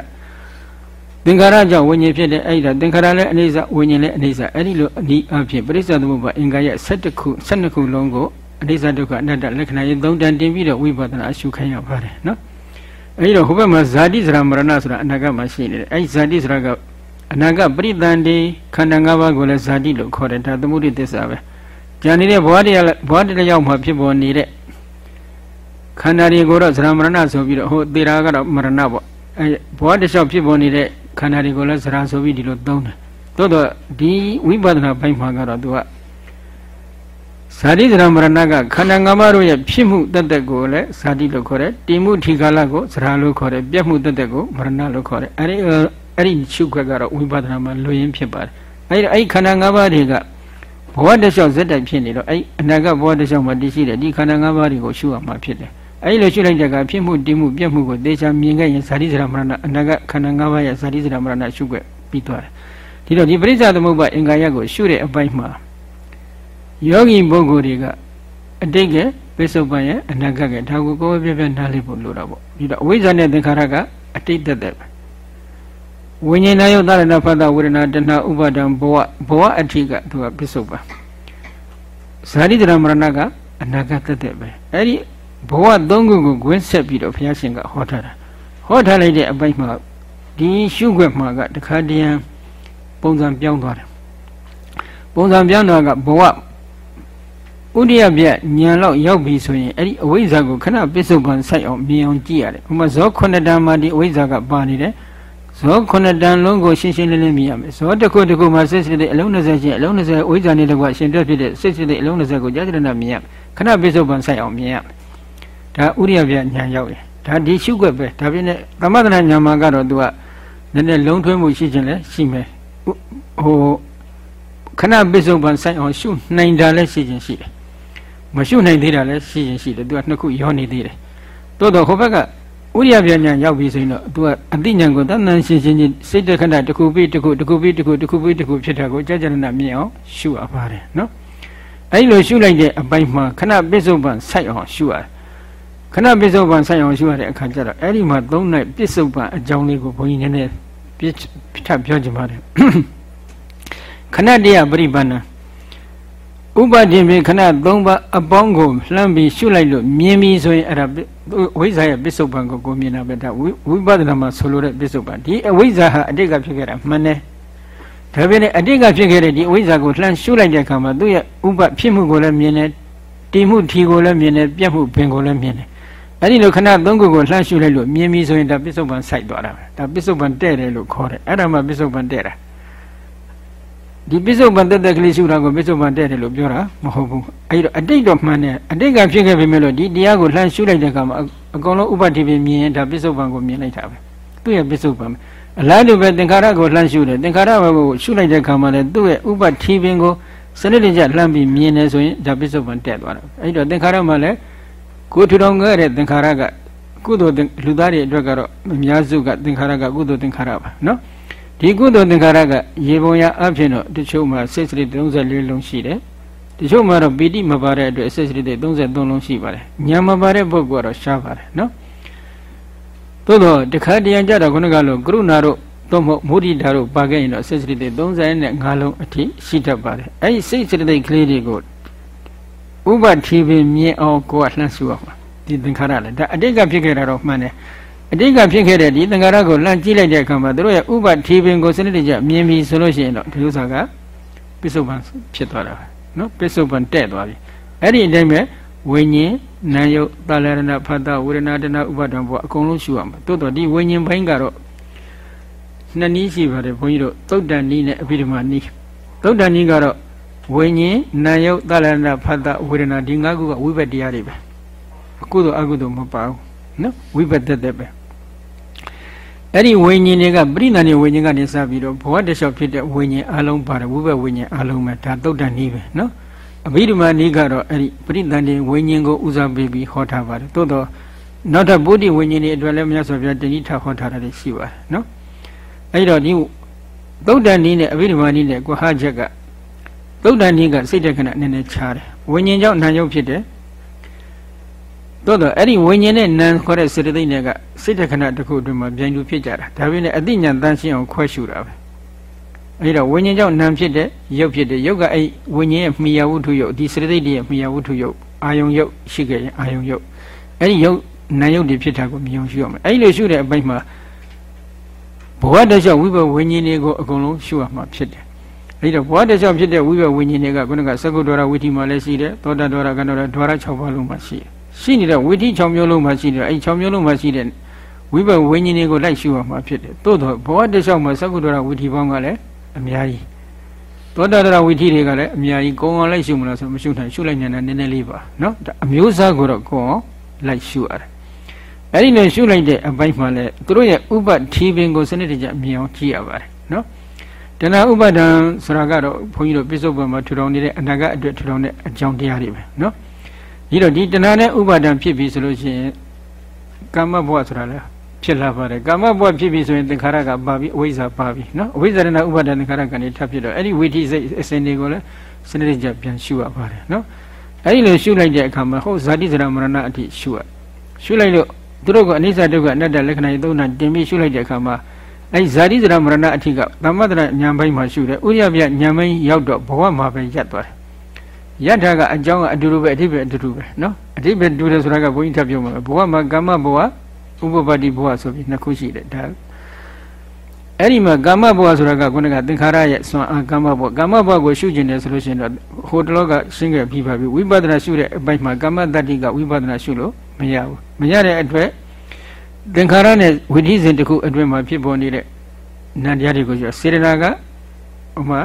သင်္ခါရကြောင့်ဝိညာဉ်ဖြစ်တဲ့အဲ့ဒါသင်္ခါရလည်းအနိစ္စဝိညာဉ်လည်းအနိစ္စအဲ့ဒီလိုအနိအဖြစ်ပရိစ္ဆေသမုပ္ပါအင်္ဂါရဲ့7ခု12ခုလုံးကိုအနိစ္စဒုက္ခအနတ္တလက္ခဏာရေးသုံးတန်တင်ပြီးတော့ဝိပဿနာအရှုခိုင်းရပါတယ်နော်အဲ့ဒီတော့ဟိုဘက်မှာဇာတိစရာမရဏဆိုတာအနာဂတ်မှာရှိနေတယ်အဲ့ဒီဇာတိစရာကအနာဂတ်ပရိသန္တိခန္ဓာ၅ပါးကိုလည်းဇာတိလို့ခေါ်တယ်ဒါသမုဒိသစ္စာပဲကြံနေတဲ့ဘဝတရားဘဝတရားရောက်မှဖြစ်ပေါ်နေတဲ့ ခန္ဓာတွေကိုတော့ဇရာမရဏဆိုပြီးတော့ဟိုသေတာကတော့မရဏပေါ့အဲဘဝတစ်လျှောက်ဖြစ်ပေါ်နေတဲ့ခန္ဓာတွေကိုလည်းဇရာဆိုပြီးဒီလိုသုံးတယ်သို့တော့ဒီဝိပဿနာဘိုင်းမှာကတော့သူကဇာတိဇရာမရဏကခန္ဓာ၅ပါးတို့ရဲ့ဖြစ်မှုတသက်ကိုလည်းဇာတိလို့ခေါ်တယ်တည်မှုထီကာလကိုဇရာလို့ခေါ်တယ်ပြတ်မှုတသက်ကိုမရဏလို့ခေါ်တယ်အဲ့ဒီအဲ့ဒီရှုခွက်ကတော့ဝိပဿနာမှာလွှင်းဖြစ်ပါတယ်အဲ့ဒီအဲ့ခန္ဓာ၅ပါးတွေကဘဝတလျှောက်ဇက်တိုင်ဖြစ်နေတော့အဲ့အနာဂတ်ဘဝတလျှောက်မှာတည်ရှိတဲ့ဒီခန္ဓာ၅ပါးတွေကိုရှုရမှာဖြစ်တယ် အဲ့ဒီလိုရှုလိုက်တဲ့အခါဖြစ်မှုတည်မှုပြတ်မှုကိုသေချာမြင်ခဲ့ရင်ဇာတိဇရာမရဏအနာဂတ်ခန္ဓာ၅ပါးရဲ့ဇာတိဇရာမရဏရှုခွက်ပြီးသွားတယ်ဒီတော့ဒီပရိစ္ဆသမုပ္ပါအင်္ဂါရကိုရှုတဲ့အပိုင်းမှာယောဂီပုဂ္ဂိုလ်တွေကအတိတ်ကပိဿုပန်ရဲ့အနာဂတ်ကဒါကိုကိုယ်ပြပြနားလည်ဖို့လိုတာပေါ့ဒီတော့အဝိဇ္ဇာနဲ့သင်္ခါရကအတိတ်သက်သက်ပဲဝိညာဉ်နာယုတ်သရဏဖတ်တာဝေဒနာတဏှာဥပါဒံဘဝဘဝအထိကသူကပိဿုပန်ဇာတိတရမရဏကအနာဂတ်သက်သက်ပဲအဲ့ဒီ ဘဝသုံးခုကိုဂွင်းဆက်ပြီးတော့ဘုရားရှင်ကဟောထားတာဟောထားလိုက်တဲ့အပိုင်းမှာဒီရှုွက်မှာကတခါတည်းရန်ပုံစံပြောင်းသွားတယ်ပုံစံပြောင်းတော့ကဘဝဥဒိယပြညံလောက်ရောက်ပြီဆိုရင်အဲ့ဒီအဝိဇ္ဇာကိုခဏပစ္စုပန်ဆိုင်အောင်မြင်အောင်ကြည့်ရတယ်။ဥပမာဇောခုနှစ်တန်မှာဒီအဝိဇ္ဇာကပါနေတယ်။ဇောခုနှစ်တန်လုံးကိုရှင်းရှင်းလင်းလင်းမြင်ရမယ်။ဇောတစ်ခုတစ်ခုမှာစိတ်စိတ်တဲ့အလုံး20ချင်းအလုံး20အဝိဇ္ဇာနဲ့တကွရှင်တွက်ဖြစ်တဲ့စိတ်စိတ်တဲ့အလုံး20ကိုကြာကြရဏမြင်ရမယ်။ခဏပစ္စုပန်ဆိုင်အောင်မြင်ရမယ်။ ဒါဥဒိယပြညံရောက်ရင်ဒါဒီရှုွက်ပဲဒါပြင်းနဲ့သမထနာညာမှာကတော့ तू ကနည်းနည်းလုံးထွေးမှုရှိခြင်းလည်းရှိမယ်။ဟိုခဏပစ္စုပန်ဆိုင်အောင်ရှုနိုင်တာလည်းရှိခြင်းရှိတယ်မရှုနိုင်သေးတာလည်းရှိရင်ရှိတယ်သူကနှစ်ခုရောနေသေးတယ်တိုးတော့ဟိုဘက်ကဥရိယပြညာရောက်ပြီဆိုရင်တော့သူကအတိညာကိုတန်တန်ရှင်းရှင်းချင်းစိတ်တခဏတစ်ခုပြီးတစ်ခုတစ်ခုပြီးတစ်ခုတစ်ခုပြီးတစ်ခုဖြစ်တာကိုကြာကြာနာမြင်အောင်ရှုရပါတယ်နော်အဲ့လိုရှုလိုက်တဲ့အပိုင်းမှာခဏပစ္စုပန်ဆိုက်အောင်ရှုရတယ် ခဏပစ္စုပန်ဆိုက်အောင်ရှုရတဲ့အခါကျတော့အဲ့ဒီမှာသုံးတဲ့ပစ္စုပန်အကြောင်းလေးကိုဘုန်းကြီးနည်းနည်းပြထပ်ပြောချင်ပါတယ်ခဏတည်းပရိပန္နဥပဒင်ဖြင့်ခဏ၃ပါးအပေါင်းကိုလှမ်းပြီးရှုလိုက်လို့မြင်ပြီဆိုရင်အဲ့ဒါဝိဇ္ဇာရဲ့ပစ္စုပန်ကိုကိုမြင်တာပဲဒါဝိပဿနာမှာဆိုလိုတဲ့ပစ္စုပန်ဒီအဝိဇ္ဇာဟာအတိတ်ကဖြစ်ခဲ့တာမှန်တယ်ဒါပေမဲ့အတိတ်ကဖြစ်ခဲ့တဲ့ဒီအဝိဇ္ဇာကိုလှမ်းရှုလိုက်တဲ့အခါမှာသူ့ရဲ့ဥပဖြစ်မှုကိုလည်းမြင်တယ်တည်မှုထီကိုလည်းမြင်တယ်ပြတ်မှုပင်ကိုလည်းမြင်တယ် အဲ့ဒီလိုခဏသုံးခုကိုလှမ်းရှုလိုက်လို့မြင်ပြီဆိုရင်ဒါပစ္စုပန်စိုက်သွားတာပဲဒါပစ္စုပန်တဲ့တယ်လို့ခေါ်တယ်အဲ့ဒါမှပစ္စုပန်တဲ့တာဒီပိစုံပန်တက်တက်ကလေးရှုတာကိုပိစုံပန်တဲ့တယ်လို့ပြောတာမဟုတ်ဘူးအဲဒီတော့အတိတ်တော့မှန်တယ်အတိတ်ကဖြစ်ခဲ့ပြီမဲ့လို့ဒီတရားကိုလှမ်းရှုလိုက်တဲ့အခါမှာအကုန်လုံးဥပတိပိမြင်ရင်ဒါပိစုံပန်ကိုမြင်လိုက်တာပဲသူ့ရဲ့ပိစုံပန်အလားတူပဲသင်္ခါရကိုလှမ်းရှုတယ်သင်္ခါရဘကိုရှုလိုက်တဲ့အခါမှာလည်းသူ့ရဲ့ဥပတိပင်ကိုစနစ်တကျလှမ်းပြီးမြင်နေဆိုရင်ဒါပိစုံပန်တက်သွားတာအဲဒီတော့သင်္ခါရမှာလည်း ကိုထူထောင်ခဲ့တဲ့သင်္ခါရကကုသိုလ်လူသားတွေအတွက်ကတော့အများစုကသင်္ခါရကကုသိုလ်သင်္ခါရပါနော်ဒီကုသိုလ်သင်္ခါရကရေပုံရအဖြစ်တော့တချို့မှာစိတ်စရိတ်34လုံးရှိတယ်တချို့မှာတော့ပီတိမပါတဲ့အတွက်စိတ်စရိတ်33လုံးရှိပါတယ်ညာမပါတဲ့ပုဂ္ဂိုလ်ကတော့ရှားပါတယ်နော်သို့တော့တခါတရံကြတော့ခုနကလိုကရုဏာတို့သို့မဟုတ်မုဒိတာတို့ပါခဲ့ရင်တော့စိတ်စရိတ်35လုံးအထိရှိတတ်ပါတယ်အဲ့ဒီစိတ်စရိတ်ကလေးတွေကို ဥပတိပင်မြင်အောင်ကိုယ်ကလှမ်းဆူအောင်ဒီသင်္ခါရလည်းဒါအတိတ်ကဖြစ်ခဲ့တာတော့မှန်တယ်အတိတ်ကဖြစ်ခဲ့တဲ့ဒီသင်္ကာရကိုလှမ်းကြည့်လိုက်တဲ့အခါမှာတို့ရဲ့ဥပထီပင်ကိုစနစ်တကျမြင်ပြီဆိုလို့ရှိရင်တော့ဒီဥစ္စာကပစ္စုပန်ဖြစ်သွားတာပဲနော်ပစ္စုပန်တဲ့သွားပြီအဲ့ဒီအတိုင်းပဲဝိညာဉ်နာယုတ်တာလရဏဖတ်တာဝေဒနာတနာဥပါဒံဘောအကုန်လုံးရှုရမှာတိုးတော့ဒီဝိညာဉ်ဘိုင်းကတော့နှစ်နည်းရှိပါတယ်ဘုန်းကြီးတို့သုတ်တန်နည်းနဲ့အဘိဓမ္မာနည်းသုတ်တန်နည်းကတော့ ဝိညာဉ်နာယုတ်တာလရဏဖတ်တာဝေဒနာဒီ၅ခုကဝိဘတ်တရားတွေပဲအကုသိုလ်အကုသိုလ်မပါဘူးနော်ဝိဘတ်တက်တက်ပဲအဲ့ဒီဝိညာဉ်တွေကပရိသန္တိဝိညာဉ်ကနေစပြီးတော့ဘဝတလျှောက်ဖြစ်တဲ့ဝိညာဉ်အလုံးပါတယ်ဝိဘတ်ဝိညာဉ်အလုံးပဲဒါသုတ်တန်နည်းပဲနော်အဘိဓမ္မာနည်းကတော့အဲ့ဒီပရိသန္တိဝိညာဉ်ကိုဦးစားပေးပြီးဟောထားပါတယ်သို့တော့နောက်ထပ်ဗုဒ္ဓဝိညာဉ်တွေအတွက်လည်းမြတ်စွာဘုရားတတိထဟောထားတာရှိပါတယ်နော်အဲ့တော့ဒီသုတ်တန်နည်းနဲ့အဘိဓမ္မာနည်းနဲ့ကိုဟာချက်က သုတ်တန်နည်းကစိတ်တက္ကနနည်းနည်းခြားတယ်ဝိညာဉ်ကြောင့်နာယုတ်ဖြစ်တယ်သို့တော့အဲ့ဒီဝိညာဉ်နဲ့နာခေါ်တဲ့စေတသိက်တွေကစိတ်တခဏတစ်ခုအတွင်းမှာပြိုင်တူဖြစ်ကြတာဒါပေမဲ့အသိဉာဏ်တန်းရှင်းအောင်ခွဲရှုတာပဲအဲ့တော့ဝိညာဉ်ကြောင့်နာဖြစ်တဲ့ရုပ်ဖြစ်တဲ့ရုပ်ကအဲ့ဝိညာဉ်ရဲ့မိယာဝုထုရုပ်ဒီစေတသိက်တွေရဲ့မိယာဝုထုရုပ်အာယုံရုပ်ရှိခဲ့ရင်အာယုံရုပ်အဲ့ဒီရုပ်နာရုပ်တွေဖြစ်တာကိုမြင်အောင်ရှုရမယ်အဲ့လိုရှုတဲ့အပိုင်းမှာဘဝတခြားဝိဘဝိညာဉ်တွေကိုအကုန်လုံးရှုရမှာဖြစ်တယ် အဲ့တော့ဘဝတခြားဖြစ်တဲ့ဝိဘဝိညာဉ်တွေကခုနကသကုဒ္ဒရာဝိသီမှာလည်းရှိတယ်သောတာဒ္ဒရာကန္တရာဒွါရ6ပါးလုံးမှာရှိတယ်ရှိနေတဲ့ဝိသိ6မျိုးလုံးမှာရှိတယ်အဲ့6မျိုးလုံးမှာရှိတဲ့ဝိဘဝိညာဉ်တွေကိုလိုက်ရှုရမှာဖြစ်တယ်သို့တော့ဘဝတလျှောက်မှာသက္ကုတ္တရဝိသီပေါင်းကလည်းအများကြီးသောတာတရဝိထီတွေကလည်းအများကြီးကုံအောင်လိုက်ရှုမလားဆိုမရှုနိုင်ရှုလိုက်နေတာနည်းနည်းလေးပါနော်ဒါအမျိုးအစားကိုတော့ကုံအောင်လိုက်ရှုရတယ်အဲ့ဒီလိုရှုလိုက်တဲ့အပိုင်းမှာလည်းသူတို့ရဲ့ဥပထီပင်ကိုစနစ်တကျမြင်အောင်ကြည့်ရပါတယ်နော် တဏှာဥပါဒံဆိုတာကတော့ဘုန်းကြီးတို့ပြစ္ဆုတ်ဘမှာထူထောင်နေတဲ့အနာဂတ်အတွက်ထူထောင်တဲ့အကြောင်းတရားတွေပဲနော်ဒီတော့ဒီတဏှာနဲ့ဥပါဒံဖြစ်ပြီဆိုလို့ရှိရင်ကာမဘဝဆိုတာလည်းဖြစ်လာပါတယ်ကာမဘဝဖြစ်ပြီဆိုရင်သင်္ခါရကပါပြီအဝိဇ္ဇာပါပြီနော်အဝိဇ္ဇာနဲ့ဥပါဒံသင်္ခါရကနေထပ်ဖြစ်တော့အဲ့ဒီဝိသိစိတ်အစဉ်တွေကိုလည်းစနစ်တကျပြန်ရှုရပါတယ်နော်အဲ့ဒီလိုရှုလိုက်တဲ့အခါမှာဟုတ်ဇာတိဇရာမရဏအထိရှုရရှုလိုက်လို့သူတို့ကအနိစ္စဒုက္ခအနတ္တလက္ခဏာတွေသုံးတာတင်ပြီးရှုလိုက်တဲ့အခါမှာ အဲဇာတိဇရာမရဏအထိကသမ္မတရဉာဏ်ပိုင်းမှာရှုတယ်ဥရိယပြဉာဏ်ပိုင်းရောက်တော့ဘဝမှာပဲရပ်သွားတယ်ယထာကအကြောင်းကအတူတူပဲအဓိပ္ပာယ်အတူတူပဲနော်အဓိပ္ပာယ်တူတယ်ဆိုတာကဘုန်းကြီးထပ်ပြောမှာဘဝမှာကာမဘဝဥပပတ္တိဘဝဆိုပြီးနှစ်ခုရှိတယ်ဒါအဲ့ဒီမှာကာမဘဝဆိုတာကခုနကသင်္ခါရရဲ့စွမ်းအားကာမဘဝကာမဘဝကိုရှုကျင်တယ်ဆိုလို့ရှိရင်တော့ဟိုတလောကရှင်းခဲ့ပြီးပါပြီဝိပဿနာရှုတဲ့အပိုင်းမှာကာမတတ္တိကဝိပဿနာရှုလို့မရဘူးမရတဲ့အတွက် သင်္ခါရနဲ့ဝိသိစဉ်တစ်ခုအတွင်းမှာဖြစ်ပေါ်နေတဲ့နန္တရားတွေကိုဆိုစေတနာကဥမာ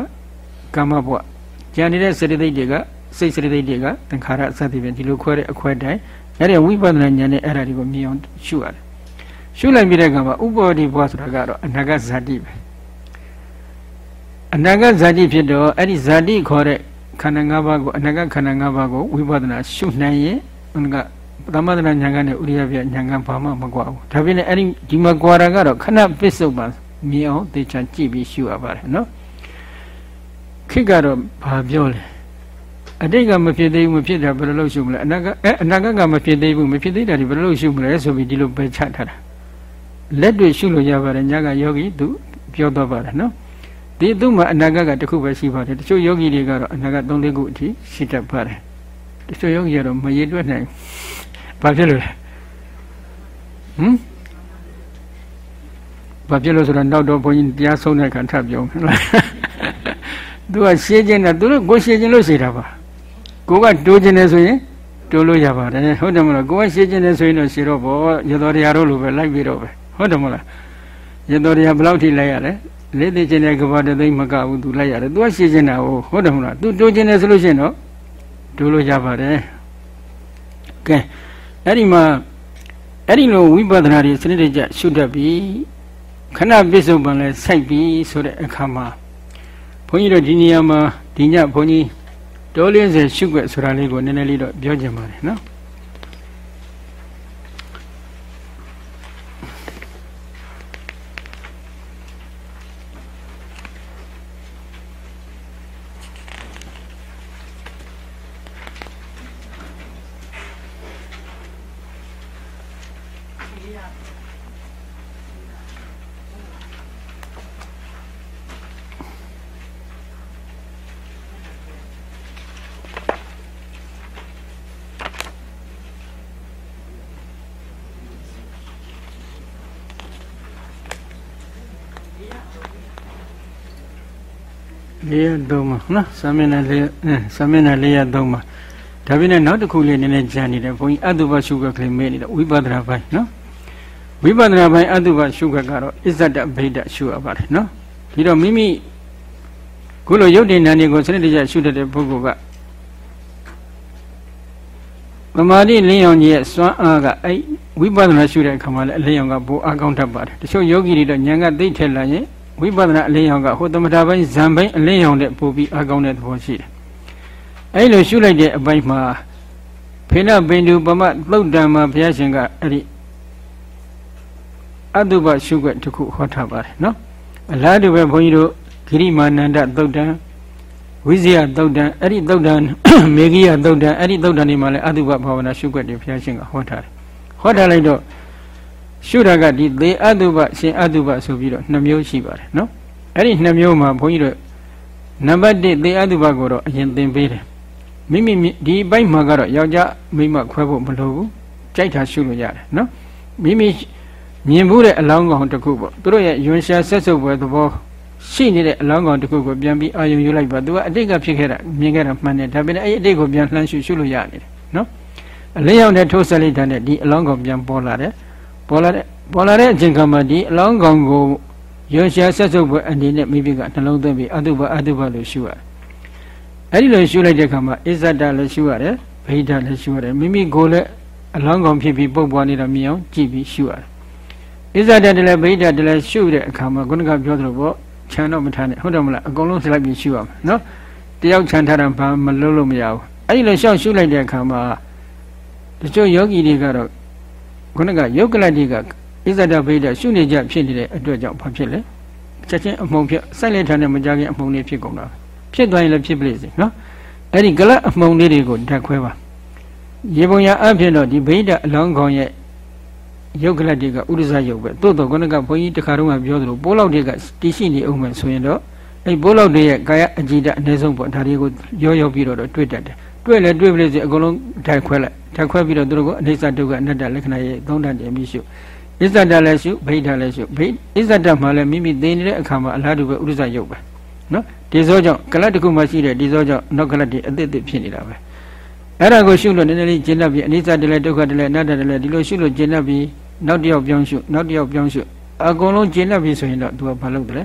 ကာမဘဝကြံနေတဲ့စေတသိက်တွေကစိတ်စေတသိက်တွေကသင်္ခါရအစသည်ဖြင့်ဒီလိုခွဲတဲ့အခွဲတိုင်းအဲ့ဒီဝိပဿနာဉာဏ်နဲ့အဲ့ဒါတွေကိုမြင်အောင်ရှုရတယ်ရှုလိုက်ပြီးတဲ့အခါမှာဥပ္ပဒေဘဝဆိုတာကတော့အနာဂတ်ဇာတိပဲအနာဂတ်ဇာတိဖြစ်တော့အဲ့ဒီဇာတိခေါ်တဲ့ခန္ဓာ၅ပါးကိုအနာဂတ်ခန္ဓာ၅ပါးကိုဝိပဿနာရှုနိုင်ရင်ဥက္ကသမထနာဉာဏ်ကနဲ့ဥရိယပြဉာဏ်ကဘာမှမကွာဘူးဒါပြင်လည်းအဲ့ဒီဒီမှာကွာတာကတော့ခဏပစ္စုပန်မြင်အောင်သေချာကြည့်ပြီးရှုရပါတယ်နော်ခိကတော့ဘာပြောလဲအတိတ်ကမဖြစ်သေးဘူးမဖြစ်တာဘယ်လိုလုပ်ရှုမလဲအနာဂတ်အဲအနာဂတ်ကမဖြစ်သေးဘူးမဖြစ်သေးတာဒီဘယ်လိုလုပ်ရှုမလဲဆိုပြီးဒီလိုပဲချထားတာလက်တွေ့ရှုလို့ရပါတယ်ညကယောဂီသူပြောတော့ပါတယ်နော်ဒီသူ့မှာအနာဂတ်ကတခုပဲရှိပါတယ်တချို့ယောဂီတွေကတော့အနာဂတ်၃-၄ခုအထိရှိတတ်ပါတယ်တချို့ယောဂီကတော့မရေတွက်နိုင်ဘာ ဖြစ်လို့လဲဟမ်ဘာဖြစ်လို့ဆိုတော့နောက်တော့ဘုန်းကြီးတရားဆုံးတဲ့အခါထပ်ပြောမယ်လားသူကရှင်းခြင်းနဲ့သူတို့ကိုရှင်းခြင်းလို့ရှိတာပါကိုကတိုးခြင်းနဲ့ဆိုရင်တိုးလို့ရပါတယ်ဟုတ်တယ်မလားကိုကရှင်းခြင်းနဲ့ဆိုရင်တော့ရှင်းတော့ဘောရတော်တရားတို့လိုပဲလိုက်ပြီးတော့ပဲဟုတ်တယ်မလားရတော်တရားဘယ်လောက်ထိလိုက်ရလဲလေးသိခြင်းနဲ့ကဘာတသိမ့်မကဘူးသူလိုက်ရတယ်သူကရှင်းခြင်းတာဟုတ်တယ်မလားသူတိုးခြင်းနဲ့ဆိုလို့ရှိရင်တော့တိုးလို့ရပါတယ်ကဲ အဲ့ဒီမှာအဲ့ဒီလိုဝိပဿနာတွေစနစ်တကျရှုတတ်ပြီးခဏပြစ္ဆုတ်ပံလဲစိုက်ပြီးဆိုတဲ့အခါမှာဘုန်းကြီးတို့ဒီနေရာမှာဒီညဘုန်းကြီးတောလင်းစေရှုွက်ဆိုတာလေးကိုနည်းနည်းလေးတော့ပြောချင်ပါတယ်နော် လေးရသုံးပါနော်ဆမ်းမင်းနဲ့လေးဆမ်းမင်းနဲ့လေးရသုံးပါဒါပြင်းနဲ့နောက်တစ်ခုလေးနည်းနည်းကြံနေတယ်ဘုန်းကြီးအတုပရှုခက်ကလေးမေးနေတာဝိပဿနာပိုင်းနော်ဝိပဿနာပိုင်းအတုပရှုခက်ကတော့အစ္ဆဒဗိဒရှုရပါတယ်နော်ဒီတော့မိမိခုလိုရုပ်တည်နာနေကိုစနစ်တကျရှုတတ်တဲ့ပုဂ္ဂိုလ်ကပမာတိလင်းရောင်ကြီးရဲ့စွမ်းအားကအဲ့ဝိပဿနာရှုတဲ့အခါမှာလည်းအလင်းရောင်ကဘိုးအကောင်းတတ်ပါတယ်တချို့ယောဂီတွေတော့ဉာဏ်ကသိထက်လာရင် ဝိပဿနာအလင်းရောင်ကဟိုသမထပိုင်းဇံပိုင်းအလင်းရောင်တဲ့ပို့ပြီးအကောင်းတဲ့သဘောရှိတယ်။အဲဒီလိုရှုလိုက်တဲ့အပိုင်းမှာဖေနပင်တုပမသုတ်တံမှာဘုရားရှင်ကအဲ့ဒီအတုပရှုွက်တစ်ခုဟောထားပါတယ်နော်။အလားတူပဲဘုန်းကြီးတို့ဂိရိမာနန္ဒသုတ်တံဝိဇယသုတ်တံအဲ့ဒီသုတ်တံမေဂိယသုတ်တံအဲ့ဒီသုတ်တံဒီမှာလည်းအတုပဘာဝနာရှုွက်တွေဘုရားရှင်ကဟောထားတယ်။ဟောထားလိုက်တော့ ရှုတာကဒီသေအတုပရှင်အတုပဆိုပြီးတော့နှစ်မျိုးရှိပါတယ်နော်အဲ့ဒီနှစ်မျိုးမှာဘုန်းကြီးတို့နံပါတ်1သေအတုပကိုတော့အရင်သင်ပေးတယ်မိမိဒီဘိုက်မှာကတော့ယောက်ျားမိမခွဲဖို့မလိုဘူးကြိုက်တာရှုလို့ရတယ်နော်မိမိမြင်မှုတဲ့အလောင်းကောင်တစ်ခုပေါ့သူတို့ရဲ့ယွန်ရှာဆက်စုပ်ပွဲသဘောရှိနေတဲ့အလောင်းကောင်တစ်ခုကိုပြန်ပြီးအာယုံယူလိုက်ပါသူကအတိတ်ကဖြစ်ခဲ့တာမြင်ခဲ့တာမှန်တယ်ဒါပေမဲ့အဲ့ဒီအတိတ်ကိုပြန်လှမ်းရှုရှုလို့ရနေတယ်နော်အလင်းရောက်တဲ့ထိုးဆက်လိုက်တဲ့ဒီအလောင်းကောင်ပြန်ပေါ်လာတယ် ပေါ်လာတဲ့ပေါ်လာတဲ့အချိန်ခါမှာဒီအလောင်းကောင်ကိုရောရှာဆက်စုပ်ပွဲအနေနဲ့မိမိကနှလုံးသွင်းပြီးအတုပအတုပလို့ရှုရတယ်အဲ့ဒီလိုရှုလိုက်တဲ့အခါမှာအစ္ဆဒလည်းရှုရတယ်ဗိဓာလည်းရှုရတယ်မိမိကိုယ်လည်းအလောင်းကောင်ဖြစ်ပြီးပုတ်ပွားနေတာမြင်အောင်ကြည့်ပြီးရှုရတယ်အစ္ဆဒတလည်းဗိဓာတလည်းရှုတဲ့အခါမှာခုနကပြောသလိုပေါ့ခြံတော့မထားနဲ့ဟုတ်တယ်မလားအကုန်လုံးစလိုက်ပြီးရှုရမယ်နော်တယောက်ခြံထားတာဘာမလုပ်လို့မရဘူးအဲ့ဒီလိုရှောက်ရှုလိုက်တဲ့အခါမှာတချို့ယောဂီတွေကတော့ ခုနကယုတ်ကလတ်တွေကအစ္ဆဒဗိဓာရှုနေကြဖြစ်နေတဲ့အတွက်ကြောင့်ဘာဖြစ်လဲချက်ချင်းအမှုံဖြစ်စိုက်လက်ထားနဲ့မကြခင်အမှုံလေးဖြစ်ကုန်တာဖြစ်သွားရင်လည်းဖြစ်ပလိစေနော်အဲ့ဒီကလတ်အမှုံလေးတွေကိုဓာတ်ခွဲပါရေပုံရအဖြစ်တော့ဒီဗိဓာအလောင်းကောင်ရဲ့ယုတ်ကလတ်တွေကဥဒ္ဒဇယုတ်ပဲတိုးတော့ခုနကဘုန်းကြီးတခါတော့မှပြောသလိုပိုးလောက်တွေကတည်ရှိနေအောင်မယ်ဆိုရင်တော့အဲ့ပိုးလောက်တွေရဲ့ကာယအကြည်ဓာတ်အနည်းဆုံးပေါ့ဒါတွေကိုရောရောပြီးတော့တွေ့တတ်တယ် တွေ့လဲတွေ့ပလိစေအကုန်လုံးဓာတ်ခွဲလိုက်ဓာတ်ခွဲပြီးတော့သူတို့ကိုအိဋ္ဌဒုက္ခအနတ္တလက္ခဏာရဲ့သုံးတတ်တယ်မြည်ရှုအစ္ဆဒလည်းရှုဗိဓာလည်းရှုဗိအစ္ဆဒမှလည်းမိမိသိနေတဲ့အခါမှာအလားတူပဲဥဒ္ဒဇယုတ်ပဲနော်ဒီဇောကြောင့်ကလတ်တစ်ခုမှရှိတဲ့ဒီဇောကြောင့်နောက်ကလတ်တွေအသစ်အသစ်ဖြစ်နေတာပဲအဲ့ဒါကိုရှုလို့နည်းနည်းလေးကျင့်တတ်ပြီးအနိစ္စတလည်းဒုက္ခတလည်းအနတ္တတလည်းဒီလိုရှုလို့ကျင့်တတ်ပြီးနောက်တစ်ယောက်ပြောင်းရှုနောက်တစ်ယောက်ပြောင်းရှုအကုန်လုံးကျင့်တတ်ပြီဆိုရင်တော့သူကဘာလုပ်တယ်လဲ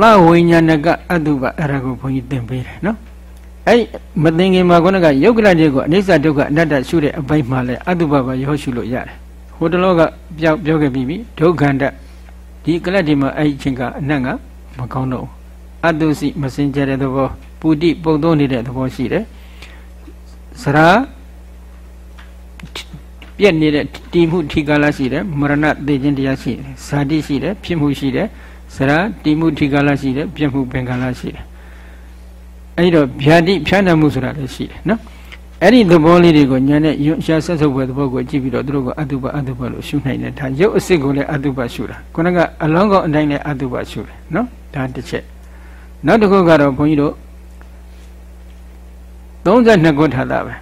လဝိညာဏကအတုပအဲ့ဒါကိုဘုန်းကြီးသင်ပေးတယ်နော်အဲ့မသိခင်မှာခုနကယုတ်ကလတ်တွေကိုအနိစ္စဒုက္ခအနတ္တရှုတဲ့အပိုင်းမှာလဲအတုပပါရောရှုလို့ရတယ်ဟိုတလောကပြောပြောခဲ့ပြီးပြီဒုက္ခန္တဒီကလတ်ဒီမှာအဲ့ဒီချင်းကအနတ်ကမကောင်းတော့အတုစီမစင်ကြတဲ့သဘောပူတိပုံသုံးနေတဲ့သဘောရှိတယ်စရာပြက်နေတဲ့တည်မှုထိကာလရှိတယ်မရဏသိခြင်းတရားရှိတယ်ဇာတိရှိတယ်ဖြစ်မှုရှိတယ် စရာတည်မှုထိကာလရှိတယ်ပြက်မှုပင်ကာလရှိတယ်အဲ့တော့ဗျာတိဖြာဏမှုဆိုတာလည်းရှိတယ်နော်အဲ့ဒီသဘောလေးတွေကိုညာနဲ့ယွရှာဆက်ဆုပ်ပဲသဘောကိုကြည့်ပြီးတော့သူတို့ကအတုပအတုပလို့ရှုနိုင်တယ်ဒါရုပ်အစစ်ကိုလည်းအတုပရှုတာခုနကအလောင်းကောင်အတိုင်းလည်းအတုပရှုတယ်နော်ဒါတစ်ချက်နောက်တစ်ခုကတော့ဘုန်းကြီးတို့32ခုထာတာပဲ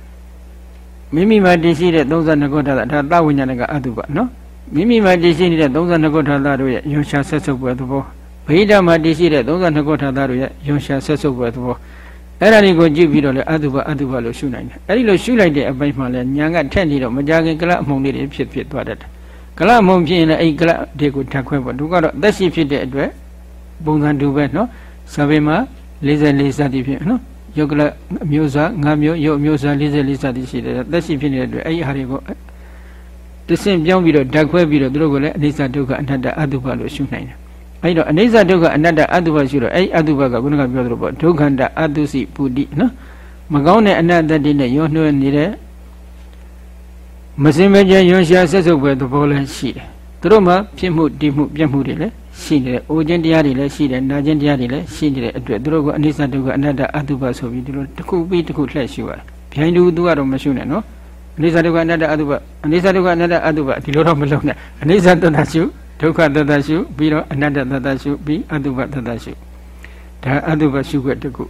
မိမိမှာတည်ရှိတဲ့32ခုထာတာဒါသဝိညာဏကအတုပနော် မိမိမှာတည်ရှိနေတဲ့32ခုထာတာတို့ရဲ့ယွရှာဆက်ဆုပ်ပဲသဘောဗိဓာမှာတည်ရှိတဲ့32ခုထာတာတို့ရဲ့ယွရှာဆက်ဆုပ်ပဲသဘောအဲ့ဒါတွေကိုကြည့်ပြီးတော့လေအတုပအတုပလို့ရှုနိုင်တယ်အဲ့ဒီလိုရှုလိုက်တဲ့အပိုင်းမှာလဲညာကထက်နေတော့မကြခင်ကလအမှုန်လေးတွေဖြစ်ဖြစ်သွားတတ်တယ်ကလအမှုန်ဖြစ်ရင်လည်းအဲ့ကလတွေကိုထပ်ခွဲပေါ့သူကတော့သက်ရှိဖြစ်တဲ့အတွက်ပုံစံတူပဲနော်ဇဗေမှာ44စသည်ဖြစ်နော်ယုတ်ကလအမျိုးအစား၅မျိုးယုတ်အမျိုးအစား44စသည်ရှိတယ်သက်ရှိဖြစ်နေတဲ့အတွက်အဲ့ဒီဟာတွေကို တဆင့်ပြောင်းပြီးတော့ဓာတ်ခွဲပြီးတော့သူတို့ကလည်းအနိစ္စဒုက္ခအနတ္တအတုပလို့ရှုနိုင်တယ်အဲ့တော့အနိစ္စဒုက္ခအနတ္တအတုပရှိတော့အဲ့အတုပကခုနကပြောသလိုပေါ့ဒုက္ခန္တအတုစီပုတိနော်မကောင်းတဲ့အနတ္တတိနဲ့ရောနှွှဲနေတဲ့မစင်မကြရွှရှာဆက်စုပ်ပဲသဘောလည်းရှိတယ်သူတို့မှာဖြစ်မှုတည်မှုပြတ်မှုတွေလည်းရှိနေတယ်အိုခြင်းတရားတွေလည်းရှိတယ်နာခြင်းတရားတွေလည်းရှိနေတဲ့အတွက်သူတို့ကအနိစ္စဒုက္ခအနတ္တအတုပဆိုပြီးဒီလိုတစ်ခုပြီးတစ်ခုလှည့်ရှုရတယ်ဗျိုင်းတူသူကတော့မရှုနဲ့နော်အ နိစ္စဒုက္ခအနတ္တအတုပအနိစ္စဒုက္ခအနတ္တအတုပဒီလိုတော့မလုပ်နဲ့အနိစ္စတတရှုဒုက္ခတတရှုပြီးတော့အနတ္တတတရှုပြီးအတုပတတရှုဒါအတုပရှုခွက်တစ်ခု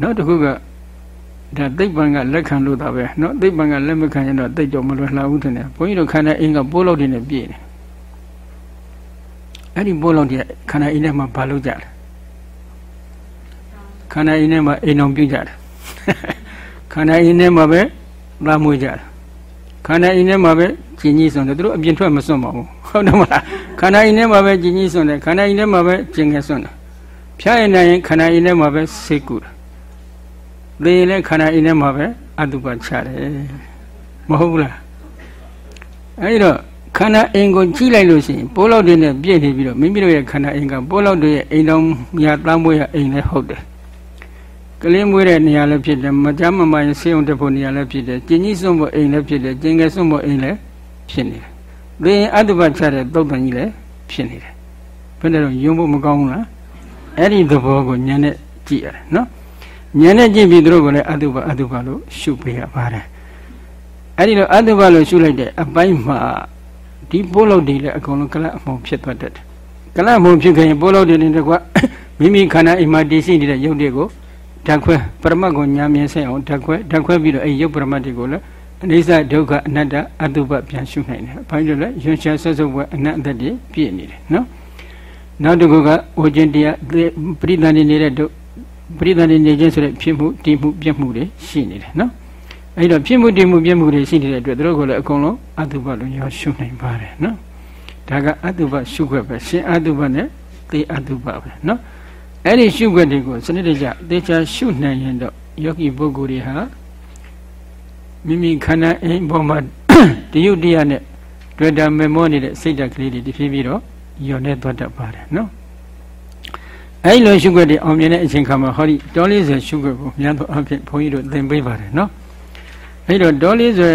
နောက်တစ်ခုကဒါသိပ္ပံကလက်ခံလို့တာပဲเนาะသိပ္ပံကလက်မခံရင်တော့သိတော့မလွယ်လှဘူးထင်တယ်ဘုန်းကြီးတို့ခန္ဓာအင်းကပိုးလို့တွေနဲ့ပြည့်နေအဲ့ဒီပိုးလို့တွေခန္ဓာအင်းထဲမှာဘာလုပ်ကြလဲခန္ဓာအင်းထဲမှာအိမ်အောင်ပြုတ်ကြတယ်ခန္ဓာအင်းထဲမှာပဲ လာမွေးကြတယ်ခန္ဓာအင်းထဲမှာပဲကျင်ကြီးစွန်တယ်သူတို့အပြင်ထွက်မစွန့်ပါဘူးဟုတ်တယ်မလားခန္ဓာအင်းထဲမှာပဲကျင်ကြီးစွန့်တယ်ခန္ဓာအင်းထဲမှာပဲကျင်ငယ်စွန့်တယ်ဖြားရင်နိုင်ရင်ခန္ဓာအင်းထဲမှာပဲစိတ်ကူတယ်သေရင်လည်းခန္ဓာအင်းထဲမှာပဲအတုပချတယ်မဟုတ်ဘူးလားအဲဒီတော့ခန္ဓာအင်းကိုကြည့်လိုက်လို့ရှိရင်ပိုးလောက်တွေနဲ့ပြည့်နေပြီးတော့မိမိတို့ရဲ့ခန္ဓာအင်းကပိုးလောက်တွေရဲ့အိမ်တော်မြတ်သားမွေးရအိမ်လည်းဟုတ်တယ် ကလေးမွေးတဲ့နေရာလည်းဖြစ်တယ်မကြမ်းမမိုင်ဆေးုံတက်ဖို့နေရာလည်းဖြစ်တယ်ကျင်ကြီးစွန့်ဖို့အိမ်လည်းဖြစ်တယ်ကျင်ငယ်စွန့်ဖို့အိမ်လည်းဖြစ်နေတယ်။သေရင်အတုပချတဲ့သုတ်တန်ကြီးလည်းဖြစ်နေတယ်။ဘယ်နဲ့တော့ယုံဖို့မကောင်းဘူးလား။အဲ့ဒီသဘောကိုဉာဏ်နဲ့ကြည့်ရတယ်နော်။ဉာဏ်နဲ့ကြည့်ပြီးသူတို့ကလည်းအတုပအတုပလို့ရှုပေးရပါတယ်။အဲ့ဒီတော့အတုပလို့ရှုလိုက်တဲ့အပိုင်းမှာဒီပိုးလို့ဒီလည်းအကုန်လုံးကလပ်အမှုံဖြစ်သွားတတ်တယ်။ကလပ်အမှုံဖြစ်ခင်ပိုးလို့ဒီနေတကွမိမိခန္ဓာအိမ်မှာတည်ရှိနေတဲ့ယုတ်တွေကို ဓာတ်ခွဲပရမတ်ကိုညာမြင်ဆိုင်အောင်ဓာတ်ခွဲဓာတ်ခွဲပြီးတော့အဲရုပ်ပရမတ်တွေကိုလည်းအိဋ္ဌဒုက္ခအနတ္တအတုပပြန်ရှုနိုင်တယ်။ဘာလို့လဲရွှန်ရှားဆက်စုပ်ဝဲအနတ္တတွေပြည့်နေတယ်နော်။နောက်တစ်ခုကဝိကျင်တရားပရိသန္တိနေတဲ့ဒုပရိသန္တိနေခြင်းဆိုတဲ့ဖြစ်မှုတည်မှုပြည့်မှုတွေရှိနေတယ်နော်။အဲဒီတော့ဖြစ်မှုတည်မှုပြည့်မှုတွေရှိနေတဲ့အတွက်တို့ကလည်းအကုန်လုံးအတုပလုံးရောရှုနိုင်ပါတယ်နော်။ဒါကအတုပရှုခွက်ပဲရှင်အတုပနဲ့သေအတုပပဲနော်။ အဲ့ဒီရှုွက်တွေကိုစနစ်တကျသေချာရှုနိုင်ရင်တော့ယောဂီပုဂ္ဂိုလ်တွေဟာမိမိခန္ဓာအိမ်ပေါ်မှာတရုတ်တရားနဲ့တွေ့တာမေမောနေတဲ့စိတ်ဓာတ်ကလေးတွေတဖြည်းဖြည်းတော့ညော်နေသွားတတ်ပါတယ်နော်အဲ့လိုရှုွက်တွေအောင်မြင်တဲ့အချိန်ခါမှာဟောဒီတောလေးဆွေရှုွက်ကိုများသောအားဖြင့်ဘုန်းကြီးတို့သင်ပေးပါတယ်နော်အဲ့တော့တောလေးဆွေ